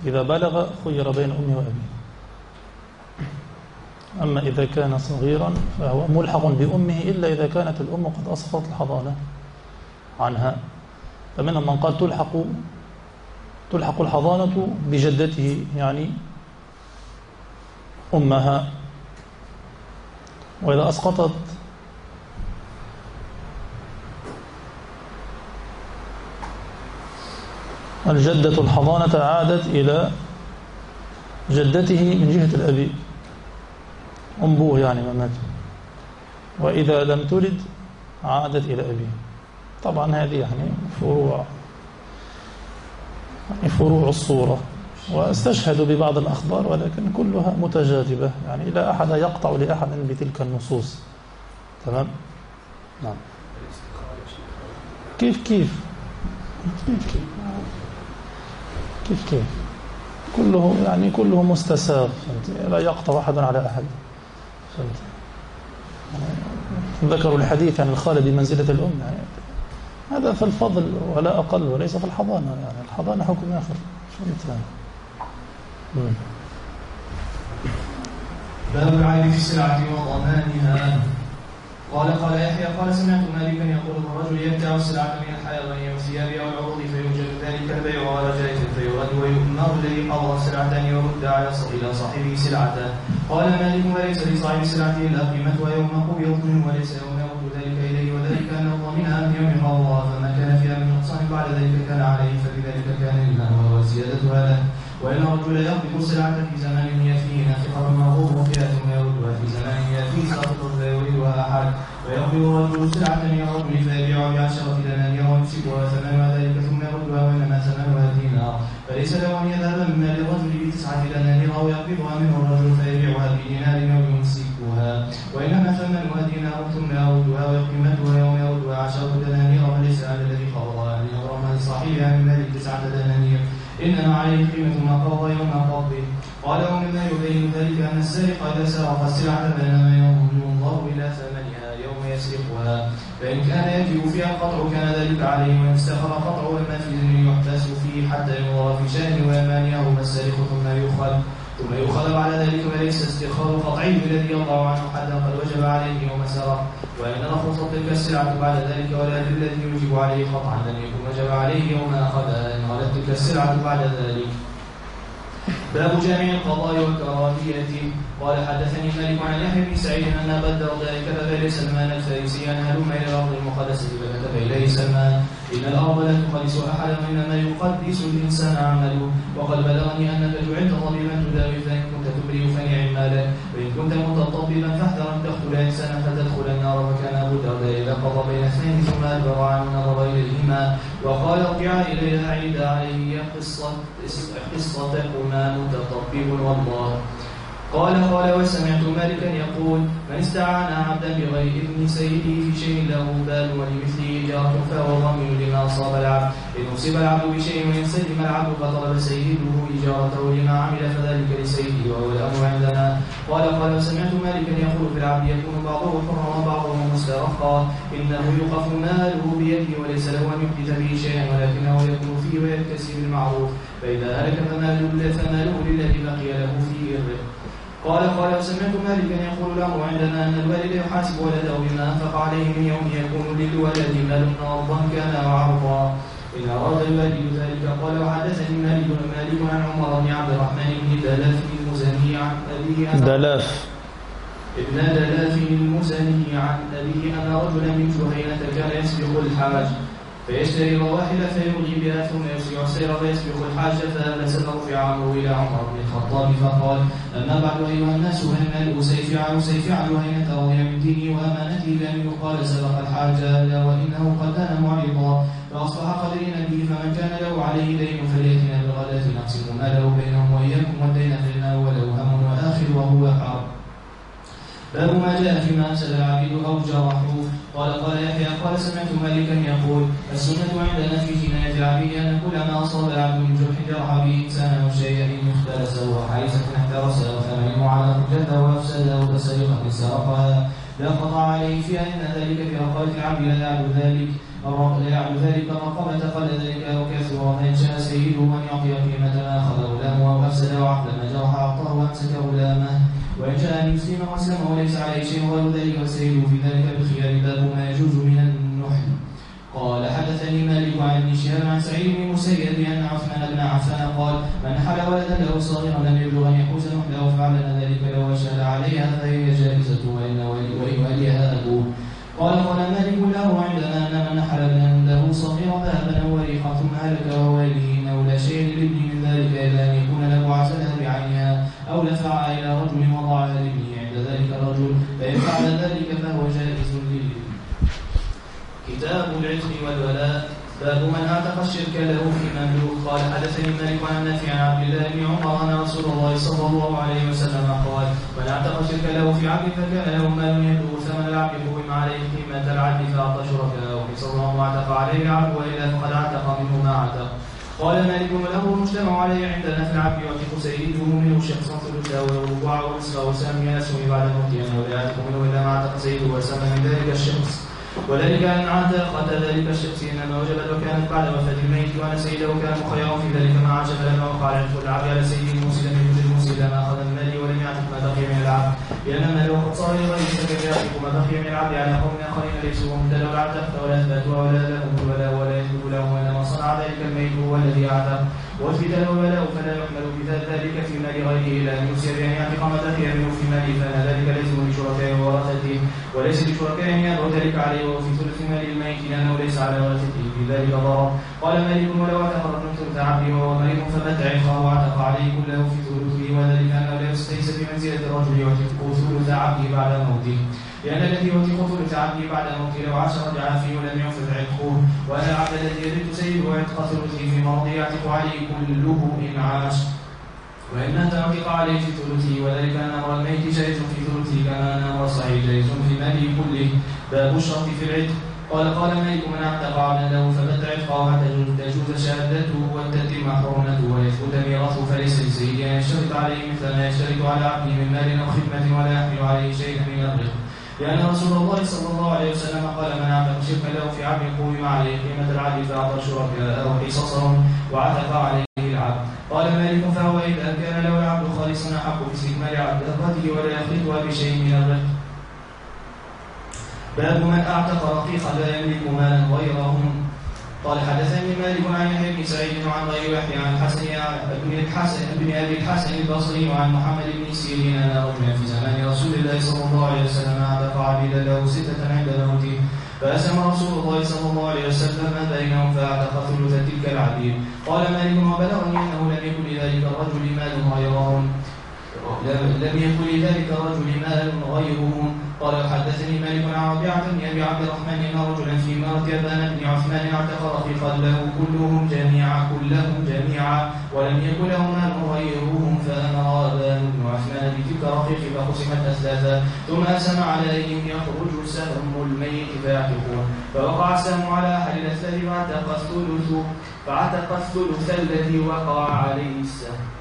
إذا بلغ خير بين أمه وأبيه. أما إذا كان صغيرا فهو ملحق بأمه إلا إذا كانت الأم قد أسقطت الحضانة عنها. فمنهم من قال تلحق تلحق الحضانة بجدته يعني أمها. وإذا أسقطت الجدة الحضانة عادت إلى جدته من جهة الأبي. أنبوه يعني ما مات وإذا لم تلد عادت إلى أبيه طبعا هذه يعني فروع يعني فروع الصورة. واستشهد ببعض الأخبار ولكن كلها متجاذبة. يعني لا أحد يقطع لأحد بتلك النصوص. تمام؟ نعم. كيف كيف؟ كيف كيف؟ كيف كيف؟ كله يعني كله مستساغ. لا يقطع أحد على أحد. ذكروا الحديث عن الخالة بمنزلة الأم يعني هذا في الفضل ولا أقل وليس في الحضانة. يعني الحضانة حكم آخر. فهمت. باب العيب في السلعة وضمانها. قال قال يحيى قال سمعت مالكا يقول الرجل يبتاع السلعة من الحيوان والثياب أو العروض فيوجد ذلك البيع على جائز فيرد ويؤمر الذي قبض السلعة ان يرد على إلى صاحبه سلعته قال مالك وليس لصاحب سلعته الا قيمتها يوم قبضت منه وليس يوم يرد ذلك إليه وذلك أن ضمنها من يوم قبضها فما كان فيها من نقصان بعد ذلك كان عليه فبذلك كان لله وزيادتها له وإن الرجل يقبض السلعة في زمان يأتيه نافقة مرغوب فيها ثم يردها في زمان يأتيه ساقط لا يريدها أحد ويقبض الرجل سلعة الرجل فيبيعها بعشرة دنانير ويمسكها ثمنها ذلك ثم يردها وإنما ثمنها دينار فليس له أن يذهب مما للرجل بتسعة منه الرجل فيبيعها بدينار أو يمسكها. وإنما ثمنها دينار ثم يردها وقيمتها يوم يردها عشرة دنانير. وليس على الذي قبضها أن يغرمها لصاحبها من مال تسعة دنانير. إنما عليه قيمة ما قبض يوم قبضه قال ومما يبين ذلك أن السارق إذا سرق السلعة بينما ينظر إلى ثمنها يوم يسرقها. فإن كان يجب فيها القطع كان ذلك عليه. وإن استخر قطع ذن يحتاس فيه حتى ينظر في شأن ويمانعه. السارق ثم يؤخذ. ثم يؤخذ بعد ذلك وليس استخار القطعي الذي يقع عنه حتى قد وجب عليه يوم سرق وإن رخصت تلك السلعة بعد ذلك ولا الذي يوجب عليه قطعا لم يكن وجب عليه يوم أخذها إن غلت تلك السلعة بعد ذلك. باب جامع القضاء والكراهية. قال حدثني مالك عن يحيى بن سعيد أن أبا الدرداء كتب إلى سلمان الفارسي أن هلم إلى الأرض المقدسة فكتب اليه سلمان إن الأرض لا تقدس احدا وانما يقدس الإنسان عمله. وقد بلغني أنك جعلت طبيبا تداوي فإن كنت تبرئ فنعم مالك وإن كنت متطببا فاحذر أن تدخل انسانا فتدخل النار فكان أبو الدرداء إذا قضى بين اثنين ثم أدبر عنه نظر اليهما وقال ارجعا إليها عيد عليه قصه قصتكما متطبب والله. قال قال وسمعت مالكا يقول من استعان عبدا بغير إذن سيده في شيء له بال ولمثله جاره فهو ضمن لما اصاب العبد. إن أصيب العبد بشيء وإن سلم العبد فطلب سيده إجارته لما عمل فذلك لسيده وهو الأمر عندنا. قال قال سمعت مالكا يقول في العبد يكون بعضه حرا وبعضه مسترقا. إنه يوقف ماله بيده وليس له أن يحدث به شيئا ولكنه يكون فيه ويكتسب بالمعروف فإذا هلك فماله فماله للذي بقي له فيه الرق قال قال وسمعت مالكا يقول الامر عندنا أن الوالد يحاسب ولده بما أنفق عليه من يوم يكون للولد مال نرضا كان أو عرضا. إن أراد الوالد ذلك قال وحدثني مالك مالك عن عمر بن عبد الرحمن بن دلاف المزني عن أبيه دلاف ابن دلاف المزني عن أبيه أن رجلا من جهينة كان يسبق الحاج. فيشتري الرواحل فيغلي بها ثم يسرع السير فيسبق الحاج فأفلس فرفع أمره إلى عمر بن الخطاب. فقال أما بعد أيها الناس فإن الأسيفع أسيفع جهينة رضي من ديني وأمانته بأن يقال سبق الحاج ألا وإنه قد دان معرضا. فأصبح قدرين به فمن كان له عليه دين فليأتنا بالغداة نقسم ماله بينهم وإياكم والدين فإنه وله هم وآخر وهو حرب باب ما جاء فيما أفسد العبيد أو جرحوه. قال قال يحيى قال سمعت مالكا يقول السنة عندنا في جناية العبيد أن كل ما أصاب العبد من جرح جرح به إنسانا أو شيئا يختلس وحيثة احترس أو ثمن على حجته وأفسده كسرقة سرقها لا قطع عليه فيها إن ذلك في رقبة العبد لا يعد ذلك لا يعد ذلك الرقبة قل ذلك أو كثر. ومن شاء سيده من يعطي قيمة ما أخذ غلامه أو أفسده عقد ما جرح أعطاه وأمسك غلامه وإن شاء أن يسلم وأسلم وليس عليه شيء غير ذلك والسيد في ذلك بالخيار باب ما يجوز من النحل قال حدثني مالك عن ابن شهاب عن سعيد بن مسيب أن عثمان بن عفان قال من نحل ولدا له صغيرا لم يبلغ أن يحوز نحله فعلنا ذلك لو وشهد عليها فهي جائزة وإن وليها أبوه قال قال مالك له عندنا فإن فعل ذلك فهو جائز للابن كتاب العتق والولاء. باب من أعتق الشرك له في مملوك. قال حدثني مالك عن نافع عن عبد الله بن عمر أن رسول الله صلى الله عليه وسلم قال من أعتق الشرك له في عبد فكان له مال يبلغ ثمن العبد قوم عليه قيمة العبد فاعطى شركاءه. حصرا واعتق عليه العبد والا فقد أعتق منه ما أعتق. قال مالك وله المجتمع عليه عندنا في العبد يعتق سيده منه شخصا ثلثا وربعا ونصفا وسامي اسهم بعد موته انه لا يعتق منه إلا ما أعتق سيده وسمى من ذلك الشخص وذلك أن عتاقة ذلك الشخص إنما وجبت وكانت بعد وفاة الميت وأن سيده كان مخيرا في ذلك ما عجب لما وقع العتق العبد على سيد الموسى لم يجد الموسى لما أخذ المال ولم يعتق ما بقي من العبد. لأن المال وقد صار لغيره فكيف يعتق ما بقي من العبد على قوم آخرين ليسوا مبتلوا العتق ولا أثبتوا ولا لهم ولا ولا يثبت لهم ذلك الميت هو الذي أعتق واثبت له الولاء فلا يحمل بذلك في مال غيره إلا أن يوصي بأن يعتق بقي منه في ماله فأن ذلك ليس لشركائه وورثته وليس لشركائه أن يدعو ذلك عليه وفي ثلث مال الميت لأنه ليس على ورثته في ذلك ضرر قال مالك ولو اعتق رجل ثلث عبده وهو مريض فمات عتقه واعتق عليه كله في ثلثه وذلك أنه ليس بمنزلة الرجل يعتق ثلث عبده بعد موته. لأن الذي يعتق ثلث عبده بعد موته لو عاش رجع فيه ولم ينفذ عتقه. وأن العبد الذي يرد سيده عتق ثلثه في مرضه يعتق عليه كله إن عاش. وإن مات عتق عليه في ثلثه وذلك أن أمر الميت جائز في ثلثه كما أن أمر الصحيح جائز في ماله كله. باب الشرط في العتق. قال قال مالك من اعتق عبدا له فبت عتقه حتى تجوز شهادته وتتم حرمته ويثبت ميراثه فليس لسيده أن يشترط عليه مثل ما يشترط على عبده من مال أو خدمة ولا يحمل عليه شيئا من الرزق لأن رسول الله صلى الله عليه وسلم قال من اعتق شركا له في عبد قوم عليه قيمة العبد فأعطى شركاءه حصصهم وعتق عليه العبد قال مالك فهو إذا كان له العبد خالصا أحق باستكمال عبدته ولا يخلطها بشيء من الرزق باب من أعتق رقيقا لا يملك مالا غيرهم. قال حدثني مالك عن يحيى بن سعيد وعن غير يحيى عن الحسن بن الحسن بن أبي الحسن البصري وعن محمد بن سيرين ان رجلا في زمان رسول الله صلى الله عليه وسلم اعتق عبيدا له ستة عند موته. فأسلم رسول الله صلى الله عليه وسلم بينهم فأعتق ثلث تلك العبيد قال مالك وبلغني أنه لم يكن لذلك الرجل مال غيرهم. لم يكن لذلك الرجل مال غيرهم. قال حدثني مالك عن ربيعة بن أبي عبد الرحمن أن رجلا في ابان بن عثمان اعتق رقيقا له كلهم جميعا كلهم جميعا ولم يكن له مال غيرهم فامر ابان بن عثمان بتلك الرقيق فقسمت اسلافا ثم اسم على ايديهم يخرج سهم الميت فيعتقون. فوقع السهم على احد الاسلاف بعد فعتق الثلث فعتق الثلث الذي وقع عليه السهم عتق الثلث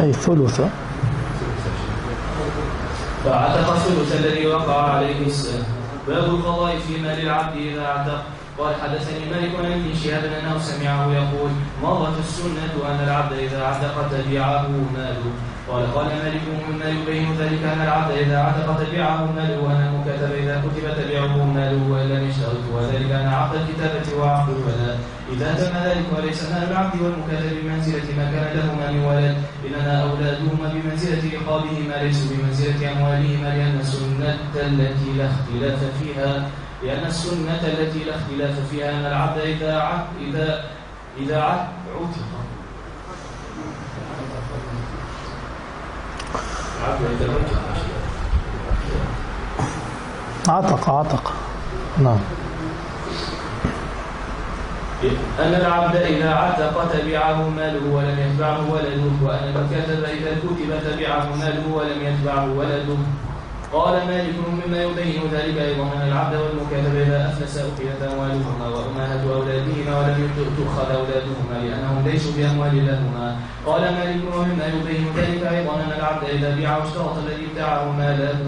أي ثلثة فعتق الثلث الذي وقع عليه السهم باب القضاء في مال العبد إذا عتق قال حدثني مالك عن ابن شهاب أنه سمعه يقول مضت السنة أن العبد إذا عتق تبعه ماله. قال قال مالك مما يبين ذلك أن العبد إذا عتق تبعه ماله وأن المكاتب إذا كتب تبعه ماله وإن لم يشترط وذلك أن عقد الكتابة وعقد الولاء. إذا تم ذلك وليس مال العبد والمكاتب بمنزلة ما كان لهما من ولد إنما اولادهما بمنزلة رقابهما ليسوا بمنزلة اموالهما لأن السنة التي لا اختلاف فيها. لأن السنة التي لا اختلاف فيها أن العبد إذا عت إذا إذا عت عتق عتق عتق عتق. نعم. أن العبد إذا عتق تبعه ماله ولم يتبعه ولده وأن المكاتب إذا كتب تبعه ماله ولم يتبعه ولده. قال مالك مما يبين ذلك أيضا أن العبد والمكاتب إذا أفلس أخذت أموالهما وأمهات أولادهما ولم تؤخذ أولادهما لأنهم ليسوا بأموال لهما. قال مالك ومما يبين ذلك أيضا أن العبد إذا بيع واشترط الذي ابتاعه ماله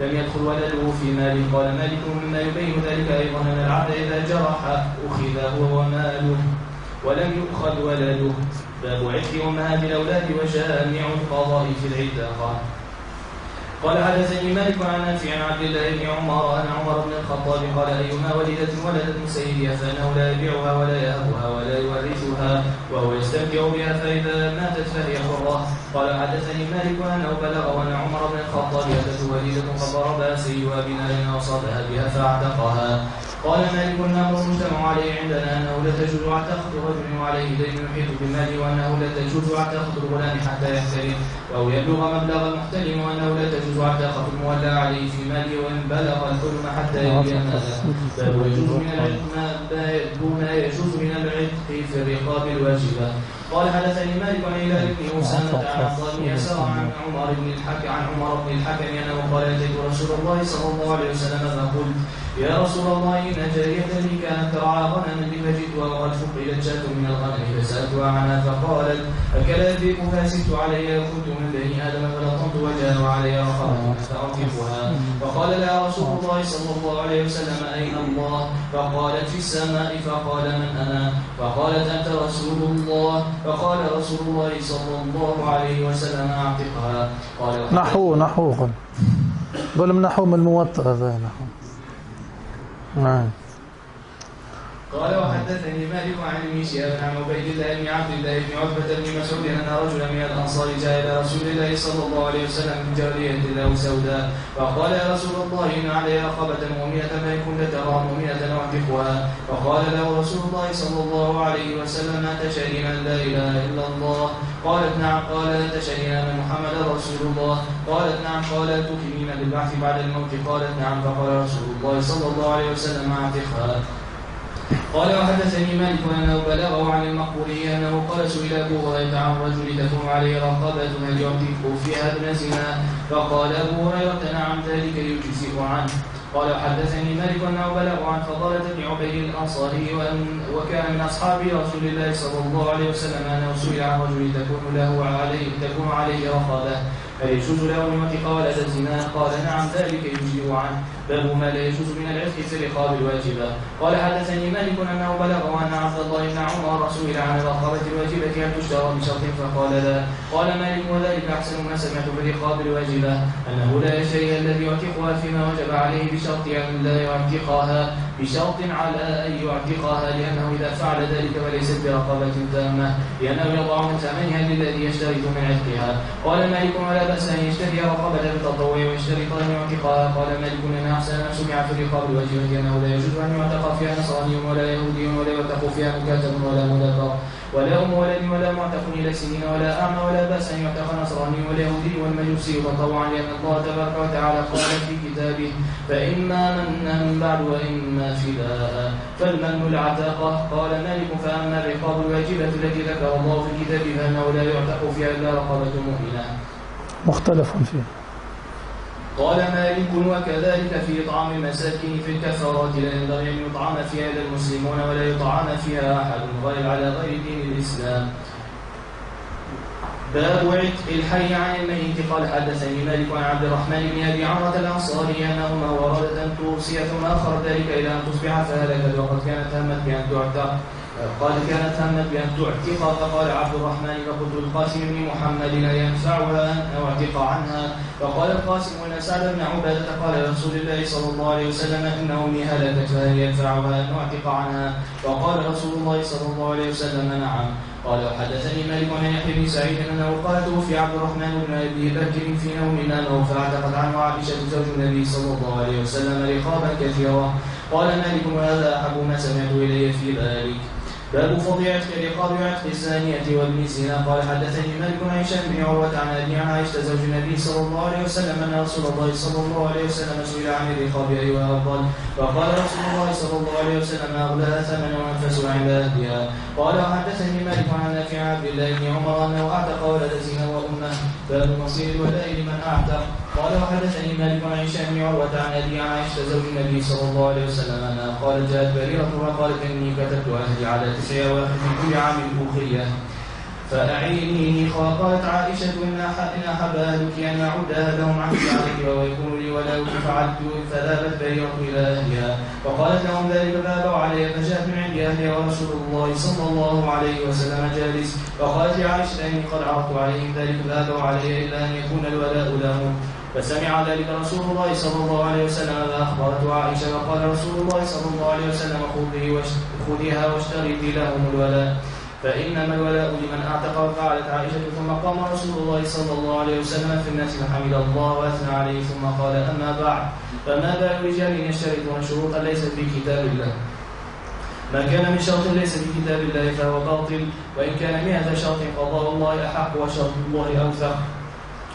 لم يدخل ولده في ماله قال مالك مما يبين ذلك أيضا أن العبد إذا جرح أخذ هو وماله ولم يؤخذ ولده. باب عتق أمهات الأولاد وجامع القضاء في العتاقة قال حدثني مالك عن نافع عن عبد الله بن عمر أن عمر بن الخطاب قال ايما ولدت ولدت سيدها فانه لا يبيعها ولا يهبها ولا يورثها وهو يستمتع بها فإذا ماتت فهي حرة. قال حدثني مالك أنه بلغ أن عمر بن الخطاب اتته وليده فضربها سيدها بنار وصابها بها فاعتقها. قال مالك الامر المجتمع عليه عندنا أنه لا تجوز عتقة رجل وعليه دين يحيط بماله وأنه لا تجوز عتقة الغلام حتى يحترم. أو يبلغ مبلغ المحتلم وأنه لا تجوز عتقة المولى عليه في ماله وإن بلغ الحلم حتى ماله. بل يجوز من العتق ما يجوز من العتق في الرقاب الواجبة. قال حدثني مالك عن هلال بن اسامه عن عطاء بن يسار عن عمر بن الحكم عن عمر بن الحكم أنه قال أتيت رسول الله صلى الله عليه وسلم فقلت يا رسول الله إن جارية لي كانت ترعى غنما فجئتها وقد فقدت شاة من الغنم فسألتها عنها فقالت أكل الذئب فأسدت عليها وكنت من بني آدم فلطمت وجهها وعلي رقبة فأركبها فقال لها رسول الله صلى الله عليه وسلم أين الله؟ فقالت في السماء. فقال من أنا؟ فقالت أنت رسول الله. فقال رسول الله صلى الله عليه وسلم أعتقها. قال نحو نحو قل. قل من نحو من الموطأ هذا نحو. نعم. قال وحدثني مالك عن ابن شهاب عن عبيد الله بن عبد الله بن عتبة بن مسعود أن رجلا من الأنصار جاء إلى رسول الله صلى الله عليه وسلم من جارية له سوداء فقال يا رسول الله إن عليها رقبة مؤمنة فإن كنت ترى مؤمنة أعتقها فقال له رسول الله صلى الله عليه وسلم أتشهدين أن لا إله إلا الله؟ قالت نعم. قال أتشهدين أن محمدا رسول الله؟ قالت نعم. قال تؤمنين بالبعث بعد الموت؟ قالت نعم. فقال رسول الله صلى الله عليه وسلم أعتقها. قال وحدثني مالك انه بلغة عن المقبولي أنه قال سئل أبو هريرة عن رجل تكون عليه رقبة هل يعتق فيها ابن زنا؟ فقال أبو هريرة نعم ذلك يجزئ عنه. قال حدثني مالك انه بلغ عن فضالة بن عبيد الأنصاري وكان من أصحاب رسول الله صلى الله عليه وسلم أنه سئل عن رجل تكون له عليه تكون عليه رقبة فيجوز له أن يعتق ولد الزنا؟ قال نعم ذلك يجزئ عنه. باب ما لا يجوز من العتق في الرقاب الواجبة قال حدثني مالك أنه بلغ أن عبد الله بن عمر سئل عن الرقبة الواجبة هل تشترى بشرط فقال لا. قال مالك وذلك أحسن ما سمعت بالرقاب الواجبة أنه لا شيء الذي يعتقها فيما وجب عليه بشرط أن لا يعتقها بشرط على أن يعتقها لأنه إذا فعل ذلك فليست برقبة تامة لأنه يضع من ثمنها للذي يشترط من عتقها. قال مالك ولا بأس أن يشتري رقبة بالتطوع ويشتري طالب اعتقاء قال مالك أن أحسن ما سمع في الرقاب الواجبة أنه لا يجوز أن يعتق فيها نصراني ولا يهودي ولا يعتق فيها مكاتب ولا مدبر. ولا أم ولد ولا معتق إلى سنين ولا أعمى ولا بأس أن يعتق نصراني ولا يهودي والمجوسي تطوعا لأن الله تبارك وتعالى قال في كتابه فإما منا بعد وإما فداء فالمن العتاقة قال مالك فأما الرقاب الواجبة التي ذكر الله في كتابه فإنه لا يعتق فيها إلا رقبة مؤمنة مختلف فيه قال مالك وكذلك في إطعام المساكين في الكفارات لا ينبغي أن يطعم فيها إلا المسلمون ولا يطعم فيها أحد غير على غير دين الإسلام. باب عتق الحي عن الميت. قال حدثني مالك عن عبد الرحمن بن أبي عمرة الأنصاري أنهما وردت أن توصي ثم أخر ذلك إلى أن تصبح فهلكت وقد كانت همت بأن تعتق. قال كانت همت بأن تعتق فقال عبد الرحمن فقلت القاسم بن محمد لا ينفعها ان اعتق عنها. فقال القاسم ان سعد بن عبادة قال لرسول الله صلى الله عليه وسلم ان امي هلكت فهل ينفعها ان اعتق عنها. فقال رسول الله صلى الله عليه وسلم نعم. قال وحدثني مالك عن يحيى بن سعيد انه قال توفي عبد الرحمن بن أبي بكر في نوم نامه فاعتقت عنه عائشة زوج النبي صلى الله عليه وسلم رقابا كثيرا. قال مالك وهذا أحب ما سمعت إلي في ذلك. باب فضل عتق رقاب عتق الزانية وابن قال حدثني مالك عن هشام بن عروة عن أبي عائشة زوج النبي صلى الله عليه وسلم أن رسول الله صلى الله عليه وسلم سئل عن الرقاب أيها أفضل فقال رسول الله صلى الله عليه وسلم أغلاها ثمنا وأنفس عند أهلها قال وحدثني مالك عن نافع عبد الله بن عمر أنه أعتق ولد زنا وأمه. باب مصير الولاء لمن أعتق. قال وحدثني مالك عن هشام بن عروة عن أبي عائشة زوج النبي صلى الله عليه وسلم أنها قالت جاءت بريرة وقالت إني كتبت أهلي على تسع أواخر كل عام أخرية فأعينيني قالت عائشة إن إن أحب أهلك أن أعدها لهم عنك عليك ويكون لي ولو فعلت فذهبت بريرة إلى أهلها. وقالت لهم ذلك فأبوا علي فجاءت من عند أهلها ورسول الله صلى الله عليه وسلم جالس. فقالت لعائشة إني قد عرضت عليهم ذلك فأبوا علي إلا أن يكون الولاء لهم. فسمع ذلك رسول الله صلى الله عليه وسلم فأخبرته عائشة وقال رسول الله صلى الله عليه وسلم خذيها واشترطي لهم الولاء. فإنما الولاء لمن أعتق وقالت عائشة ثم قام رسول الله صلى الله عليه وسلم في الناس فحمد الله وأثنى عليه ثم قال أما بعد فما بال رجال يشترطون شروطا ليست في كتاب الله؟ ما كان من شرط ليس في كتاب الله فهو باطل وإن كان مئة شرط قضاء الله أحق وشرط الله أوثق.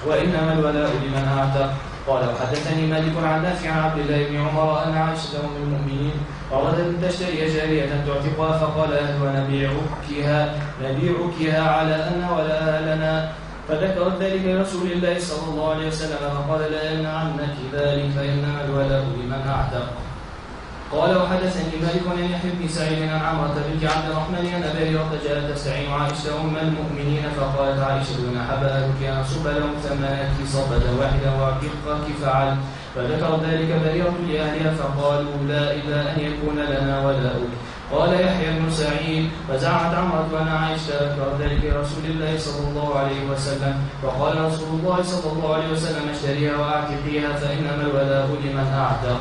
وإنما الولاء لمن أعتق قال وحدثني مالك عن نافع عن عبد الله بن عمر أن عائشة أم المؤمنين أرادت تشتري جارية تعتقها فقال أهلها نبيعكها نبيعكها على أن ولا لنا فذكرت ذلك لرسول الله صلى الله عليه وسلم فقال لا يمنعنك ذلك فإنما الولاء لمن أعتق قال وحدثني مالك عن يحيى بن سعيد عن عمرة بنت عبد الرحمن أن أبي هريرة جاءت تستعين عائشة أم المؤمنين فقالت عائشة إن أحب أهلك أن صب لهم ثمانك صبة واحدة وأعتقك فعل فذكر ذلك بريرة لأهلها فقالوا لا إلا أن يكون لنا ولاء. قال يحيى بن سعيد فزعمت عمرة أن عائشة ذكر ذلك لرسول الله صلى الله عليه وسلم فقال رسول الله صلى الله عليه وسلم اشتريها وأعتقيها فإنما الولاء لمن أعتق.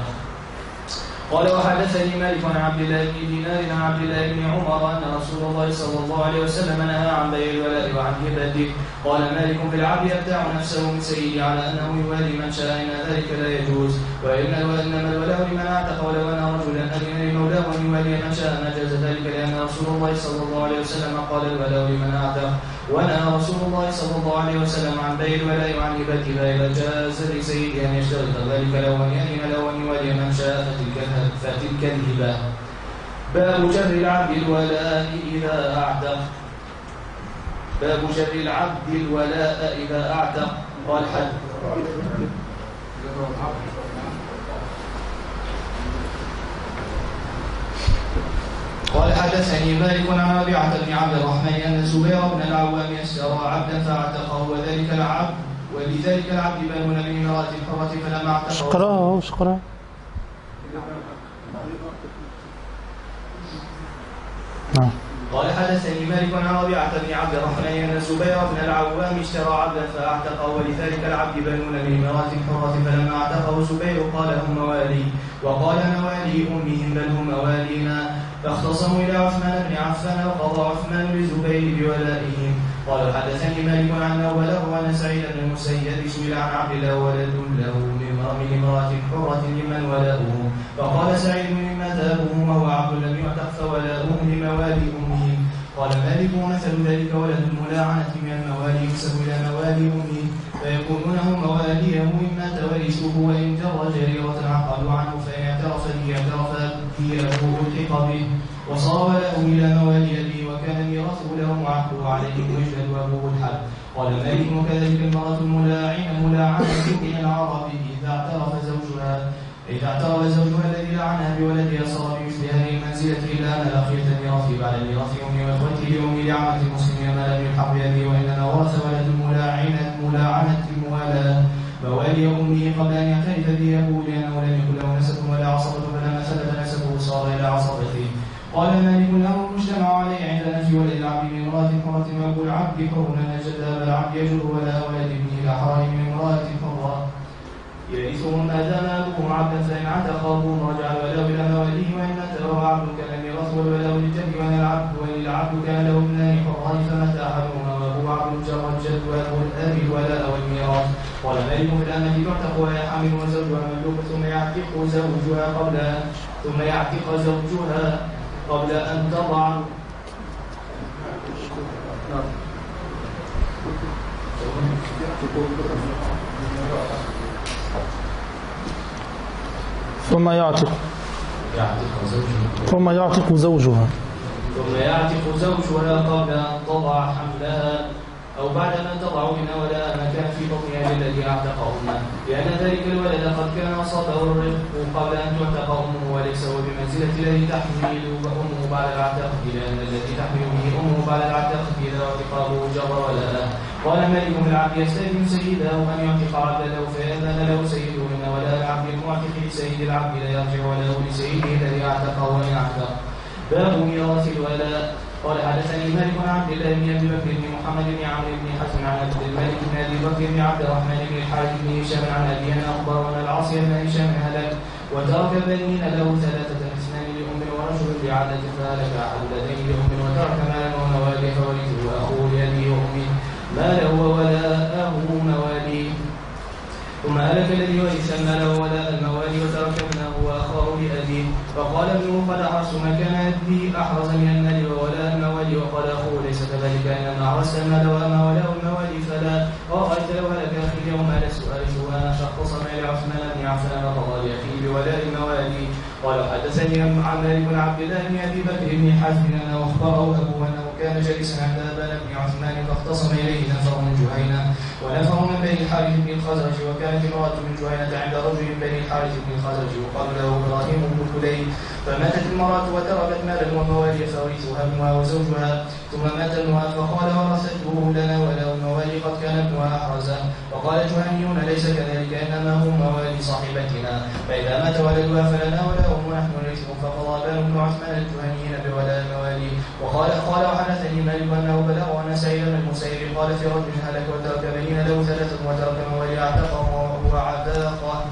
قال وحدثني مالك عن عبد الله بن دينار عن عبد الله بن عمر أن رسول الله صلى الله عليه وسلم نهى عن بيع الولاء وعن هبته قال مالك في العبد يبتاع نفسه من سيده على أنه يوالي من شاء إن ذلك لا يجوز. وإن انما الولاء لمن اعتق ولو أن رجلا أذن لمولاه أن يوالي من شاء ما جاز ذلك لأن رسول الله صلى الله عليه وسلم قال الولاء لمن اعتق ونهى رسول الله صلى الله عليه وسلم عن بيع الولاء وعن هبته فاذا جاز لسيده ان يشترط ذلك لو ان يأذن له ان يوالي من شاء فتلك الهبه. باب جر العبد الولاء اذا اعتق. باب جر العبد الولاء اذا اعتق. قال حد قال حدثني مالك عن ربيعة بن عبد الرحمن أن الزبير بن العوام اشترى عبدا فاعتقه وذلك العبد ولذلك العبد بنون من امرأة حرة فلما اعتقه. مش قراءة نعم. قال حدثني مالك عن ربيعة بن عبد الرحمن أن الزبير بن العوام اشترى عبدا فاعتقه ولذلك العبد بنون من امرأة حرة فلما اعتقه الزبير قال هم موالي وقال موالي أمهم بل هم موالينا فاختصموا إلى عثمان بن عفان وقضى عثمان للزبير بولائهم. قال حدثني مالك عن وله أن سعيد بن المسيب سئل عن عبد الله ولد له من امرأة حرة لمن وله فقال سعيد مما ذهبه وهو عبد لم يعتق فولاؤه لموالي أمه قال مالك ومثل ذلك ولد الملاعنة من الموالي ينسب إلى موالي أمه. فيكونون هم مواليه إن مات ورثه وصار له إلى موالي أبيه وكان ميراثه له وعقله عليه ويجلد أبوه الحد قال مالك وكذلك المرأة الملاعنة ملاعنة من العرب إذا اعترف زوجها إذا اعترف زوجها الذي لعنها بولدها صار بمثل هذه المنزلة إلا أن الأخير ميراثه بعد ميراث أمه وإخوته لأمه لعمة المسلمين ما لم يلحق بأبيه وإنما ورث ولد الملاعنة ملاعنة الموالاة موالي أمه قبل أن يعترف به أبوه لأنه لم يكن له نسب ولا عصبة فلما ثبت نسبه صار إلى عصبته. قال مالك له المجتمع عليه عند ولد العبد من امرأة حرة وأبو العبد جد أبا العبد يجر ولا ولد ابنه إلى حرام من يرثه ما دام أبوه عبدا فإن عتق أبوه رجع الولاء إلى مواليه وإن مات له عبد كان ميراث والولاء للجد وإن العبد وإن العبد كان له ابنان حران فمتى أحدهما وأبوه عبد جر الجد وأبو الأب الولاء والميراث قال مالك في الأمة تعتق وهي حامل وزوجها مملوك ثم يعتق زوجها قبل ثم يعتق زوجها قبل أن تضع ثم يعتق. ثم يعتق زوجها. ثم يعتق زوجها قبل أن تضع حملها. أو بعد أن تضع منها ولا مكان في بطنها للذي أعتقهما لأن ذلك الولد قد كان أصابه الرفق قبل أن تعتق أمه وليس هو بمنزلة الذي تحمله أمه بعد العتق لأن الذي تحمل به أمه بعد العتق إذا اعتقاه جر ولا قال ملك العبد يستأذن سيده أن يعتق عبده فيأذن له سيده إن ولا العبد المعتق لسيد العبد لا يرجع وله لسيده الذي اعتقه وإن اعتق باب ميراث الولاء. قال حدثني مالك بن عبد الله بن أبي بكر بن محمد بن عمرو بن حزم عن عبد الملك بن أبي بكر بن عبد الرحمن بن الحارث بن هشام عن أبي أن اخبرنا العاصي بن هشام هلك وترك بنين له ثلاثة اثنان لأم ورجل لعلة فهلك احد الذين لأم وترك مالا وموالي فورثه اخوه لأبي وأمه. ماله وولاء مواليه ثم هلك الذي ورث المال وولاء الموالي وترك ابنه واخاه لأبيه. فقال ابنه قد أحرزت ما كان أبي أحرز من المال وولاء الموالي وقال اخوه ليس احرزت المال وما ولاء الموالي فلا ارايت لو هلك أخي اليوم ألست ارثه أنا فاختصما إلى عثمان بن عفان وقضى لاخيه بولاء الموالي قال حدثني عن مالك بن عبد الله بن أبي بكر بن حزم انه أخبره ابوه أنه كان جالسا عند ابان بن عثمان فاختصم إليه نفر من جهينة. ونفر من بني الحارث بن الخزرج وكانت امرأة من جهينه عند رجل بني الحارث بن الخزرج يقال له إبراهيم بن كليب فماتت المراه وتركت مالا وموالي فورثها ابنها وزوجها ثم مات ابنها فقال ورثته لنا وله الموالي قد كان ابنها أحرزا. وقال جهنيون ليس كذلك إنما هم موالي صاحبتنا فإذا مات ولدها فلنا وله ونحن نرثه فقضى بان عثمان الجهنيين بولاء الموالي وقال قال وحدثني مالك أنه بلغ أن سعيد بن المسيب قال في رجل هلك وترك بنين له ثلاثة وترك موالي اعتقه وهو عتاقه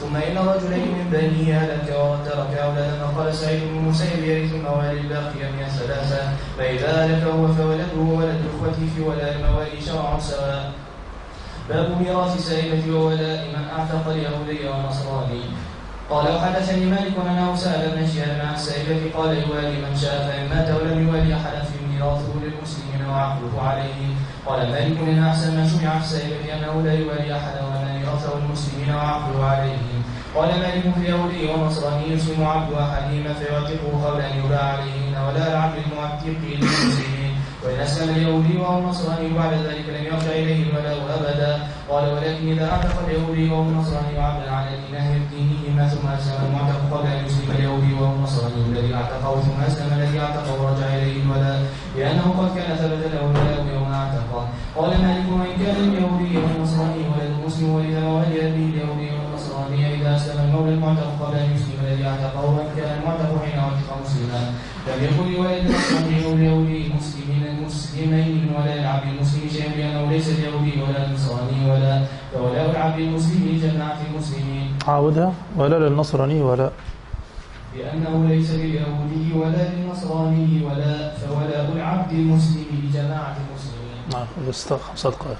ثم إن رجلين من بني هلك وترك أولادا. وقال سعيد بن المسيب يرث الموالي الباقية من الثلاثة فإذا هلك هو فولده ولد إخوته في ولاء الموالي شرع سواء. باب ميراث سائبة وولاء من أعتق اليهودي ونصراني. قال وحدثني مالك انه سال ابن شهاب عن السائبة قال يوالي من شاء فإن مات ولم يوالي أحدا في ميراثه للمسلمين وعقله عليه. قال مالك ان أحسن ما شرع في السائبة أنه لا يوالي أحدا وأن ميراثه المسلمين وعقله عليه. قال مالك في اليهودي والنصراني يسلم عبد أحدهما فيعتقه قبل أن يباع عليهن ولا العبد المعتق للمسلمين وإن أسلم اليهودي أو النصراني بعد ذلك لم يرجع إليه الولاء أبدا. قال ولكن إذا أعتق اليهودي أو النصراني عبدا على دينه دينهما ثم أسلم المعتق قبل أن يسلم اليهودي أو النصراني الذي أعتقه ثم أسلم الذي أعتقه ورجع إليه الولاء لأنه قد كان ثبت له الولاء يوم أعتقه. قال مالك وإن كان اليهودي أو النصراني ولد مسلم ولد موالي أبيه اليهودي أو إذا أسلم المولى المعتق قبل أن يسلم الذي أعتقه وإن كان المعتق حين أعتق مسلما. لم يكن لولد النصراني أو اليهودي المسلمين من ولاء العبد المسلم شيئا لأنه ليس اليهودي ولا النصراني ولا فولاء العبد المسلم لجماعة المسلمين. عاودها ولا للنصراني ولا لأنه ليس لليهودي ولا للنصراني ولا فولاء العبد المسلم لجماعة المسلمين. نعم خمس دقائق.